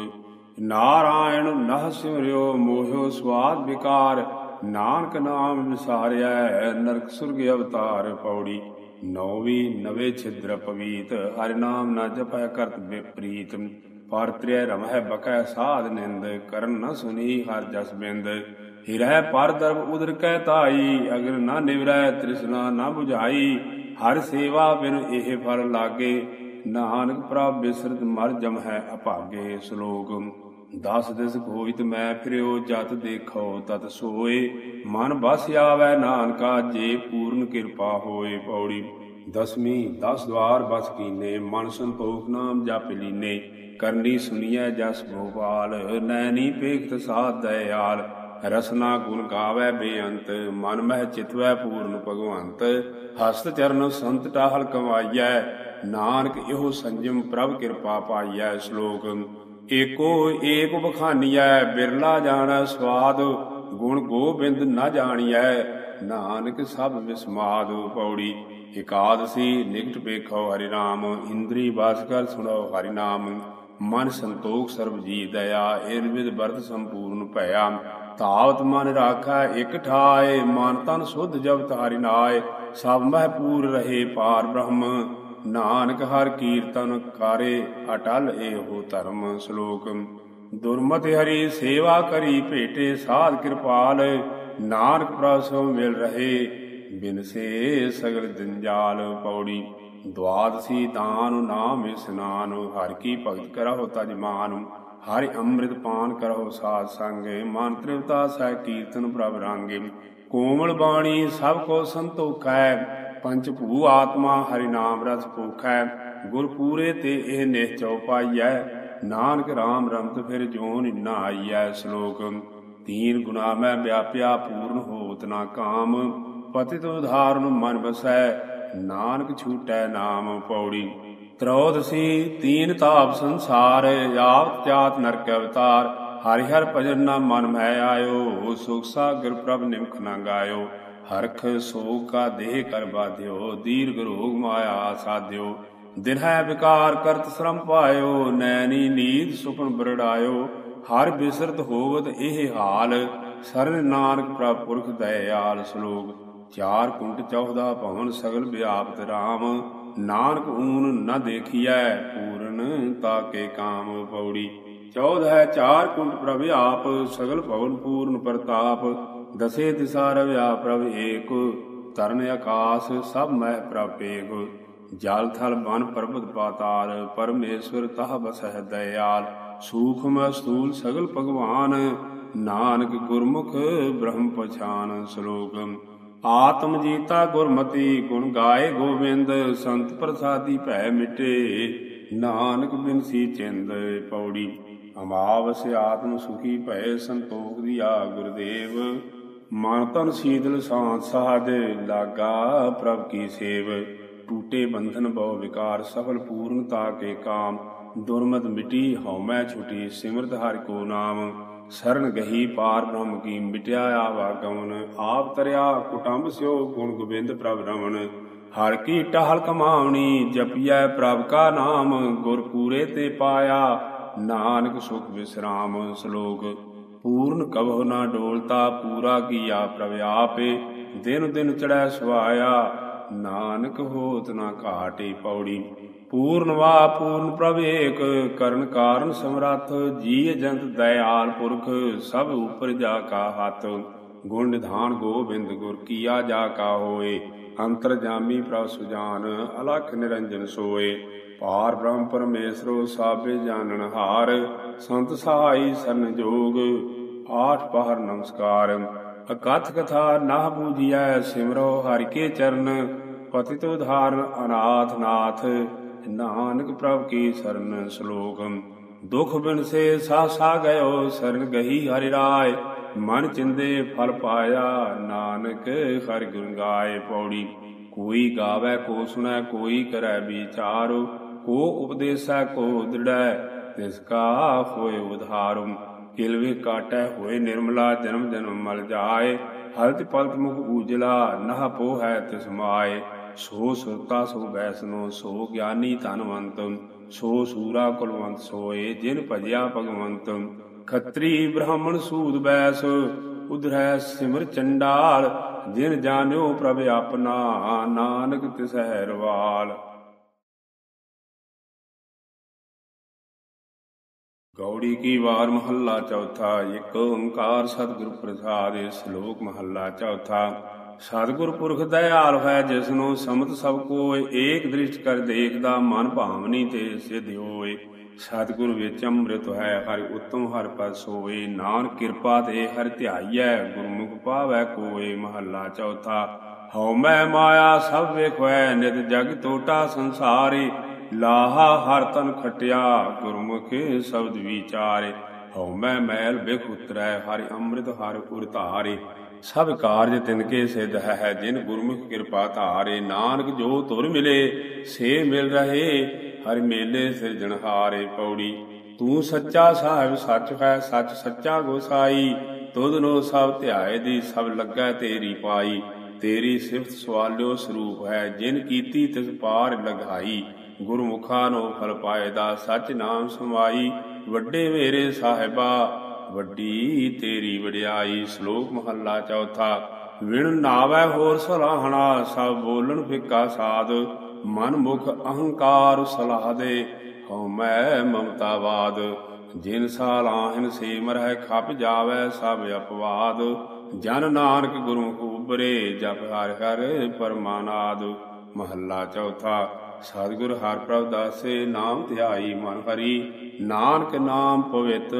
Speaker 1: ਨਾਰਾਇਣ ਨਹ ਸਿਮਰਿਓ ਮੋਹਿਓ ਸਵਾਦ ਵਿਕਾਰ, ਨਾਨਕ ਨਾਮ ਵਿਸਾਰਿਐ ਨਰਕ ਸੁਰਗ ਅਵਤਾਰ ਪੌੜੀ। ਨੌਵੀਂ ਨਵੇਂ ਛਿਦਰ ਪਵੀਤ, ਹਰਿ ਨਾਮ ਨ ਜਪੈ ਕਰਤ ਵਿਪਰੀਤ। ਪਰ ਤ੍ਰਿਆ ਰਮਹਿ ਬਕੈ ਸਾਧ ਨਿੰਦ, ਕਰਨ ਨ ਸੁਨੀ ਹਰ ਜਸ ਬਿੰਦ। ਹਿਰਹਿ ਪਰ ਦਰਬ ਉਦਰ ਕਹਿ ਤਾਈ ਅਗਰ ਨਾ ਨਿਵਰੈ ਤ੍ਰਿਸ਼ਨਾ ਨਾ 부ਝਾਈ ਹਰ ਸੇਵਾ ਬਿਨ ਇਹ ਫਲ ਲਾਗੇ, ਨਾਨਕ ਪ੍ਰਭ ਬਿਸਰਤ ਮਰ ਜਮ ਹੈ ਅਭਾਗੇ ਸ਼ਲੋਕ। ਦਸ ਦਿਸ ਕੋਇਤ ਮੈਂ ਫਿਰਿਓ, ਜਤ ਦੇਖੋ ਤਤ ਸੋਏ। ਮਨ ਬਸ ਆਵੈ ਨਾਨਕਾ, ਜੇ ਪੂਰਨ ਕਿਰਪਾ ਹੋਏ ਪੌੜੀ। ਦਸਵੀਂ, ਦਸ ਦਵਾਰ ਬਸ ਕੀਨੇ, ਮਨ ਸੰਤੋਖ ਨਾਮ ਜਪ ਲੀਨੇ। ਕਰਨੀ ਸੁਨੀਐ ਜਸ ਗੋਪਾਲ, ਨੈਣੀ ਪੇਖਤ ਸਾਧ ਦਇਆਲ। ਰਸਨਾ ਗੁਣ ਗਾਵੇ ਬੇਅੰਤ, ਮਨ ਮਹਿ ਚਿਤਵੈ ਪੂਰਨ ਭਗਵੰਤ। ਹਸਤ ਚਰਨ ਸੰਤ ਟਾਹਲ ਕਮਾਈਐ, ਨਾਨਕ ਇਹੋ ਸੰਜਮ ਪ੍ਰਭ ਕਿਰਪਾ ਪਾਈਐ ਸ਼ਲੋਕ। ਏਕੋ ਏਕ ਬਖਾਨੀਐ, ਬਿਰਲਾ ਜਾਣੈ ਸਵਾਦ, ਗੁਣ ਗੋਬਿੰਦ ਨ ਜਾਣੀਐ, ਨਾਨਕ ਸਭ ਵਿਸਮਾਦ ਪੌੜੀ। ਇਕਾਦਸੀ ਨਿਕਟ ਪੇਖੋ ਹਰਿ ਨਾਮ ਇੰਦਰੀ ਬਾਸ ਕਰ ਸੁਣੋ ਹਰੀ ਨਾਮ ਮਨ ਸੰਤੋਖ ਸਰਬ ਜੀ ਦਇਆ ਏਨ ਵਿਦ ਸੰਪੂਰਨ ਭਇਆ। ਧਾਵਤ ਮਨ ਰਾਖਾ, ਇਕ ਠਾਏ, ਮਨ ਤਨ ਸੁਧ ਜਬ ਤਾਰਿ ਨਾਏ, ਸਭ ਮਹਿ ਪੂਰ ਰਹੇ ਪਾਰ ਬ੍ਰਹਮ, ਨਾਨਕ ਹਰ ਕੀਰਤਨ ਕਾਰੇ, ਅਟਲ ਇਹੋ ਧਰਮ ਸ਼ਲੋਕ। ਦੁਰਮਤਿ ਹਰੀ ਸੇਵਾ ਕਰੀ ਭੇਟੇ, ਸਾਧ ਕਿਰਪਾਲ, ਨਾਨਕ ਪ੍ਰਸੋ ਮਿਲ ਰਹੇ ਬਿਨਸੇ ਸਗਲ ਜੰਜਾਲ ਪੌੜੀ। ਦਵਾਦਸੀ ਦਾਨ ਨਾਮ ਇਸਨਾਨ ਹਰ ਕੀ ਭਗਤ ਕਰਹੁ ਤਜਮਾਨ ਹਰਿ ਅੰਮ੍ਰਿਤ ਪਾਨ ਕਰਹੁ ਸਾਧ ਸੰਗੇ, ਮਨ ਤ੍ਰਿਵਤਾ ਸਹਿ ਕੀਰਤਨ ਪ੍ਰਭ ਰਾਂਗੇ। ਕੋਮਲ ਬਾਣੀ ਸਭ ਕੋ ਸੰਤੋਖੈ, ਪੰਚ ਭੂ ਆਤਮਾ ਹਰਿ ਨਾਮ ਰਸ ਭੂਖੈ। ਗੁਰ ਪੂਰੇ ਤੇ ਇਹ ਨਿਹਚਉ ਪਾਈਐ, ਨਾਨਕ RAM ਰਮਤ ਫਿਰ ਜੋਨ ਨਾ ਆਈਐ ਸ਼ਲੋਕ। ਤੀਨ ਗੁਨਾ ਮੈਂ ਵਿਆਪਿਆ ਪੂਰਨ ਹੋਤ ਨਾ ਕਾਮ, ਪਤਿਤ ਉਧਾਰਨ ਮਨ ਵਸੈ, ਨਾਨਕ ਛੂਟੈ ਨਾਮ ਪੌੜੀ। ਤਰੋਦਸੀ ਤੀਨ ਤਾਪ ਸੰਸਾਰ, ਆਪ ਜਾਤ ਨਰਕ ਅਵਤਾਰ। ਹਰਿ ਹਰ ਭਜਨ ਨਾ ਮਨ ਮੈ ਆਇਓ, ਸੁਖ ਸਾਗਰ ਪ੍ਰਭ ਨਿਮਖ ਨਾ ਗਾਇਓ। ਹਰਖ ਸੋਗ ਕਾ ਦੇਹ ਕਰ ਬਾਧਿਓ ਦੀਰਘ ਰੋਗ ਮਾਇਆ ਸਾਧਿਓ। ਦਿਨ ਹੈ ਵਿਕਾਰ ਕਰਤ ਸ਼ਰਮ ਪਾਇਓ, ਨੈਣੀ ਨੀਂਦ ਸੁਪਨ ਬਰੜਾਇਓ। ਹਰ ਬਿਸਰਤ ਹੋਵਤ ਇਹ ਹਾਲ, ਸਰਨ ਨਾਨਕ ਪ੍ਰਭ ਪੁਰਖ ਦਇਆਲ ਸ਼ਲੋਕ। ਚਾਰ ਕੁੰਟ ਚੌਦਾ ਭਵਨ ਸਗਲ ਵਿਆਪਤ RAM ਨਾਨਕ ਊਨ ਨ ਦੇਖੀਐ ਪੂਰਨ ਤਾਕੇ ਕਾਮ ਪੌੜੀ। ਚੌਧ ਹੈ ਚਾਰ ਕੁੰਟ ਪ੍ਰਭ ਆਪ, ਸਗਲ ਭਵਨ ਪੂਰਨ ਪ੍ਰਤਾਪ। ਦਸੇ ਦਿਸਾ ਰਵਿਆ ਪ੍ਰਭ ਏਕ, ਤਰਨ ਆਕਾਸ ਸਭ ਮਹਿ ਪ੍ਰਭ ਏਕ ਜਲ ਥਲ ਬਨ ਪਰਬਤ ਪਾਤਾਲ, ਪਰਮੇਸ਼ਵਰ ਤਹ ਬਸਹਿ ਦਇਆਲ। ਸੂਖਮ ਸਤੂਲ ਸਗਲ ਭਗਵਾਨ, ਨਾਨਕ ਗੁਰਮੁਖ ਬ੍ਰਹਮ ਪਛਾਨ ਸਲੋਕਮ। ਆਤਮ ਜੀਤਾ ਗੁਰਮਤੀ ਗੁਣ ਗਾਏ ਗੋਬਿੰਦ, ਸੰਤ ਪ੍ਰਸਾਦੀ ਭੈ ਮਿਟੇ, ਨਾਨਕ ਬਿਨਸੀ ਚਿੰਦ ਪੌੜੀ। ਅਮਾਵਸ ਆਤਮ ਸੁਖੀ ਭੈ ਸੰਤੋਖ ਦੀਆ ਗੁਰਦੇਵ। ਮਨ ਤਨ ਸੀਤਲ ਸਾਂਤ ਸਾਧ, ਲਾਗਾ ਪ੍ਰਭ ਕੀ ਸੇਵ। ਟੂਟੇ ਬੰਧਨ ਬਹੁ ਵਿਕਾਰ, ਸਫਲ ਪੂਰਨਤਾ ਕੇ ਕਾਮ। ਦੁਰਮਤ ਮਿਟੀ ਹਉਮੈ ਛੁਟੀ, ਸਿਮਰਤ ਹਰਿ ਕੋ ਨਾਮ। ਸਰਨ ਗਹੀ ਪਾਰ ਬ੍ਰਹਮ ਕੀ ਮਿਟਿਆ ਆਵਾਗਮਨ ਆਪ ਤਰਿਆ ਕੁਟੰਬ ਸਿਓ ਗੁਣ ਗੋਬਿੰਦ ਪ੍ਰਭ ਰਮਨ। ਹਰ ਕੀ ਟਹਲ ਕਮਾਉਣੀ, ਜਪਿਐ ਪ੍ਰਭ ਕਾ ਨਾਮ, ਗੁਰ ਪੂਰੇ ਤੇ ਪਾਇਆ, ਨਾਨਕ ਸੁਖ ਵਿਸਰਾਮ ਸ਼ਲੋਕ। ਪੂਰਨ ਕਬਹੁ ਨਾ ਡੋਲਤਾ, ਪੂਰਾ ਕੀਆ ਪ੍ਰਭ ਆਪੇ। ਦਿਨ ਦਿਨ ਚੜੈ ਸੁਆਇਆ, ਨਾਨਕ ਹੋਤ ਨਾ ਘਾਟੇ ਪੌੜੀ। ਪੂਰਨ ਵਾ, ਪੂਰਨ ਪ੍ਰਭ ਏਕ ਕਰਨ ਕਾਰਨ ਸਮਰੱਥ ਜੀ ਜੰਤ ਦਇਆਲ ਪੁਰਖ, ਸਭ ਉਪਰ ਜਾ ਕਾ ਹੱਥ, ਗੁਣ ਨਿਧਾਨ ਗੋਬਿੰਦ ਗੁਰ ਕੀਆ ਜਾ ਕਾ ਹੋਏ, ਅੰਤਰ ਜਾਮੀ ਪ੍ਰਭ ਸੁਜਾਨ, ਅਲਖ ਨਿਰੰਜਨ ਸੋਏ। ਪਾਰ ਬ੍ਰਹਮ ਪਰਮੇਸ਼ਰੋ, ਸਾਬੇ ਜਾਣਨ ਹਾਰ, ਸੰਤ ਸਹਾਈ ਸਰਨ ਜੋਗ, ਆਠ ਪਹਰ ਨਮਸਕਾਰ। ਅਕਥ ਕਥਾ ਨਾ ਬੂਝੀਐ, ਸਿਮਰੋ ਹਰਿ ਕੇ ਚਰਨ, ਪਤਿਤ ਉਧਾਰਨ ਅਨਾਥ ਨਾਥ। ਨਾਨਕ ਪ੍ਰਭ ਕੀ ਸਰਨ ਸ਼ਲੋਕ। ਦੁਖ ਬਿਨ ਸੇ ਸਾ ਸਾ ਗਇਓ ਸਰਨ ਗਹੀ ਹਰਿ ਰਾਏ। ਮਨ ਚਿੰਦੇ ਫਲ ਪਾਇਆ ਨਾਨਕ ਹਰਿ ਗੁਣ ਗਾਏ ਪੌੜੀ। ਕੋਈ ਗਾਵੇ, ਕੋ ਸੁਣੈ, ਕੋਈ ਕਰੈ ਵਿਚਾਰ। ਕੋ ਉਪਦੇਸੈ, ਕੋ ਦ੍ਰਿੜੈ, ਤਿਸ ਕਾ ਹੋਏ ਉਧਾਰੁ। ਕਿਲਵੇ ਕਾਟੈ ਹੋਏ ਨਿਰਮਲਾ ਜਨਮ ਜਨਮ ਮਲ ਜਾਏ। ਹਲਤ ਪਲਤ ਮੁਖ ਊਜਲਾ ਨਹ ਪੋ ਹੈ ਤਿਸ ਮਾਏ। ਸੋ ਸੁਰਤਾ ਸੋ ਬੈਸਨੋ ਸੋ ਗਿਆਨੀ ਧਨਵੰਤ, ਸੋ ਸੂਰਾ ਕੁਲਵੰਤ ਸੋਏ ਜਿਨ ਭਜਿਆ ਭਗਵੰਤ। ਖੱਤਰੀ ਬ੍ਰਾਹਮਣ ਸੂਦ ਬੈਸ, ਉਧਰੈ ਸਿਮਰ ਚੰਡਾਲ, ਜਿਨ ਜਾਣਿਓ ਪ੍ਰਭ ਆਪਣਾ, ਨਾਨਕ ਤਿਸਹਿ ਰਵਾਲ ਗੌੜੀ ਕੀ ਵਾਰ ਮਹੱਲਾ ਚੌਥਾ, ਇੱਕ ਓੰਕਾਰ ਸਤਿਗੁਰ ਪ੍ਰਸਾਦ ਸ਼ਲੋਕ ਮਹੱਲਾ ਚੌਥਾ। ਸਤਿਗੁਰ ਪੁਰਖ ਦਇਆਲ ਹੈ ਜਿਸ ਨੂੰ ਸਮਤ ਸਭ ਕੋਇ, ਏਕ ਦ੍ਰਿਸ਼ਟ ਕਰ ਦੇਖਦਾ ਮਨ ਭਾਵਨੀ ਤੇ ਸਿਧ ਹੋਏ ਸਤਿਗੁਰ ਵਿੱਚ ਅੰਮ੍ਰਿਤ ਹੈ, ਹਰਿ ਉਤਮ ਹਰਿ ਪਰ ਸੋਏ ਨਾਨਕ ਕਿਰਪਾ ਤੇ ਹਰਿ ਧਿਆਈਐ, ਗੁਰਮੁਖ ਪਾਵੈ ਕੋਏ ਮਹੱਲਾ ਚੌਥਾ। ਹਉ ਮੈਂ ਮਾਇਆ, ਸਭ ਵੇਖੈ ਨਿਤ ਜਗ ਟੋਟਾ ਸੰਸਾਰੇ। ਲਾਹਾ ਹਰ ਤਨ ਖਟਿਆ, ਗੁਰਮੁਖ ਸ਼ਬਦ ਵਿਚਾਰੇ। ਹਉ ਮੈਂ ਮੈਲ ਬਿਖ ਉਤਰੈ, ਹਰਿ ਅੰਮ੍ਰਿਤ ਹਰਿ ਪੁਰ ਧਾਰੇ ਸਭ ਕਾਰਜ ਤਿਨਕੇ ਸਿਧ ਹੈ ਜਿਨ ਗੁਰਮੁਖ ਕਿਰਪਾ ਧਾਰੇ। ਨਾਨਕ ਜੋ ਤੁਰ ਮਿਲੇ, ਸੇ ਮਿਲ ਰਹੇ, ਹਰ ਮੇਲੇ ਸਿਰਜਣਹਾਰੇ ਪੌੜੀ। ਤੂੰ ਸੱਚਾ ਸਾਹਿਬ, ਸੱਚ ਹੈ, ਸੱਚ ਸੱਚਾ ਗੋਸਾਈ। ਤੁਧ ਸਭ ਧਿਆਏ ਦੀ, ਸਭ ਲੱਗਾ ਤੇਰੀ ਪਾਈ। ਤੇਰੀ ਸਿਫਤ ਸਵਾਲਿਓ ਸਰੂਪ ਹੈ, ਜਿਨ ਕੀਤੀ ਤਿਸ ਪਾਰ ਲਗਾਈ। ਗੁਰਮੁਖਾਂ ਨੋ ਫਲ ਪਾਏ ਦਾ, ਸੱਚ ਨਾਮ ਸਮਾਈ। ਵੱਡੇ ਮੇਰੇ ਸਾਹਿਬਾ ਵੱਡੀ ਤੇਰੀ ਵਡਿਆਈ ਸ਼ਲੋਕ ਮਹੱਲਾ ਚੌਥਾ, ਵਿਣ ਨਾਵੈ ਹੋਰ ਸਲਾਹਣਾ, ਸਭ ਬੋਲਣ ਫਿੱਕਾ ਸਾਧ, ਮਨ ਮੁਖ ਅਹੰਕਾਰ ਸਲਾਹ ਦੇ ਹਉ ਮੈਂ ਮਮਤਾਵਾਦ ਜਿਨ ਸਾਲਾਹਨ ਸੇ ਹੈ ਖਪ ਜਾਵੇ ਸਭ ਅਪਵਾਦ, ਜਨ ਨਾਨਕ ਗੁਰੂ ਕੋ ਉਬਰੇ ਜਪ ਹਰਿ ਹਰਿ ਪਰਮਾਨਾਦ, ਮਹੱਲਾ ਚੌਥਾ। ਸਤਿਗੁਰ ਹਰਿ ਪ੍ਰਭ ਦਾਸੇ, ਨਾਮ ਧਿਆਈ ਮਨ ਹਰੀ। ਨਾਨਕ ਨਾਮ ਪਵਿੱਤ,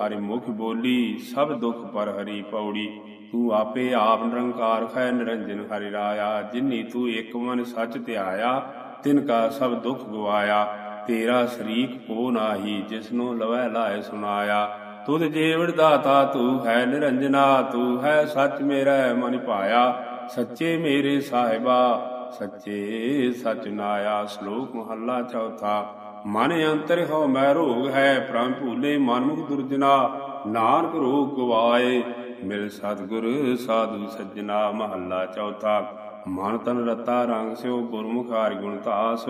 Speaker 1: ਹਰਿ ਮੁਖ ਬੋਲੀ, ਸਭ ਦੁਖ ਪਰ ਹਰੀ ਪੌੜੀ। ਤੂੰ ਆਪੇ ਆਪ ਨਿਰੰਕਾਰ ਹੈ ਨਿਰੰਜਨ ਹਰਿ ਰਾਇਆ। ਜਿਨੀ ਤੂੰ ਇੱਕ ਮਨ ਸੱਚ ਧਿਆਇਆ, ਤਿਨ ਕਾ ਸਭ ਦੁਖ ਗਵਾਇਆ। ਤੇਰਾ ਸ਼ਰੀਕ ਕੋ ਨਾਹੀ, ਜਿਸਨੂੰ ਲਵੈ ਲਾਇ ਸੁਨਾਇਆ। ਤੁਧ ਜੀਵੜ ਦਾਤਾ, ਤੂੰ ਹੈ ਨਿਰੰਜਨਾ, ਤੂੰ ਹੈ ਸੱਚ ਮੇਰਾ ਮਨ ਪਾਇਆ। ਸੱਚੇ ਮੇਰੇ ਸਾਹਿਬਾ ਸੱਚੇ ਸਚ ਨਾਇਆ ਸ਼ਲੋਕ ਮਹੱਲਾ ਚੌਥਾ, ਮਨ ਅੰਤਰ ਹੋ ਮੈ ਰੋਗ ਹੈ ਪ੍ਰਮ ਭੂਲੇ ਮਨ ਮੁਖ ਦੁਰਜਨਾ, ਨਾਨਕ ਰੋਗ ਗਵਾਏ, ਮਿਲ ਸਤਿਗੁਰ ਸਾਧੂ ਸੱਜਣਾ ਮਹੱਲਾ ਚੌਥਾ, ਮਨ ਤਨ ਰਤਾ ਰੰਗ ਸਿਓ ਗੁਰਮੁਖ ਹਰਿ ਗੁਣ ਤਾਸ,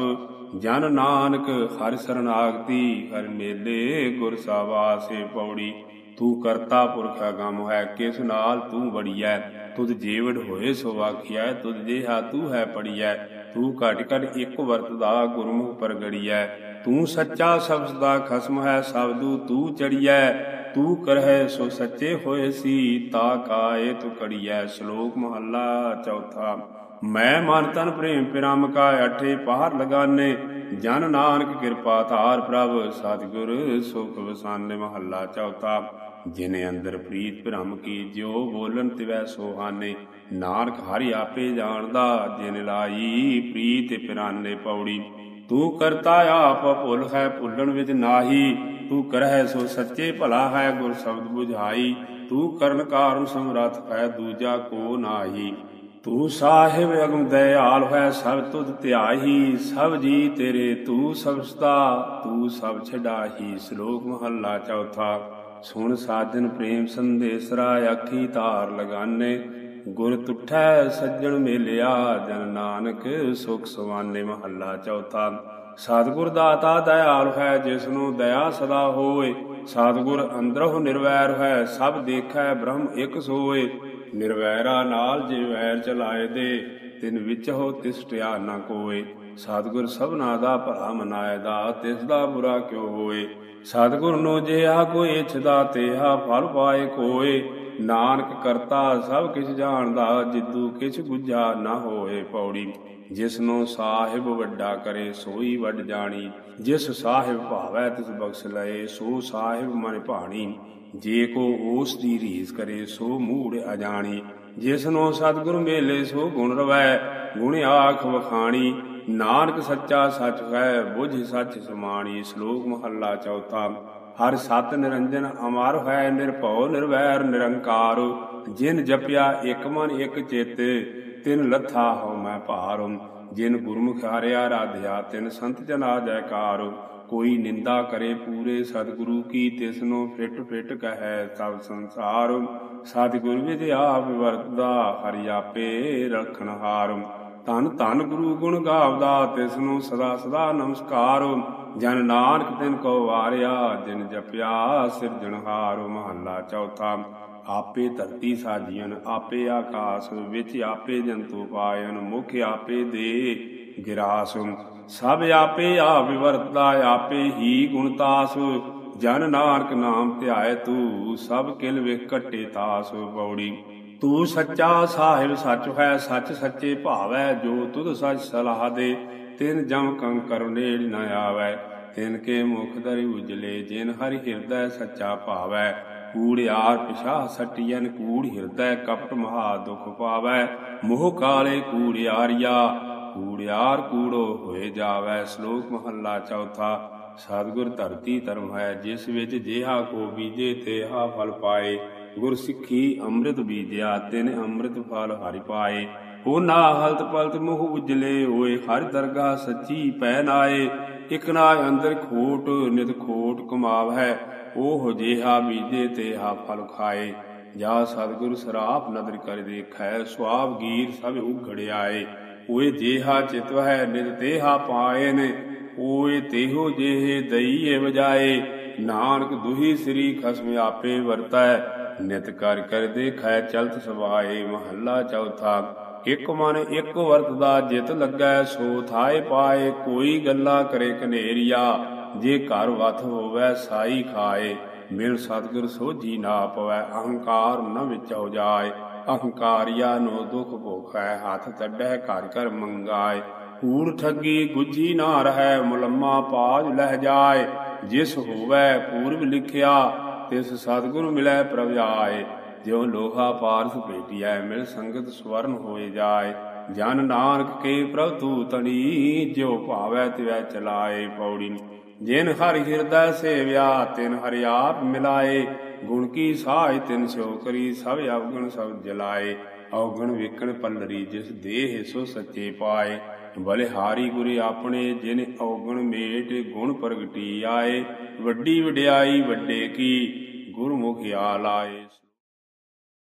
Speaker 1: ਜਨ ਨਾਨਕ ਹਰਿ ਸਰਨਾਗਤੀ, ਹਰਿ ਮੇਲੇ ਗੁਰ ਸਾਵਾਸੇ ਪੌੜੀ, ਤੂੰ ਕਰਤਾ ਪੁਰਖ ਅਗੰਮ ਹੈ, ਕਿਸ ਨਾਲ ਤੂੰ ਬੜੀਐ ਤੁਧ ਜੀਵੜ ਹੋਏ ਸੋ ਵਾਖਿਆ ਤੁਧ ਜਿਹਾ ਤੂੰ ਹੈ ਪੜੀਐ, ਤੂੰ ਘਟ ਘਟ ਇੱਕ ਵਰਤਦਾ ਗੁਰਮੁਖ ਪਰਗੜੀਐ ਤੂੰ ਸੱਚਾ ਸ਼ਬਦ ਦਾ ਖਸਮ ਹੈ ਸਬਦੂ ਤੂੰ ਚੜੀਐ, ਤੂੰ ਕਰਹਿ ਸੋ ਸੱਚੇ ਹੋਏ ਸੀ ਤਾ ਕਾਏ ਤੂੰ ਕੜੀਐ, ਸ਼ਲੋਕ ਮਹੱਲਾ ਚੌਥਾ। ਮੈਂ ਮਨ ਤਨ ਪ੍ਰੇਮ ਪਿਰਮ ਕਾ ਅਠੇ ਪਹਾੜ ਲਗਾਨੇ, ਜਨ ਨਾਨਕ ਕਿਰਪਾ ਧਾਰ ਪ੍ਰਭ, ਸਤਿਗੁਰ ਸੁਖ ਵਸਾਨੇ ਮਹੱਲਾ ਚੌਥਾ। ਜਿਨੇ ਅੰਦਰ ਪ੍ਰੀਤ ਭ੍ਰਮ ਕੀ ਜਿਉ ਬੋਲਨ ਤਿਵੈ ਸੋਹਾਨੇ, ਨਾਨਕ ਹਰਿ ਆਪੇ ਜਾਣਦਾ, ਜਿਨ ਲਾਈ ਪ੍ਰੀਤ ਪਿਰਾਨੇ ਪੌੜੀ। ਤੂੰ ਕਰਤਾ ਆਪ ਭੁੱਲ ਹੈ ਭੁੱਲਣ ਵਿੱਚ ਨਾਹੀ, ਤੂੰ ਕਰਹਿ ਸੋ ਸੱਚੇ ਭਲਾ ਹੈ ਗੁਰ ਸ਼ਬਦ 부ਝਾਈ ਤੂੰ ਕਰਨ ਕਾਰਨ ਸਮਰੱਥ ਹੈ ਦੂਜਾ ਕੋ ਨਾਹੀ। ਤੂੰ ਸਾਹਿਬ ਅਗਮ ਦਇਆਲ ਹੈ ਸਭ ਤੁਧ ਧਿਆਹੀ, ਸਭ ਜੀ ਤੇਰੇ ਤੂੰ ਸਬਸਤਾ ਤੂੰ ਸਭ ਛਡਾਹੀ, ਸ਼ਲੋਕ ਮਹੱਲਾ ਚੌਥਾ। ਸੁਣ ਸਾਜਨ ਪ੍ਰੇਮ ਸੰਦੇਸਰਾ ਆਖੀ ਧਾਰ ਲਗਾਨੇ। ਗੁਰ ਤੁਠੈ ਸੱਜਣ ਮੇਲਿਆ, ਜਨ ਨਾਨਕ ਸੁਖ ਸਵਾਨੇ ਮਹੱਲਾ ਚੌਥਾ। ਸਤਿਗੁਰ ਦਾਤਾ ਦਇਆਲ ਹੈ ਜਿਸ ਨੂੰ ਦਇਆ ਸਦਾ ਹੋਏ। ਸਤਿਗੁਰ ਅੰਦਰੋਂ ਨਿਰਵੈਰ ਹੈ, ਸਭ ਦੇਖੈ ਬ੍ਰਹਮ ਇਕ ਸੋਏ। ਨਿਰਵੈਰਾ ਨਾਲ ਜੇ ਵੈਰ ਚਲਾਏ ਦੇ, ਤਿਨ ਵਿੱਚ ਹੋ ਤਿਸਟਿਆ ਨਾ ਕੋਏ। ਸਤਿਗੁਰ ਸਭਨਾ ਦਾ ਭਲਾ ਮਨਾਇਦਾ ਤਿਸ ਦਾ ਬੁਰਾ ਕਿਉ ਹੋਏ? ਸਤਿਗੁਰ ਨੂੰ ਜਿਹਾ ਕੋਈ ਇਛਦਾ, ਤੇਹਾ ਫਲ ਪਾਏ ਕੋਏ। ਨਾਨਕ ਕਰਤਾ ਸਭ ਕਿਛ ਜਾਣਦਾ, ਜਿੱਦੂ ਕਿਛ ਗੁੱਝਾ ਨਾ ਹੋਏ ਪੌੜੀ। ਜਿਸ ਸਾਹਿਬ ਵੱਡਾ ਕਰੇ, ਸੋਈ ਵੱਡ ਜਾਣੀ। ਜਿਸ ਸਾਹਿਬ ਭਾਵੈ, ਤਿਸ ਬਖਸ਼ ਲਏ, ਸੋ ਸਾਹਿਬ ਮਨ ਭਾਣੀ। ਜੇ ਕੋ ਉਸ ਦੀ ਰੀਸ ਕਰੇ, ਸੋ ਮੂੜ ਅਜਾਣੀ। ਜਿਸ ਨੂੰ ਸਤਿਗੁਰ ਮੇਲੇ, ਸੋ ਗੁਣ ਰਵੈ, ਗੁਣ ਆਖ ਵਖਾਣੀ। ਨਾਨਕ ਸੱਚਾ ਸੱਚ ਹੈ, ਬੁਝ ਸੱਚ ਸਮਾਣੀ, ਸ਼ਲੋਕ ਮਹੱਲਾ ਚੌਥਾ। ਹਰ ਸਤ ਨਿਰੰਜਨ ਅਮਰ ਹੈ, ਨਿਰਭਉ, ਨਿਰਵੈਰ, ਨਿਰੰਕਾਰ। ਜਿਨ ਜਪਿਆ ਇਕ ਮਨ ਇਕ ਚੇਤੇ, ਤਿਨ ਲੱਥਾ ਹਉ ਮੈਂ ਭਾਰ। ਜਿਨ ਗੁਰਮੁਖ ਹਾਰਿਆ ਰਾਧਿਆ, ਤਿਨ ਸੰਤ ਜਨਾ ਜੈਕਾਰ। ਕੋਈ ਨਿੰਦਾ ਕਰੇ ਪੂਰੇ ਸਤਿਗੁਰੂ ਕੀ ਤਿਸ ਫਿਟ ਫਿਟ ਕਹੈ ਸਭ ਸੰਸਾਰ। ਸਤਿਗੁਰ ਵਿਦ ਆਪ ਹਰਿ ਆਪੇ ਰਖਣ ਧੰਨ ਧੰਨ ਗੁਰੂ ਗੁਣ ਗਾਵਦਾ ਤਿਸ ਨੂੰ ਸਦਾ ਸਦਾ ਨਮਸਕਾਰ। ਜਨ ਨਾਨਕ ਤਿਨ ਕੋ ਵਾਰਿਆ, ਜਿਨ ਜਪਿਆ ਸਿਰਜਣਹਾਰ ਮਹੱਲਾ ਚੌਥਾ। ਆਪੇ ਧਰਤੀ ਸਾਜੀਨ ਆਪੇ ਆਕਾਸ ਵਿੱਚ ਆਪੇ ਜੰਤੂ ਪਾਇਨ ਮੁਖ ਆਪੇ ਦੇ ਗਿਰਾਸ। ਸਭ ਆਪੇ ਆਪ ਵਿਵਰਤਾ ਆਪੇ ਹੀ ਗੁਣਤਾਸ ਜਨ ਨਾਨਕ ਨਾਮ ਧਿਆਏ ਤੂੰ, ਸਭ ਕਿਲ ਵੇ ਕਟੇ ਤਾਸ। ਪੌੜੀ ਤੂੰ ਸੱਚਾ ਸਾਹਿਬ ਸੱਚ ਹੈ, ਸੱਚ ਸੱਚੇ ਭਾਵੈ, ਜੋ ਤੁਧ ਸੱਚ ਸਲਾਹ ਦੇ। ਤਿਨ ਜਮ ਕੰਕਰ ਨੇੜ ਨ ਆਵੈ, ਤਿਨ ਕੇ ਮੁਖ ਦਰਿ ਉਜਲੇ, ਜਿਨ ਹਰਿ ਹਿਰਦੈ ਸੱਚਾ ਭਾਵੈ। ਕੂੜਿਆਰ ਪਿਛਾ ਸਟਿයਨ ਕੂੜ ਹਿਰਦੈ ਕਪਟ ਮਹਾ ਦੁਖ ਪਾਵੈ। ਮੋਹ ਕਾਲੇ ਕੂੜਿਆਰੀਆ ਕੂੜਿਆਰ ਕੂੜੋ ਹੋਏ ਜਾਵੈ। ਸ਼ਲੋਕ ਮਹੱਲਾ ਚੌਥਾ, ਸਤਿਗੁਰ ਧਰਤੀ ਧਰਮ ਹੈ, ਜਿਸ ਵਿੱਚ ਜਿਹਾ ਕੋ ਬੀਜੇ ਤੇ ਹਾ ਫਲ ਪਾਏ। ਗੁਰ ਸਿੱਖੀ ਅੰਮ੍ਰਿਤ ਬੀਜਿਆ, ਤਿਨ ਅੰਮ੍ਰਿਤ ਫਲ ਹਰਿ ਪਾਏ। ਹੋ ਨਾ ਹਲਤ ਪਲਤ ਮੁਹ ਉਜਲੇ ਹੋਏ, ਹਰ ਦਰਗਾਹ ਸੱਚੀ ਪੈ ਨਾਏ ਇਕ ਨਾ ਅੰਦਰ ਖੋਟ, ਨਿਤ ਖੋਟ ਕਮਾਵ ਹੈ ਉਹ ਜਿਹਾ ਬੀਜੇ ਤੇ ਹਾ ਫਲ ਖਾਏ। ਜਾ ਸਤਿਗੁਰ ਸਰਾਪ ਨਦਰ ਕਰ ਦੇਖੈ ਸੁਆਬ ਗੀਰ ਸਭ ਉਘੜਿਆਏ। ਓਏ ਜਿਹਾ ਚਿਤਵ ਹੈ ਨਿਤ ਤੇਹਾ ਪਾਏ ਨੇ ਓਏ ਤੇਹੋ ਜਿਹੇ ਦਈਏ ਵਜਾਏ। ਨਾਨਕ ਦੁਹੀ ਸ੍ਰੀ ਖਸਮ ਆਪੇ ਵਰਤੈ। ਨਿਤ ਕਰ ਕਰ ਦੇਖੈ ਚਲਤ ਸਵਾਏ ਮਹੱਲਾ ਚੌਥਾ। ਇਕ ਮਨ ਇਕ ਵਰਤਦਾ ਜਿਤ ਲੱਗੈ ਸੋ ਥਾਏ ਪਾਏ ਕੋਈ ਗੱਲਾਂ ਕਰੇ ਕਨੇਰੀਆ। ਜੇ ਘਰ ਵਥ ਹੋਵੇ ਸਾਈ ਖਾਏ, ਮਿਲ ਸਤਿਗੁਰ ਸੋਝੀ ਨਾ ਪਵੈ, ਅਹੰਕਾਰ ਨ ਵਿੱਚ ਹੋ ਜਾਏ। ਅਹੰਕਾਰਿਆ ਨੋ ਦੁਖ ਭੋਖੈ, ਹੱਥ ਤੱਡੈ ਘਰ ਘਰ ਮੰਗਾਏ। ਕੂੜ ਠੱਗੀ ਗੁੱਜੀ ਨਾ ਰਹੈ, ਮੁਲੰਮਾ ਪਾਜ ਲਹਿ ਜਾਏ। ਜਿਸ ਹੋਵੈ ਪੂਰਬ ਲਿਖਿਆ ਤਿਸ ਸਤਿਗੁਰ ਮਿਲੈ ਪ੍ਰਭ ਆਏ, ਜਿਉ ਲੋਹਾ ਪਾਰਸ ਭੇਟਿਐ, ਮਿਲ ਸੰਗਤ ਸਵਰਨ ਹੋਏ ਜਾਏ। ਜਨ ਨਾਨਕ ਕੇ ਪ੍ਰਭ ਤੂ ਤਣੀ ਜਿਉ ਭਾਵੈ ਤਿਵੈ ਚਲਾਏ ਪੌੜੀ। ਜਿਨ ਹਰਿ ਹਿਰਦੈ ਸੇਵਿਆ, ਤਿਨ ਹਰਿ ਆਪ ਮਿਲਾਏ। ਗੁਣ ਕੀ ਸਾਜ ਤਿਨ ਸਿਓ ਕਰੀ, ਸਭ ਅਵਗਣ ਸਭ ਜਲਾਏ। ਅਵਗਣ ਵਿਕਣ ਪੱਲਰੀ, ਜਿਸ ਦੇਹ ਸੋ ਸੱਚੇ ਪਾਏ। ਬਲਿਹਾਰੀ ਗੁਰੇ ਆਪਣੇ ਜਿਨ ਔਗਣ ਮੇਟ ਗੁਣ ਪ੍ਰਗਟੀ ਆਏ ਵੱਡੀ ਵਡਿਆਈ ਵੱਡੇ ਕੀ ਗੁਰਮੁਖ ਆਲਾਏ